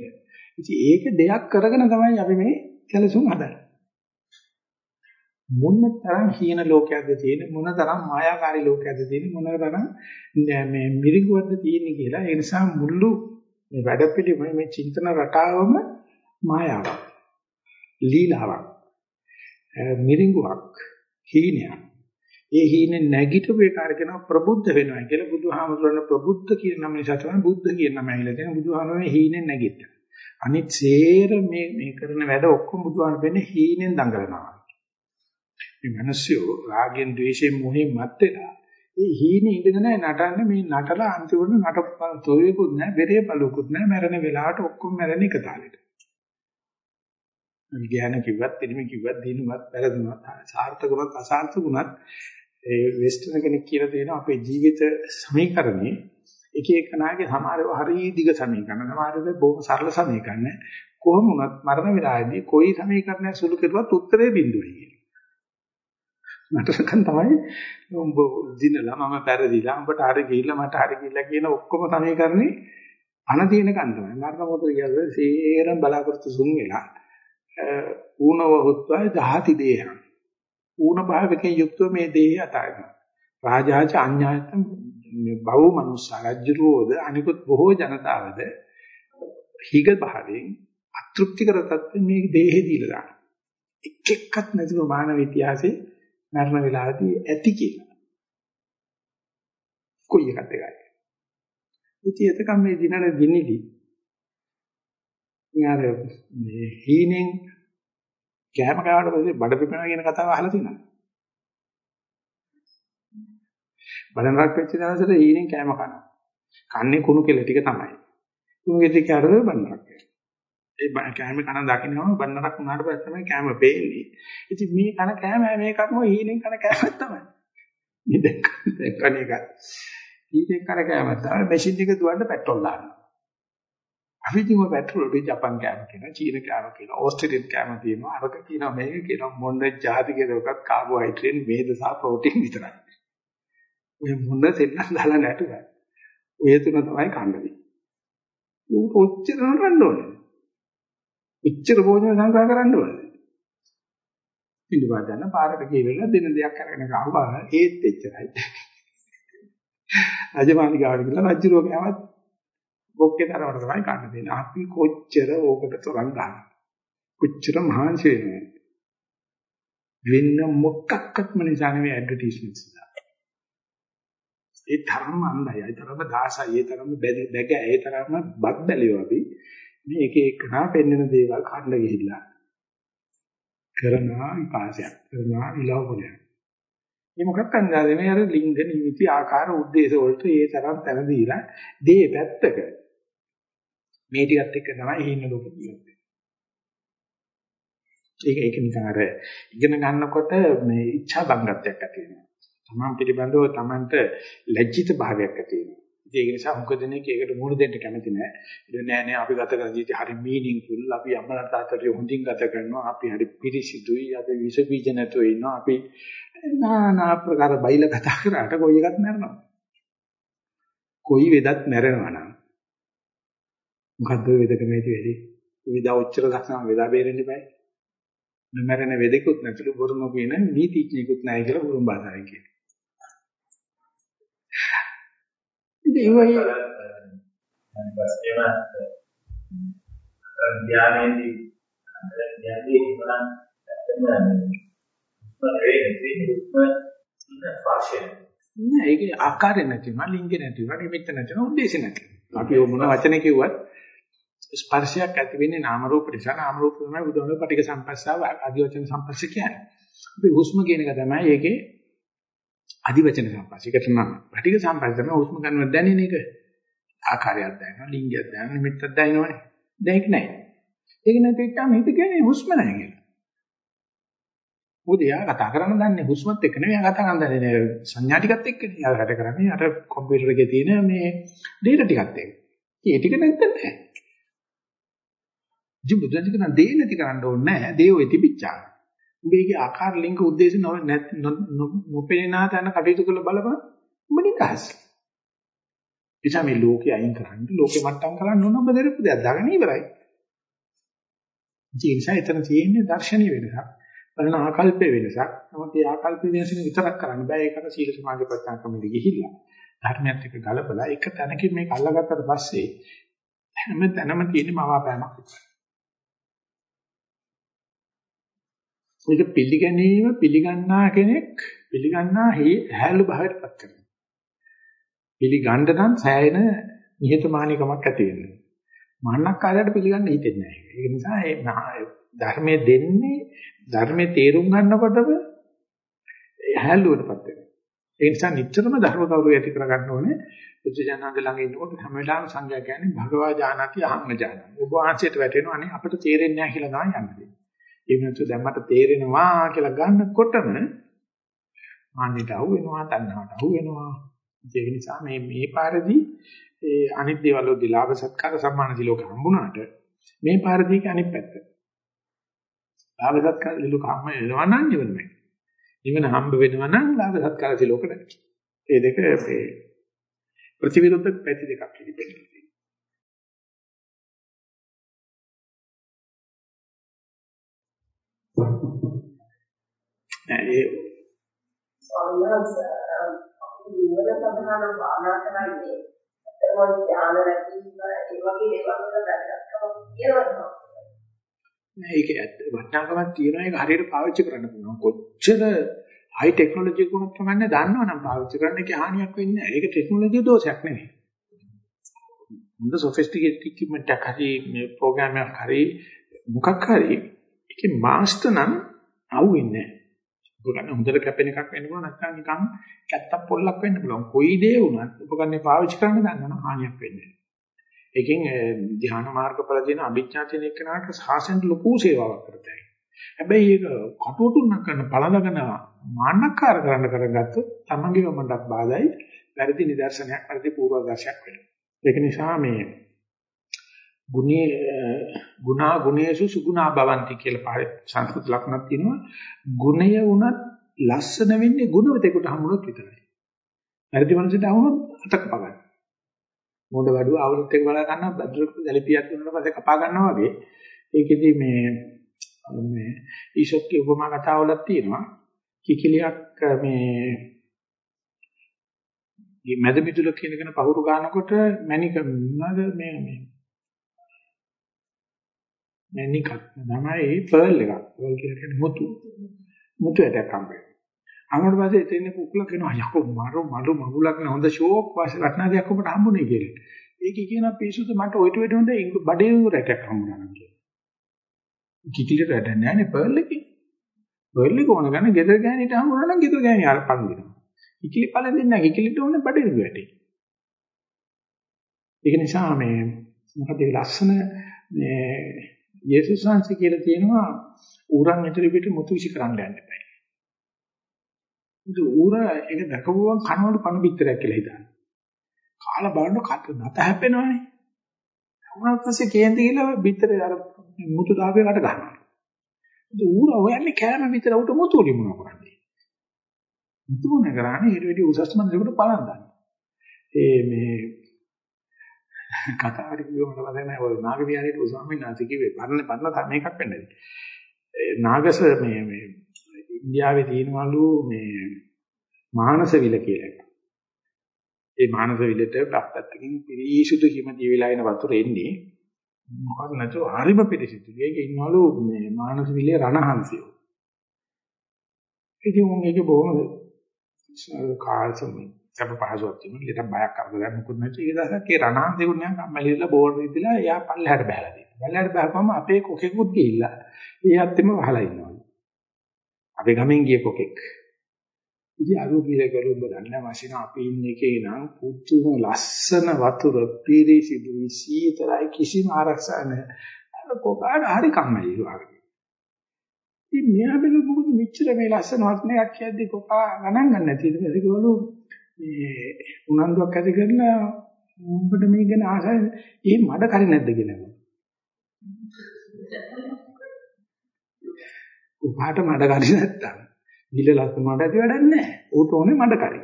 ඉතින් ඒක දෙයක් කරගෙන තමයි අපි මේ සැලසුම් හදන්නේ. මොන තරම් හීන ලෝකයක්ද තියෙන්නේ මොන තරම් මායාකාරී ලෝකයක්ද තියෙන්නේ මොන තරම් මේ මිරිඟුවක්ද තියෙන්නේ කියලා ඒ නිසා මුළු මේ වැඩපිළිවෙල මේ චින්තන රටාවම මායාවක් ලීලාවක් මිරිඟුවක් හීනයක් ඒ හීනේ නැගිටපු එකාර කියනවා ප්‍රබුද්ධ වෙනවා කියලා බුදුහාමුදුරන ප්‍රබුද්ධ කියන නම නිසා තමයි බුද්ධ කියන නම ඇවිල්ලා තියෙන බුදුහාමුදුරනේ හීනෙන් නැගිට. අනිත් සේර මේ මේ කරන වැඩ ඔක්කොම බුදුහාමුදුරන වෙන්නේ හීනෙන් දඟලනවා. මේ මිනිස්සු රාගෙන් ද්වේෂයෙන් මොහෙන් මත් වෙලා ඒ හීනේ ඉඳගෙන නටන්නේ. මේ නටලා අන්තිමට නට තොයේකුත් නැහැ බෙරේ බලුකුත් නැහැ මැරෙන වෙලාවට ඔක්කොම මැරෙන එක තාලෙට. විඥාන කිව්වත් පිළිම කිව්වත් දිනුවත් වැරදුනත් සාර්ථකුණත් අසාර්ථකුණත් ඒ වෙස්ටර්න් කෙනෙක් කියලා තියෙනවා අපේ ජීවිත සමීකරණේ එක එකනාගේ සමහරව හරිය දිග සමීකරණ. සමහරව බොහොම සරල සමීකරණ. කොහොම වුණත් මරණ වෙලාවේදී කොයි සමීකරණයක් සුළු කෙරුවත් උත්තරේ බිඳුවයි කියලා. මටසකන් තමයි උඹ දිනලා මම පෙරදිලා උඹට හරි ගිහිල්ලා මට හරි ගිහිල්ලා කියන ඔක්කොම සමීකරණේ අන තියෙන කන් තමයි. මරණ මොහොතේ කියන්නේ සේරම බලාපොරොත්තු සුන් වෙලා ඌනව හොත්වා දහති දේහං ඌන භාවකයෙන් යුක්තව මේ දේහය අතාරිනවා. රාජාච අඤ්ඤායතම් බහු මනුස්ස රජ්ජුරෝද අනිකුත් බොහෝ ජනතාවද හිග භාවයෙන් අතෘප්තිකර තත්ත්වෙ මේ දේහෙ දීලා දාන. එක් එක්කත් නැතිව මානව ඉතිහාසයේ මරණ වෙලාවදී ඇති කියලා. කොයි එකත් එකයි. ඉතින් එතකම් මේ දිනන දිනෙදි යාර මේ හීනෙන් කෑම කෑවට පස්සේ බඩ පිපෙනවා කියන කතාව අහලා තියෙනවද? බඩනරක් වෙච්ච දවසට හීනෙන් කෑම කනවා. කන්නේ කුණු කෙල ටික තමයි. කුණු කෙල ටික අරගෙන බඩනරක් ඒ කෑම කන දකින්නම බඩනරක් උනාට පස්සේ තමයි කෑම පේන්නේ. ඉතින් මේ කන කෑම මේකක්ම හීනෙන් කන කෑමක් තමයි. මේ දැක්ක එක. ඊටේ කරකෑම තමයි මැෂින් එක දුවන්න පෙට්‍රල් දානවා. අපි කිව්ව පෙට්‍රල් වල ජපන් කෑම කියනවා, චීන කෑම කියනවා, ඕස්ට්‍රේලියන් කෑම තියෙනවා, අරක කියනවා මේක කියනවා මොන ජාතිකේදකත් කාබෝහයිඩ්‍රේට්, මේද සහ ප්‍රෝටීන් විතරයි. ඔය මොන දෙන්නත් දාලා නැටුවා. ඔය තුන තමයි කන්නේ. උඹ ඔච්චර නරන්න ඕනේ. එච්චර භෝජන සංග්‍රහ කරන්න ඕනේ. පිළිබඳන පාරට ගිහලා දෙන දෙයක් අරගෙන ගහුවා ඒත් එච්චරයි. රජමාලිගාවට ගිහලා රජුරෝ කෑමත් බොක්කේ තරවට තමයි කන්න දෙන්නේ. අපි කොච්චර ඕකට තරම් ගන්න. කොච්චර මහන්සි වෙනවද? වෙන මොකක්වත්ම නිසා නෙවෙයි ඇඩ්වර්ටයිස්මන්ට්ස් දාලා. ඒ තරම අන්ධයි, ඒ තරම දාසයි, ඒ තරම බැග, ඒ තරම බත් බැලියෝ අපි මේ එක එකනා පෙන්වන දේවල් කන්න ගිහිල්ලා කරනවා විපාසයක් කරනවා ඉලවකලයක්. මේ මොකක් අන්දාද මේ අර ලිංග නිමිති ආකාර උද්දේශ වලට ඒ තරම් තැන දීලා දේ පැත්තක මේ ටිකත් එක්ක තමයි හින්න ලෝක කියන්නේ. ඒක ඒක නිකන් අර ඉගෙන ගන්නකොට මේ ඉච්ඡා බංගත්වයක් ඇති වෙනවා. තමන් පිළිබඳව තමන්ට ලැජ්ජිත භාවයක් ඇති වෙනවා. ඒක නිසා මොකද දෙනෙක් ඒකට මුහුණ දෙන්න කැමති නෑ. ඒක නෑ නෑ අපි ගත කරන ජීවිතය හරි මීනින්ග්ෆුල්. අපි අම්මලා තාත්තට හොඳින් ගත කරනවා. අපි හරි පිරිසිදුයි. අපි විස බීජ නැතුව ඉන්නවා. අපි নানা ආකාර බයිල කතා කරාට කොයි එකක් මැරෙනවා. කොයි වෙදත් මැරෙනවා නම් මොකද්ද වෙදකම ඇති වෙලි? විදා ඔච්චර දක්ෂම වෙදා බේරෙන්න බෑ. නොමැරෙන වෙදෙකුත් නැතුළු බුරුම කියන නීතිඥයෙකුත් නැහැ කියලා බුරුම් භාෂාවෙන් කියනවා. ඉතින් ඊපස්සේම ධ්‍යානයේදී ඉන්නනම් ඇත්තම නෑ. ඒකේ ආකාරය නැතිවම ලිංගේ නැතිවම නිමිත්ත නැතිවම උද්දේශ නැතිවම. අපි මොන වචනේ කිව්වත් ස්පර්ශයක් ඇති වෙන්නේ නාම රූප නිසා. නාම රූප තමයි බුදුහාමේ පටික සම්පස්සාව ආදි වචන සම්පස්ස කියන්නේ. අපි හුස්ම කියන එක තමයි ඒකේ ආදි වචන සම්පස්ස. ඒකට නම් පටික සම්පස්ස තමයි හුස්ම ගන්නව දැනෙන එක. ආකාරයක් දැනෙනවා, ලිංගයක් දැනෙනවා, නිමිත්තක් දැනෙනවනේ. දැන් ඒක නැහැ. ඒක නැතිවම හිත කියන්නේ හුස්ම නැහැ කියලා. මොකද එයා කතා කරන්න දන්නේ හුස්මත් එක්ක නෙවෙයි එයා කතා කරන්න දන්නේ සංඥා ටිකත් එක්කනේ. එයා වැඩ කරන්නේ අර කම්පියුටර් එකේ තියෙන මේ ඩේටා ටිකත් එක්ක. ඒ ටික නැත්නම් නැහැ. ජීවිතේ කියන දේ නැති කරන්න ඕනේ නැහැ. දේ ඔය තිබිච්චා. උඹේගේ ආකාර ලිංග උද්දේශ නොපෙනෙනා තැන කටයුතු කරලා බලපන්. උඹ නිකස්. එචා මේ ලෝකේ අයින් කරන්න ලෝකේ මට්ටම් කරන්න ඕන ඔබ දෙරපු දෙයක් දාගෙන ඉවරයි. ඒ නිසා එතන තියෙන්නේ දර්ශනීය වෙනසක්. බලන ආකල්පයේ වෙනසක්. නමුත් ඒ ආකල්ප වෙනසින් විතරක් කරන්න බෑ. ඒකට සීල සමාධි ප්‍රත්‍යාංග කමිටි ගිහිල්ලා ධර්මයත් එක්ක ගලපලා එක තැනකින් මේක අල්ලගත්තට පස්සේ හැම තැනම තියෙන මවාපෑමක් විතරයි. මේක පිළිගැනීම පිළිගන්නා කෙනෙක් පිළිගන්නා හැලු භාවයටපත් කරනවා. පිළිගන්න නම් සෑයෙන නිහතමානීකමක් ඇති වෙනවා. මාන්නක්කාරයට පිළිගන්න හිතෙන්නේ නැහැ. ඒක නිසා ඒ ධර්මයේ දෙන්නේ ධර්මයේ තේරුම් ගන්නකොටම හැල්ලුවටපත් වෙනවා. ඒ නිසා නිතරම ධර්ම කවුරු ඇති කරගන්න ඕනේ. බුද්ධජනනාද ළඟ ඉන්නකොට හැම වෙලාවෙම සංඥා කියන්නේ භගවා ජානති අහං ජානති. ඔබ වහන්සේට වැටෙනවා අනේ අපිට තේරෙන්නේ නැහැ කියලා තමයි යන්නේ. ඒ වෙනතු දැන් මට තේරෙනවා කියලා ගන්නකොටම මාන්නයට අහු වෙනවා, තණ්හාවට අහු වෙනවා. ඒ නිසා මේ මේ පාරදී ඒ අනිත් දේවල් වලදී ලාභ සත්කාර සම්මාන දිලෝක හම්බුණාට මේ පාරදී අනිත් පැත්ත. ලාභ සත්කාර දිලෝක හම්බ වෙනවා නම් නිවන නැහැ. නිවන හම්බ වෙනවා නම් ලාභ සත්කාර දිලෝක නැහැ. මේ දෙක මේ ප්‍රතිවිරුද්ධ පැති දෙකක් පිළිපෙන්නේ. ඒ ස්වාමීන් වහන්සේ නිවන සඳහා නම් භාවනා කරන්නේ එතකොට ඥාන රැකීම ඒ වගේ දේවල් වල වැදගත්කමක් තියෙනවා. නෑ ඒක ඇත්ත වටිනාකමක් තියෙනවා ඒක හරියට පාවිච්චි කරන්න පුළුවන්. කොච්චර හයි ටෙක්නොලොජි එකක් තමයි දන්නවනම් පාවිච්චි කරන්න ඒක හානියක් වෙන්නේ නෑ. ඒක ටෙක්නොලොජි දෝෂයක් නෙවෙයි. හොඳ සොෆිස්ටිකේටඩ් ඉක්විප්මන්ට් එකක් හරි මේ ප්‍රෝග්‍රෑම් එකක් හරි මොකක් හරි ඒකේ මාස්ටර් නම් අහුවෙන්නේ නෑ. උපකරණ හොඳට කැපෙන එකක් වෙන්න පුළුවන් නැත්නම් නිකන් කැත්තක් පොල්ලක් වෙන්න පුළුවන්. කොයි දේ වුණත් උපකරණේ පාවිච්චි කරන්න දන්නවනම් හානියක් වෙන්නේ නැහැ. ඒකෙන් ධ්‍යාන මාර්ගඵල දෙන අභිඥා තියෙන එක්කනට සාසෙන් ලොකු සේවාවක් කරතයි. හැබැයි ඒක කටුවටුන්න කරන පළඳගෙන මාන්නකාර කරන්න කරගත්තොත් තමන්ගේ වමඩක් බාධායි වැරදි නිදර්ශනයක් වැරදි පූර්වදර්ශයක් වෙනවා. ඒක නිසා මේ ගුණේ ගුණා ගුණේසු සුගුණා භවಂತಿ කියලා සංස්කෘත ලක්ෂණක් තියෙනවා. ගුණය වුණත් ලස්සන වෙන්නේ ගුණවතෙකුට හමුනොත් විතරයි. වැරදි මනසට අහුනොත් අතක පගන්න. මොඩ වඩුව අවුරුත් එක බලා ගන්නවා බද්දරක දැලිපියක් දුන්නාට පස්සේ කපා ගන්නවා වගේ. ඒකෙදි මේ මේ ඊශොක්ගේ උපමා කතාවලක් තියෙනවා. කිකිලියක් මේ මේ මැද මිදුල කියනකන පහුරු ගන්නකොට මැනික මොනවාද මේ මේ මැනිකක් තමයි පර්ල් එකක්. පර්ල් කියලා කියන්නේ මුතු. මුතු ඇටයක් හම්බෙන්නේ. අමුඩ පස්සේ එතන කුකුල කියනවා යකෝ මරු මරු මගුලක් නේ හොඳ ෂෝක් වාසේ වටනා දෙයක් ඔබට හම්බුනේ කියලා. ඒක කියනවා පිසුද මට ඔයිට වෙඩ හොඳ බඩේ රැටයක් හම්බුනා නම් කියලා. කිකිලට වැඩ නැහැ නේ පර්ල් එකේ. පර්ල් එක ඕන ගන්න ගෙදර ගෑණිට හම්බුනා නම් ගෙදර ගෑණි අර පන් දෙනවා. කිකිලි පළෙන් දෙන්නේ නැහැ කිකිලිට ඕනේ බඩේ වැඩේ. ඒක නිසා මේ මොකද ඒ ලස්සන මේ යේසුස් වහන්සේ කියලා තියෙනවා ඌරන් ඉදිරි පිට මුතු විසි කරන්න යන්න එපා. ඉතින් ඌර ඒක දැකපුවම කනවලු පණ පිටරයක් කියලා හිතනවා. කාලා බලන කට නැත හැපෙනවනේ. උනාට පස්සේ කේන්ති ගිහලා පිටරේ අර මුතු දාපේ කට ගන්නවා. ඉතින් ඌර හොයන්නේ කෑම විතර උට මුතු වලින් මොනව කරන්නේ. මුතු මොන කරන්නේ ඊට වැඩි උසස් මනසකට පලන් දාන්න. ඒ මේ කතාවට කිව්වම මට මතක නැහැ ඔය නාග විහාරයේ ස්වාමීන් වහන්සේ කිව්වේ පරණ පරණ මේකක් වෙන්නේ. නාගස මේ මේ ඉන්දියාවේ තියෙනවලු මේ මානසවිල කියලා එකක්. ඒ මානසවිලට පැත්තකින් පිරිසුදු හිම දිය වෙලා එන වතුර එන්නේ මොකද නැතෝ හරිම පිරිසිදු. ඒකේ ඉන්නවලු මේ මානසවිලේ රණහංසයෝ. ඉතින් උන් ඒක බොහොම කාල්සම් සබ පහසුවක් තියෙනවා. ඊට බයක් කරදරයක් මොකුත් නැති. ඒ දවසක් ඒ රණහංසෙකුත් නිකන් කම්මැලිලා බෝඩ් ඉදලා එයා පල්ලෙහාට බහලා තියෙනවා. පල්ලෙහාට බහපුවම අපේ කොකෙකුත් ගිහිල්ලා ඒ අත්තෙම වහලා ඉන්නවා. අපේ ගමෙන් ගිය කොකෙක්. ඉතින් අර කියලා ගලු ඔබ දන්නේ මාසින අපි ඉන්නේ එකේ නම් පුදුම ලස්සන වතුර පිරිසිදු සීතලයි කිසිම ආරක්ෂා නැහැ. අර කොකාට හරි කම්මැලි වගේ. ඉතින් මෙයා බැලු මොකද මෙච්චර මේ ලස්සන වචනයක් කියද්දි කොකා ගණන් ගන්න නැති ඊට පස්සේ ගලු මේ උනන්දුවක් ඇති කරලා උඹට මේ ගැන ආසයි ඒ මඩ කරි නැද්ද කියලා. උපාට මඩ කරි නැත්තම් නිල ලස්සනට ඇති වැඩක් නැහැ. ඌට ඕනේ මඩ කරි.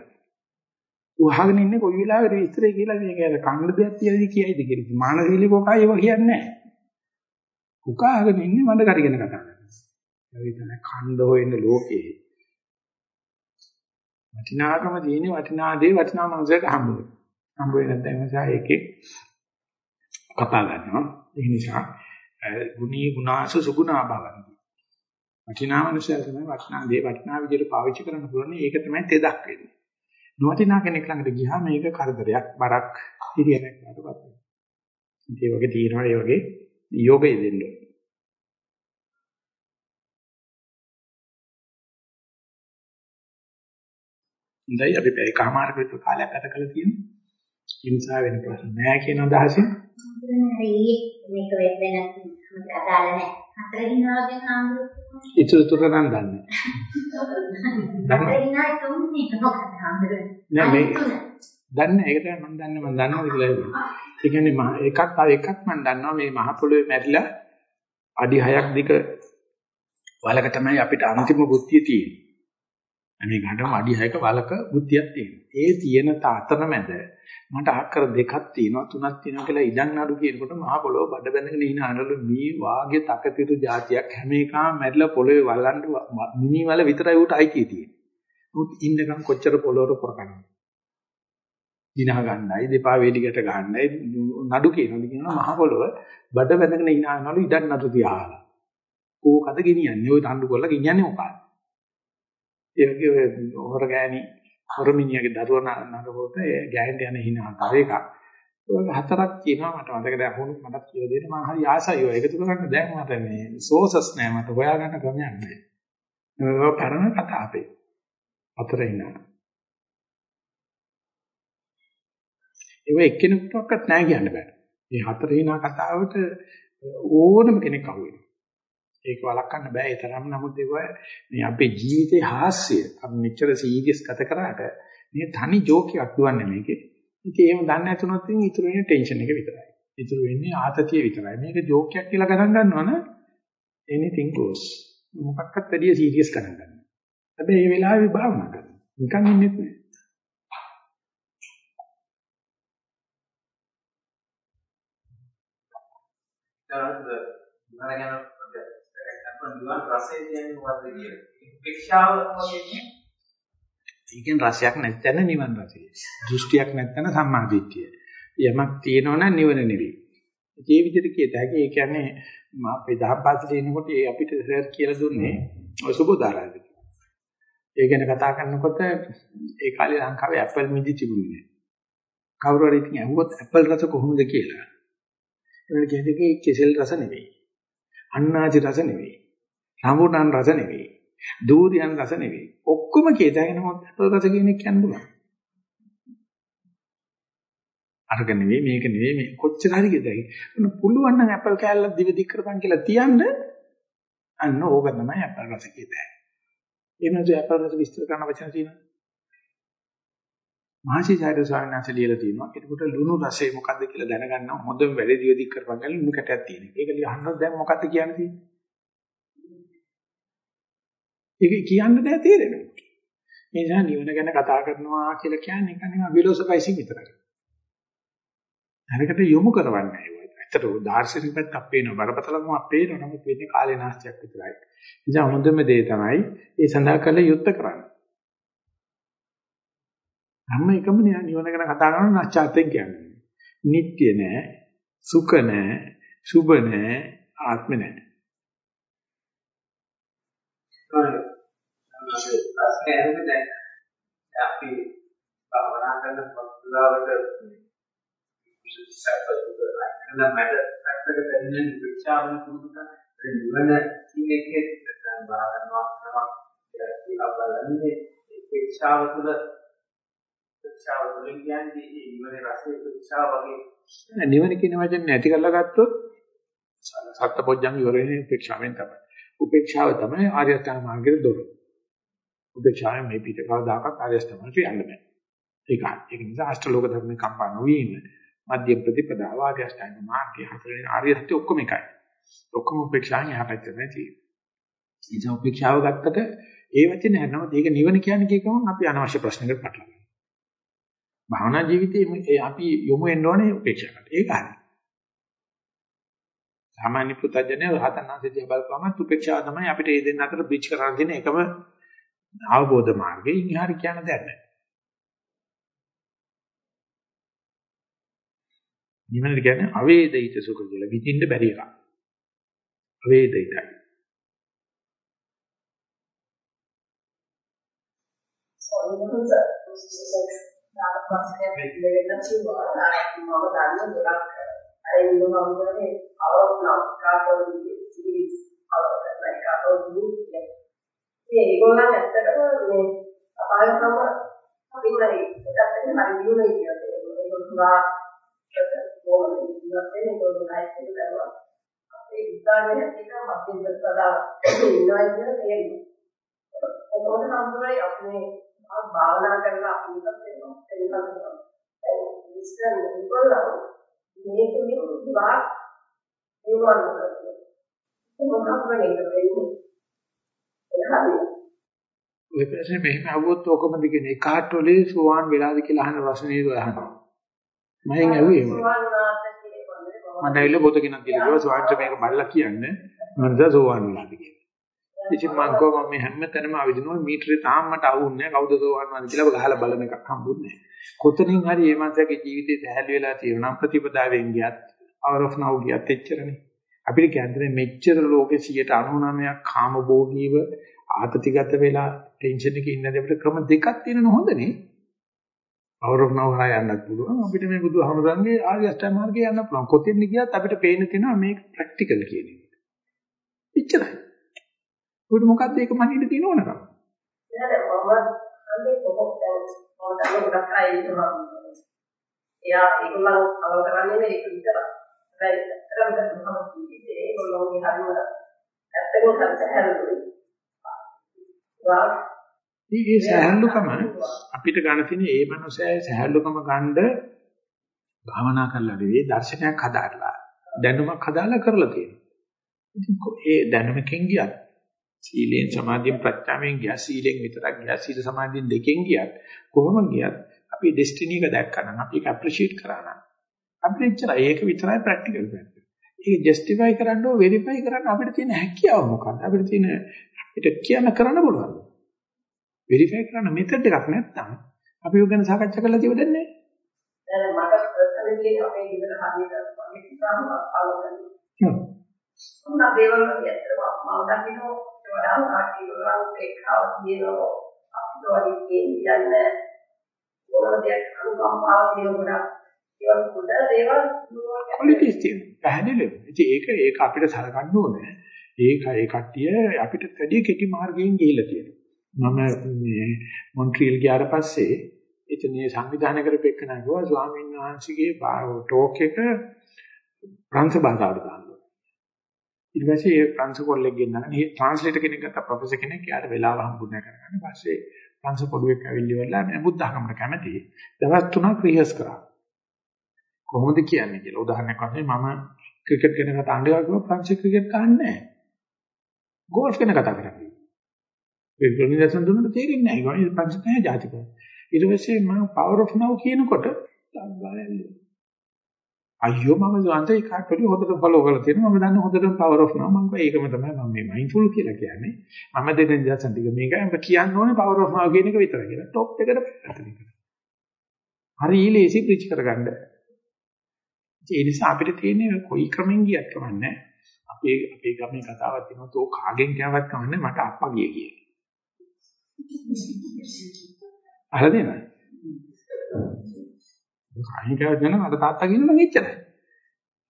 ඌ අහගෙන ඉන්නේ කොයි වෙලාවෙද ඉස්තරේ කියලා මේක අර කන්න දෙයක් තියදී කියයිද කියලා. මානසික කොකා ඒව කියන්නේ නැහැ. කොකා අහගෙන ඉන්නේ මඩ කරි ගැන කතා කරනවා. ඒ තමයි කණ්ඩ හොයන ලෝකේ. වටිනාකම තියෙන්නේ වටිනා දේ වටිනා මනුස්සයට හම්බ වෙනවා. හම්බ වෙන්නේ නැත්නම් නිසා ඒකේ කපා ගන්නවා. ඒ නිසා ගුණී ගුණාස සුගුණා භවන්ති. වටිනා මනුස්සය තමයි වටිනා දේ වටිනා විදිහට පාවිච්චි කරන්න පුළුවන්. ඒක තමයි තෙදක් වෙන්නේ. නොවටිනා කෙනෙක් ළඟට ගියාම මේක කරදරයක්, බරක්, හිරියනක් වඩපත් වෙනවා. ඒ වගේ තියෙනවා ඒ වගේ යෝගය දෙන්න. හොඳයි අපි පැය කමාරක විතර කාලයක් ගත කළා තියෙනවා. ඒ නිසා වෙන ප්‍රශ්න නැහැ කියන අදහසින්. මේක වෙන මට අදාළ නැහැ. හතර දිනාගෙන් හාමුදුරුවෝ. ඉතුරු තුර නම් දන්නේ. හතර දිනායි තුන්නේ මොකක්ද හාමුදුරුවෝ? නෑ මේ දන්නේ ඒක තමයි මම දන්නේ මම දන්නවද කියලා. ඒ කියන්නේ මම එකක් තව එකක් මම දන්නවා මේ මහ පොළොවේ මැරිලා අඩි 6ක් දිග වලක තමයි අපිට අන්තිම බුද්ධිය තියෙන්නේ. මේ ගඩම අඩි 6ක වලක බුද්ධියක් තියෙනවා. ඒ තියෙන තාතරමැද මට අක්කර දෙකක් තියෙනවා තුනක් තියෙනවා කියලා ඉඩම් නඩු කියනකොට මහ පොළොව බඩ බැඳගෙන ඉන අනලු මේ වාගේ තකතිරු જાතියක් හැම එකම මැරිලා පොළොවේ වලන්න මිනි වල විතරයි උට අයිතිය තියෙන්නේ. උත් ඉන්නකම් කොච්චර පොළොවට පොරකනවා. දිනහ ගන්නයි දෙපා වේලිකට ගන්නයි නඩු කියනවා කියනවා මහ පොළොව බඩ බැඳගෙන ඉන අනලු ඉඩම් නඩු තියාලා. ඕකද ගෙනියන්නේ ඔය තණ්ඩු කරලා ගෙනියන්නේ මොකක්ද? ඒ වගේ ඔය හොර ගෑණි හොරමිනියගේ දරුවා නරකොට ඒ ගෑනට යන හිනා තව එකක්. ඔය හතරක් කියනවා මට මතක දැන් හුණු මටත් කියලා දෙන්න මම හරි ආසයි ඔය එකතු කරන්න දැන් මට මේ සෝසස් නෑ මට හොයාගන්න ක්‍රමයක් නෑ. ඒක පරණ කතා අපේ. හතර ඉන්නවා. ඒක එක්කෙනෙකුටවත් නෑ කියන්න බෑ. මේ හතර ඉනා කතාවට ඕනම කෙනෙක් අහුවෙනවා. ඒක වළක්වන්න බෑ ඒ තරම් නමුත් ඒක මේ අපේ ජීවිතේ හාස්‍ය අපි මෙච්චර සීරියස් ගත කරාට මේ තනි ජෝකයක් දුවන්නේ මේකේ. ඉතින් එහෙම දන්නේ නැතුනොත් ඉතින් ඉතුරු වෙන්නේ ටෙන්ෂන් එක විතරයි. ඉතුරු වෙන්නේ ආතතිය විතරයි. මේක ජෝකයක් කියලා ගණන් ගන්නවනම් anything goes. මොකක්වත් වැඩිය සීරියස් ගණන් ගන්න. හැබැයි මේ වෙලාවේ භාවනා කරනවා. නිකන් ඉන්නෙත් නෑ. ඊළඟට මම ගැන නිවන් රසය කියන්නේ මොකද්ද කියලා. උපේක්ෂාව වගේ ඒකෙන් රසයක් නැත්නම් නිවන් රසය. දෘෂ්ටියක් නැත්නම් සම්මාදිට්ඨිය. යමක් තියෙනවනම් නිවන නෙවෙයි. ඒ විදිහට කියත හැකි ඒ කියන්නේ අපේ දහපාසලේ ඉන්නකොට ඒ අපිට සර් කියලා දුන්නේ ඔය සුබෝදාරාද. ඒ ගැන කතා කරනකොට ඒ කාලේ ලංකාවේ ඇපල් මිදි තිබුණේ නැහැ. කවුරු හරි ඉතින් අහුවොත් ඇපල් රස කොහොමද කියලා. ඒවල කියන්නේ කෙසෙල් රස නෙවෙයි. අන්නාචි රස නෙවෙයි. රඹුටන් රස නෙවෙයි. දූරියන් රස නෙවෙයි. ඔක්කොම කියදාගෙන මොකද ඇපල් රස කියන එක කියන්න පුළුවන්. අරක නෙවෙයි මේක නෙවෙයි මේ කොච්චර හරි කියදයි. මොන පුළුවන් නම් ඇපල් කෑල්ලක් දිව දික් කරපන් කියලා තියන්න අන්න ඕක තමයි ඇපල් රස කියදයි. එහෙම නැත්නම් ඇපල් රස විස්තර කරන වචන තියෙනවා. මහසිචාර්ය ස්වාමීන් වහන්සේ ලියලා තියෙනවා. ඒකට ලුණු රසය මොකද්ද කියලා දැනගන්න හොඳම වැඩි දිව දික් කරපන් කියලා ලුණු කැටයක් තියෙනවා. ඒක ලියහන්නොත් දැන් මොකද්ද කියන්න තියෙන්නේ? ඒක කියන්න බෑ තේරෙනවා. ඒ නිසා නිවන ගැන කතා කරනවා කියලා කියන්නේ නිකන් විලෝසපයිසින් විතරයි. අරකට යොමු කරවන්නේ ඒක. ඇත්තට දාර්ශනික පැත්ත අපේනවා බරපතලකම අපේනවා නමුත් වෙන්නේ කාලේ නාස්තියක් විතරයි. නිසා හොඳම දේ තමයි ඒ සඳහා කළ යුත්තේ කරන්නේ. හැම එකම නිවන ගැන කතා කරන නැචාතෙන් කියන්නේ. නිට්ටය නෑ, සුඛ නෑ, සුබ නෑ, ආත්ම නෑ. ප්‍රශ්නේ ඇහුවේ දැන් අපි භවනා කරන පොත්ලාවට සත්‍යතුක අයින මැද පැත්තක දැනෙන විචාරණ පුරුදුක නිවන කියන එකේ නැත්නම් බාහනවා කරනවා කියලා බලන්නේ විචාර තුළ විචාර තුළින් කියන්නේ මේ නිවනේ රසය විචාර වගේ නිවන කියන වචනේ නැති කරලා ගත්තොත් සත්පොඥං ඉවර වෙන්නේ උපේක්ෂාවෙන් තමයි. උපේක්ෂාව තමයි ආර්ය අෂ්ටාංග මාර්ගයේ දොර. උපේක්ෂාවෙන් මේ පිට කවදාකවත් ආර්ය අෂ්ටාංගට යන්න බෑ. ඒකයි. ඒක නිසා අෂ්ටලෝක ධර්මේ කම්පා නොවීම මධ්‍ය ප්‍රතිපදාව ආර්ය අෂ්ටාංග මාර්ගයේ හතරෙන් ආර්ය සත්‍ය ඔක්කොම එකයි. ඔක්කොම උපේක්ෂාවෙන් එහා පැත්තේ තියෙන්නේ. ඉතින් උපේක්ෂාව ගත්තට ඒ වචනේ හරනම ඒක නිවන කියන්නේ කියකම අපි අනවශ්‍ය ප්‍රශ්නකට පටලනවා. භාවනා ජීවිතේ අපි යොමු වෙන්න ඕනේ උපේක්ෂාවට. ඒක හරියි. සාමාන්‍ය පුතඥය රහතන් වහන්සේ දිහා බලපුවම උපේක්ෂාව තමයි අපිට මේ දෙන්න අතර බ්‍රිජ් කරන්න දෙන එකම අවබෝධ මාර්ගය. ඉහාර කියන දෙයක් නැහැ. නිවනට කියන්නේ අවේදිත සුඛ කියලා විඳින්න බැරි එකක්. අවේදිතයි. සෝනිකන්ස නාල ප්‍රශ්නයක් දෙන්න කිව්වා. මම දන්න දෙයක් අර ඉන්නවන්නේ අවුරුදු කාටෝදී සීරීස් අවුරුදු කාටෝදී මේ ඒගොල්ලන් ඇත්තටම මේ අපායකම අපින් හරි එකක් වෙන හරි දියුනේ කියලා ඒගොල්ලෝ පුරා කොහොමද ඉන්නත් ඒගොල්ලෝ ලයිෆ් එක කරනවා. අපේ උදාහරණයක් එක මැදින් සදා ඉන්නවා කියන තේරෙනවා. කොහොමද සම්පූර්ණයි අපේ භාවනා කරලා අපිට වෙනවා. එනිසා ඒ විස්තර ඒගොල්ලෝ මේ තුලින් පුරා දියුණුවක් කරනවා. කොහොමද අපේ වෙන්නේ ඔය ප්‍රශ්නේ මෙහෙම අහුවොත් ඔකමද කියන්නේ කාට වලේ සෝවාන් වෙලාද කියලා අහන ප්‍රශ්නේ නේද අහන්නේ. මම ඇහුවේ එහෙම. මම ඇවිල්ලා පොත කෙනක් කියලා කිව්වා සෝවාන්ට මේක බලලා කියන්න මම දැන් සෝවාන් වෙලාද කියලා. ඉතින් මම කෝ මම හැම තැනම අවදිනවා මීටරේ තාම මට අවුන්නේ නැහැ කවුද සෝවාන් වන්නේ කියලා ගහලා බලන එකක් හම්බුන්නේ නැහැ. කොතනින් හරි මේ මනසගේ ජීවිතේ සැහැල් වෙලා තියෙනවා ප්‍රතිපදාවෙන් ගියත් hour of now ගියත් එච්චරනේ. අපිට කියන්නේ මෙච්චර ලෝකේ 99%ක් කාම භෝගීව ආතතිගත වෙලා ටෙන්ෂන් එකේ ඉන්න දෙකට ක්‍රම දෙකක් තියෙනව හොඳනේ. අවරෝණවහා යන්නත් පුළුවන්. අපිට මේ බුදුහමරන්ගේ ආර්ය අෂ්ටාංග මාර්ගේ යන්න පුළුවන්. කොතෙන්ද ගියත් අපිට පේන තියෙනවා මේක ප්‍රැක්ටිකල් කියන එක. එච්චරයි. උඩ මොකද්ද ඒක මනින්න තියෙන ඕනකම? නෑ මම අන්නේ කොහොමද මම තමයි ගොඩක් අය ඉන්නවා. එයා ඒගොල්ලෝ අවල් කරන්නේ මේක විතරයි. හැබැයි අතරම තමයි ඒගොල්ලෝගේ හරිම ඇත්තටම හරිසහැල්ලුයි. වා මේ සහැල්ලුකම අපිට ගන්න තියෙන ඒ මනුස්සයා සහැල්ලුකම ගන්න භාවනා කරලා නෙවෙයි දර්ශනයක් හදාarලා දැනුමක් හදාලා කරලා තියෙනවා. ඉතින් ඒ දැනුමකින් ගියත් සීලෙන් සමාධියෙන් ප්‍රත්‍යාවෙන් ගියා සීලෙන් විතරක් ගියා සීල සමාධියෙන් දෙකෙන් ගියත් කොහොම ගියත් අපි ඩෙස්ටිනි එක දැක්කනම් අපි ඒක ඇප්‍රීෂিয়েට් කරා නම් අපිට ඉච්චරයි ඒක විතරයි ප්‍රැක්ටිකල් පැත්ත. ඒක ජස්ටිෆයි කරන්න ඕ වෙරිෆයි කරන්න අපිට තියෙන හැකියාව මොකක්ද? අපිට තියෙන අපිට කියන්න කරන්න පුළුවන්. වෙරිෆයි කරන්න මෙතඩ් එකක් නැත්නම් අපි ඔය ගැන සාකච්ඡා කරලා තියව දෙන්නේ දැන් මට පර්සනලි අපේ ගෙදර හරියට මම කිසිම ආලෝකයක් නෑ. මොන දේවල් වලට ඇත්තටම මම දකින්න වඩා ආර්ථිකවලට එක්කව කියනවා අපිට වගේ කියන්නේ මොන දෙයක් අනුකම්පාව කියනවා ඒවා පොඩ දේවල් ක්වොලිටිස් තියෙනවා. පැහැදිලිව. ඉතින් ඒක ඒක අපිට සලකන්න ඕනේ. ඒක ඒ කට්ටිය අපිට වැඩි කෙටි මාර්ගයෙන් ගිහිල්ලා තියෙනවා. මම මේ මොන්ට්‍රියල් ගියාට පස්සේ එතන සංවිධානය කරපෙන්න ගියා ස්වාමීන් වහන්සේගේ ටෝක් එක ප්‍රංශ භාෂාවට දානවා. ඊට පස්සේ ඒ ප්‍රංශ කොල්ලෙක් ගෙන්නගෙන මේ ට්‍රාන්ස්ලේටර් කෙනෙක් ගත්තා ප්‍රොෆෙසර් කෙනෙක් යාට වෙලාව හම්බුනේ කරගන්න. පස්සේ ප්‍රංශ පොඩුවෙක් ඇවිල්ලි වෙලා මම බුද්ධ ධර්මයට කැමති. දවස් තුනක් රිහර්ස් කරා. කොහොමද කියන්නේ කියලා. උදාහරණයක් වශයෙන් මම ක්‍රිකට් ගැන කතා අඬනවා කිව්ව ප්‍රංශ ක්‍රිකට් ගහන්නේ නැහැ. ගෝල්ෆ් ගැන කතා කරන්නේ. ඒ ප්‍රනිදර්ශන දුන්නට තේරෙන්නේ නැහැ. ඒක ප්‍රංශ නැහැ ජාතික. ඊට පස්සේ මම power of now කියනකොට ගාලල්ලු. අයියෝ මම ගාන්තේ කාටරි හොඳට ෆලෝ කරලා තියෙනවා. මම දන්නේ හොඳටම power of now. මම කිව්වා ඒකම තමයි මම මේ mindful කියලා කියන්නේ. මම දෙන නිදර්ශන ටික මේකයි. මම කියන්න ඕනේ power of now කියන එක විතරයි කියලා. টොප් එකට පැත්තට. හරි ඊලේසි ප්‍රීච් කරගන්න. ඒ නිසා අපිට තියෙන්නේ කොයි ක්‍රමෙන් ගියත් කමන්නේ. අපේ අපේ ගමේ කතාවක් තියෙනවා. තෝ කාගෙන් කියවත් කමන්නේ මට අප්පා ගිය කියලා. අහලා දෙනවා. කායින් කියවත් නෑ මට තාත්තා කියනවා නම් එච්චරයි.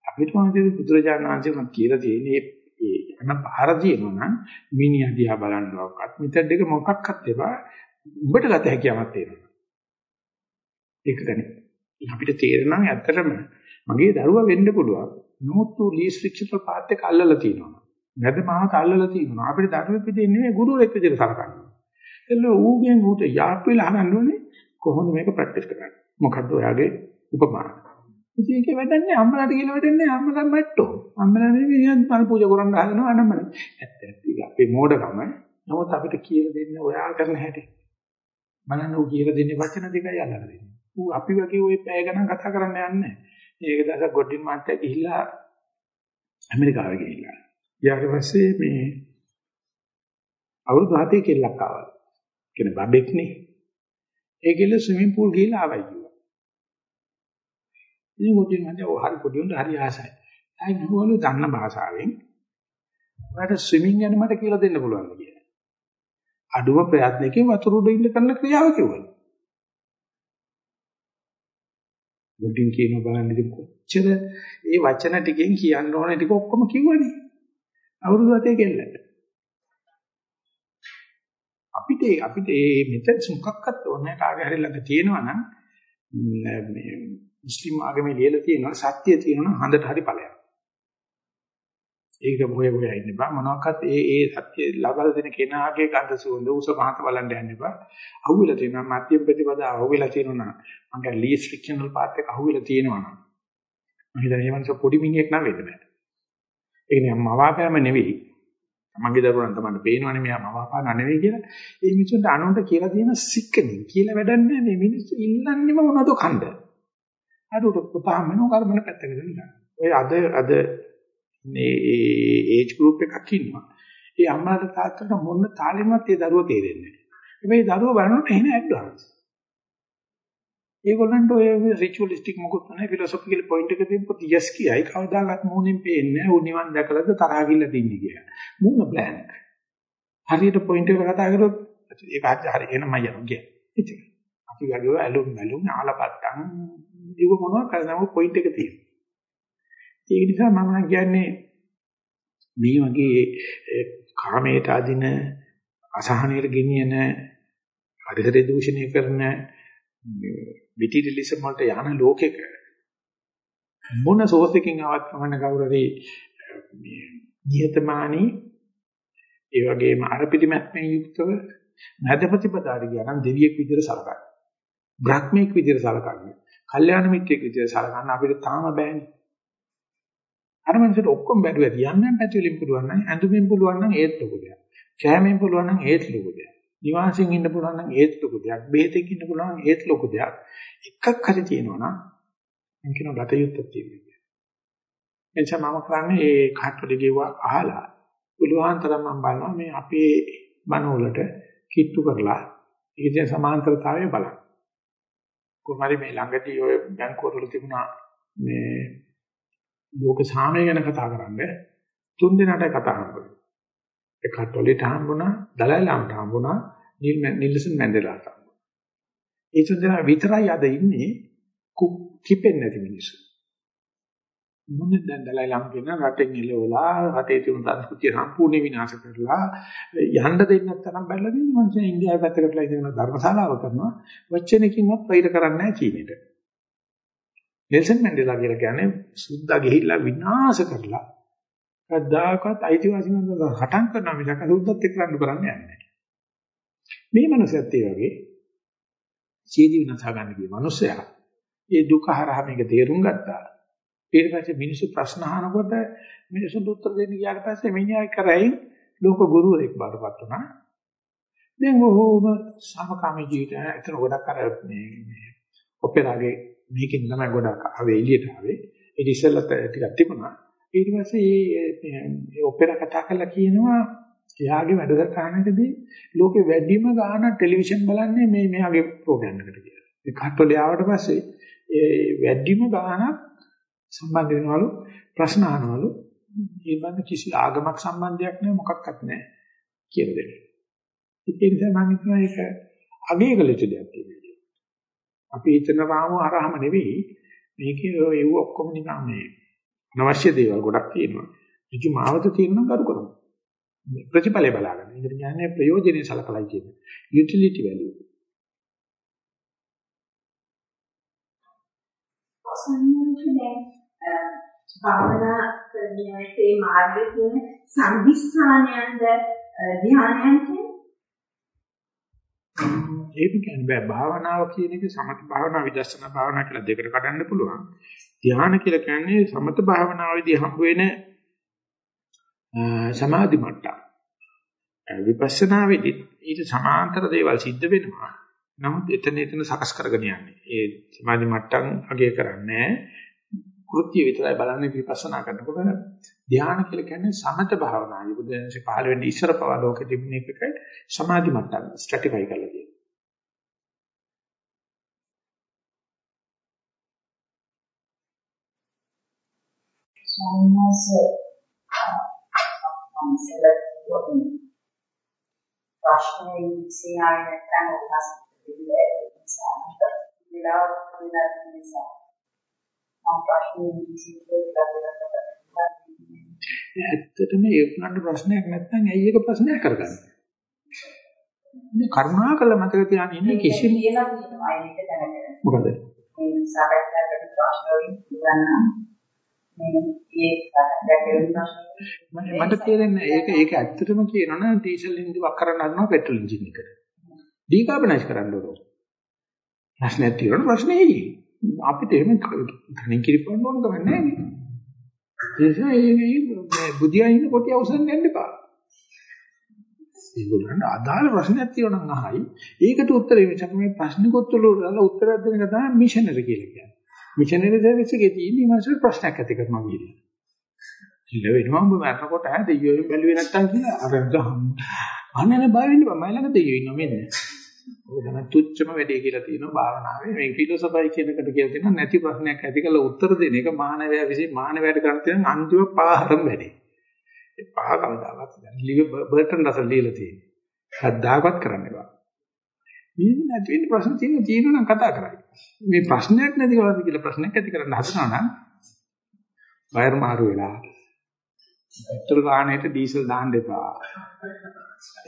අපිට මොනවද බුදුරජාණන් වහන්සේ මම කියලා තියෙන්නේ ඒ යන පාර තියෙනවා නම් මිනිහා දිහා බලන්නවක්වත් මෙතෙන් දෙක මොකක්වත් එපා. උඹට ගත හැකියාවක් තියෙනවා. ඒක ගන්නේ. අපිට තේරෙනවා ඇත්තටම මගේ දරුවා වෙන්න පුළුවන්. not to least frictional path එක අල්ලලා තියෙනවා. නැද මාත අල්ලලා තියෙනවා. අපිට දරුවෙක් විදිහේ නෙමෙයි ගුරුවරයෙක් විදිහට සලකන්නේ. එළ ඌගෙන් ඌට යාප් වෙලා අහන්න ඕනේ කොහොමද මේක ප්‍රැක්ටිස් කරන්නේ? මොකද්ද ඔයාගේ උපමාන? ඉතින් ඒකේ වැඩන්නේ අම්මලාට කියලා වැඩන්නේ අම්මලා මැට්ටෝ. අම්මලා නෙවෙයි මල් පූජා කරන්න හදනවා අනම්මල. ඇත්ත ඇත්ත අපේ මෝඩකම. නමුත් අපිට කියලා දෙන්න ඔයා කරන හැටි. බලන්න ඌ කියලා දෙන්නේ වචන දෙකයි අල්ලලා දෙන්නේ. ඌ අපි වගේ ওই පැය ගණන් කතා කරන්න යන්නේ නැහැ. ඒක දැසක් ගොඩින් මාත්‍යා ගිහිල්ලා ඇමරිකාවේ ගිහිල්ලා. ඊට පස්සේ මේ අවුරුදු 7 කෙල්ලක් ආවා. කියන්නේ බබෙක් නේ. ඒ කෙල්ල ස්විමින් pool ගිහිල්ලා ආවයි කිව්වා. ඉතින් ගොඩින් මාත්‍යා ඔය හරි පොඩි උන්ට හරි ආසයි. ආයි ගිහුවලු දන්න භාෂාවෙන් ඔයාලට ස්විමින් ගැන මට කියලා දෙන්න පුළුවන්ද කියලා. අඩුම ප්‍රයත්නකින් වතුර උඩ ඉන්න කරන ක්‍රියාව කිව්වලු. මුලින් කියන බලන්න ඉතින් කොච්චර ඒ වචන ටිකෙන් කියන්න ඕන ටික ඔක්කොම කිව්වනේ. අවුරුදු 7 කෙල්ලට. අපිට අපිට මේ මෙතන මොකක්වත් ඕනේ කාගේ හරි ළඟ තියෙනවා නම් මේ මුස්ලිම් ආගමේ ලියලා තියෙනවා සත්‍ය තියෙනවා නම් හඳට හරි ඵලයක්. ඒක මොකේ මොකේ ඉන්න බා මොනවාක්වත් ඒ ඒ සත්‍ය ලබා දෙන කෙනාගේ ගඳ සුවඳ උස පහත බලන්න යන්න එපා. අහුවෙලා තියෙනවා මධ්‍යම ප්‍රතිපදා අහුවෙලා තියෙනවා නම් මගේ ලීස් ෆ්‍රික්ෂනල් පාත් එක අහුවෙලා තියෙනවා නම් මම හිතන්නේ මේ මනස පොඩි මිනිහෙක් නම් වෙන්න බෑ. ඒ කියන්නේ මවාපෑම නෙවෙයි. මගේ දරුවන් තමයි පේනවනේ මෙයා මවාපාන නෙවෙයි කියලා. ඒ මිනිස්සුන්ට අනුන්ට කියලා දෙන සික්කනේ කියලා වැඩක් නෑ මේ මිනිස්සු ඉල්ලන්නේම මොනවද කණ්ඩ. අර උට පුතාම නෝ කර්මන පැත්තකට දාන්න. ඔය අද අද මේ ඒජ් ගෲප් එකක් ඉන්නවා. ඒ අම්මාට තාත්තට මොන තාලෙමත් ඒ දරුවා තේරෙන්නේ නැහැ. මේ දරුවා බලනකොට එන ඇඩ්වාන්ස්. ඒගොල්ලන්ට ඔය රිචුවලිස්ටික් මොකුත් නැහැ ෆිලොසොෆිකල් පොයින්ට් එක තිබ්බොත් යස් කියයි කවදාවත් මූණෙන් පේන්නේ නැහැ. උ නිවන් දැකලාද තරහා ගිල්ල තින්නේ කියලා. මූණ බ්ලැන්ක්. හරියට පොයින්ට් එක කතා කරොත් ඒක හරි එනම යනවා කියන්නේ. ඉතින් අපි ගාඩුව ඇලුම් ඇලුම් ආලපත්තන් ඉව මොනවා කරනම පොයින්ට් එක තියෙනවා. ඒක නිසා මම කියන්නේ මේ වගේ කාමයට අදින අසහනයට ගෙනියන පරිසර දූෂණය කරන විටිලිසම් වලට යන ලෝකෙක මොන සෝස් එකකින් ආවත් කමන්න කවුරුරි මේ නිහතමානී ඒ වගේම අර පිටිමැත්මෙන් යුක්තව නැද ප්‍රතිපදාට ගියා නම් දෙවියෙක් විදිහට සලකන්න. බ්‍රහ්මෙක් විදිහට සලකන්න. කල්යාණ මිත්‍රෙක් විදිහට සලකන්න අපිට තාම බෑනේ. අර මනසට ඔක්කොම බැරුව ඇති යම් යම් පැති වලින් පුළුවන් නම් ඇඳුමින් පුළුවන් නම් ඒත් ලොකු දෙයක්. කෑමෙන් පුළුවන් නම් ඒත් ලොකු දෙයක්. නිවාසයෙන් ඉන්න පුළුවන් නම් ඒත් ලොකු දෙයක්. බෙහෙතකින් ඉන්න පුළුවන් නම් ඒත් ලොකු දෙයක්. එකක් හරි තියෙනවා නම් මම කියනවා ගත යුත්තක් තියෙනවා. එනිසා මම කරන්නේ ඒ කාටවල ගෙවුවා අහලා පුළුවන් තරම් මම බලනවා මේ අපේ බණවලට කිට්ටු කරලා ඒකේ සමාන්තරතාවය බලන්න. කොහොමරි මේ ළඟදී ඔය බැංකුවල තිබුණා මේ ලෝක සාමය ගැන කතා කරන්නේ තුන් දිනකට කතා කරනවා. ඒ කට්ටොලිට හම්බුණා, දලයි ලාමට හම්බුණා, නිල් නිල්සන් මැන්ඩෙලාට හම්බුණා. ඒ තුන් දෙනා විතරයි අද ඉන්නේ කිපෙන්නේ නැති මිනිස්සු. මොන්නේ දැන් දලයි ලාම කියන රටෙන් එළවලා රටේ තිබුණු සංස්කෘතිය සම්පූර්ණ විනාශ කරලා යන්න දෙන්නත් තරම් බැලලා දෙන්නේ මනුස්සය ඉන්දියාවේ පැත්තකටලා ඉඳගෙන ධර්මශාලාව කරනවා වචනකින්වත් වෛර කරන්නේ නැහැ චීනෙට. නෙල්සන් මැන්ඩෙලා කියලා කියන්නේ සුද්දා ගිහිල්ලා විනාශ කරලා කද්දාකත් අයිතිවාසිකම් හටන් කරනවා මිසක සුද්දත් එක්ක රණ්ඩු කරන්නේ නැහැ. මේ මනුස්සයත් ඒ වගේ සීදී විනාශ ගන්න ගිය මනුස්සයා ඒ දුක හරහා මේක තේරුම් ගත්තා. ඊට පස්සේ මිනිස්සු ප්‍රශ්න අහනකොට මිනිස්සුන්ට උත්තර දෙන්න ගියාට පස්සේ මිනිහා කරයින් ලෝක ගුරුවරයෙක් බාටපත් වුණා. දැන් ඔහොම සමකාමී ජීවිතය එතන ගොඩක් අර මේ මේ ඔපෙරාගේ මේකෙන් තමයි ගොඩක් ආවේ එළියට ආවේ. ඒක ඉස්සෙල්ලත් ටිකක් තිබුණා. ඊට පස්සේ මේ ඔපෙරා කතා කරලා කියනවා එයාගේ වැඩසටහනකදී ලෝකේ වැඩිම ගාණ ටෙලිවිෂන් බලන්නේ මේ මෙයාගේ ප්‍රෝග්‍රෑම් එකට කියලා. ඒ කට්ටෝලේ ආවට පස්සේ ඒ වැඩිම ගාණක් සම්බන්ධ වෙනවලු ප්‍රශ්න අහනවලු මේ බඳ කිසි ආගමක් සම්බන්ධයක් නැහැ මොකක්වත් නැහැ කියලා දෙනවා. ඒ නිසා මම හිතනවා ඒක අගය කළ යුතු දෙයක් කියලා. අපි හිතන රාමුව අරහම නෙවෙයි මේකේ ඒව ඔක්කොම නිකන් මේ අනවශ්‍ය දේවල් ගොඩක් තියෙනවා. කිසි මාවත තියෙනවා කරු කරමු. ප්‍රතිඵලය බලාගන්න. ඒකට කියන්නේ ප්‍රයෝජනෙයි සලකලා කියන්නේ. Utility value. සම්මුතියෙන් භාවනා කරන්නේ මාර්ගයේ තියෙන සම්දිස්ථානයන්ද ධ්‍යානයන්ට ඒක කියන්නේ බෑ භාවනාව කියන එක සමත භාවනා විදර්ශනා භාවනා කියලා දෙකට කඩන්න පුළුවන්. ධ්‍යාන කියලා කියන්නේ සමත භාවනාවේදී හම්බ වෙන සමාධි මට්ටම්. විපස්සනාවේදී ඊට සමාන්තර දේවල් සිද්ධ වෙනවා. නමුත් එතන එතන සකස් කරගෙන යන්නේ. ඒ සමාධි මට්ටම් අගය කරන්නේ කෘත්‍ය විතරයි බලන්නේ විපස්සනා කරනකොට ධ්‍යාන කියලා කියන්නේ සමත භාවනාවයි. බුදුන්සේ පහළ වෙන්නේ ඉස්සර පවා ලෝකෙ තිබුණ එකක සමාධි මට්ටම් ස්ට්‍රැටිෆයි කරලා සම්මාස අම්සලත් වගේ ප්‍රශ්නේ ඉන්නේ නැත්නම් උපස් දෙන්නේ නිසා විලාව වෙන නිසා මම ප්‍රශ්නේ ඇත්තටම ඒ වුණාට ප්‍රශ්නයක් නැත්නම් ඇයි ඒක ප්‍රශ්නයක් කරගන්නේ? මේ කරුණාකර මතක තියාගෙන ඉන්න කිසිම කියලා කියනවා ඒක දැනගෙන. මොකද? මේ සාකච්ඡා කරන ප්‍රශ්න වලින් මට තේරෙන්නේ ඒක ඒක ඇත්තටම කියනවනම් ඩීසල් එන්ජින් වක් කරන්න හදනවා පෙට්‍රල් එන්ජින් එකට. ඩීකාබනයිස් කරන්න ඕන. ප්‍රශ්නයක් තියෙනවා ප්‍රශ්නේ අපිට එහෙම තනින් කිරිපොන්න ඕන කම නැහැ නේ. ඒ නිසා මේ බුදියා ඉන්න කොටිය අවසන් යන්න එපා. ඒගොල්ලන්ට අදාළ ප්‍රශ්නයක් තියෙනවා නම් අහයි. ඒකට උත්තරේ මිසක් මේ ප්‍රශ්නිකොත් වල උත්තරයක් දෙන එක තමයි මිෂනරි කියලා කියන්නේ. මිෂනරි සර්විස් එකේ තියෙන මාසෙ ප්‍රශ්නයක් ඇති කරනවා කියලා. ඉල වෙනවා උඹ මරනකොට ඈ දෙයියෝ බැලුවේ නැත්තම් කියලා අර ගහම්. අනේ බය වෙන්න බෑ මම ළඟ දෙයියෝ ඉන්නවා මෙන්න. ඔය තමයි තුච්චම වැඩේ කියලා තියෙනවා භාවනාවේ. මේ ෆිලොසොෆයි කියන එකට කියලා තියෙනවා නැති ප්‍රශ්නයක් ඇති කරලා උත්තර දෙන එක මානවයා විසින් මානවයාට කරන්න තියෙන අන්තිම පාහරම් වැඩේ. ඒ පහ කවදාවත් දැන් ලිව බර්ටන් රසල් ලියලා තියෙනවා. හද්දාකවත් කරන්න එපා. මේ නැති වෙන්න ප්‍රශ්න තියෙන තියෙනවා නම් කතා කරයි. මේ ප්‍රශ්නයක් නැති කවදාද කියලා ප්‍රශ්නයක් ඇති කරන්න හදනවා නම් වයර් මාරු වෙලා පෙට්‍රල් වාහනේට ඩීසල් දාන්න එපා.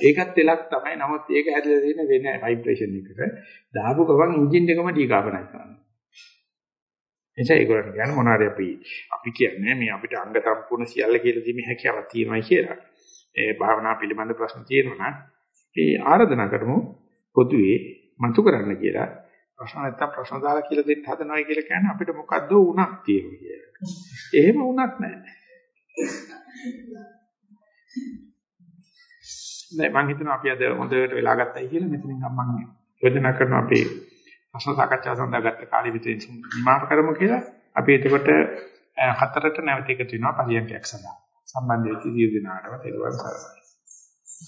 ඒකත් දෙලක් තමයි. නමුත් ඒක හැදලා තියෙන වෙන ভাইබ්‍රේෂන් එකක. දාපු ගමන් එන්ජින් එකම ඩීකාබනයිස් කරනවා. එනිසා ඒගොල්ලන් කියන්නේ මොනවාරි අපි අපි කියන්නේ මේ අපිට අංග සම්පූර්ණ සියල්ල කියලා දීමේ හැකියාවක් තියෙනවා කියලා. ඒ භාවනා පිළිබඳ ප්‍රශ්න තියෙනවා නම් ඒ ආරාධනා කරමු පොදුවේ මතු කරන්න කියලා. ප්‍රශ්න නැත්තම් ප්‍රශ්න දාලා කියලා දෙන්න හදනවා කියලා කියන්නේ අපිට මොකද්ද උණක් තියෙනවා කියලා. එහෙම උණක් නැහැ. නෑ මම හිතනවා අපි අද හොඳට වෙලා ගත්තයි කියලා මෙතනින් මම යෝජනා කරනවා අපේ ප්‍රශ්න සාකච්ඡා සඳහා ගත්ත කාලෙ විතරින් නිමාව කරමු කියලා. අපි එතකොට හතරට නැවත එකතු වෙනවා පරියන්කයක් සඳහා. සම්බන්ධ වෙච්ච සියලු දෙනාටම තෙරුවන් සරණයි.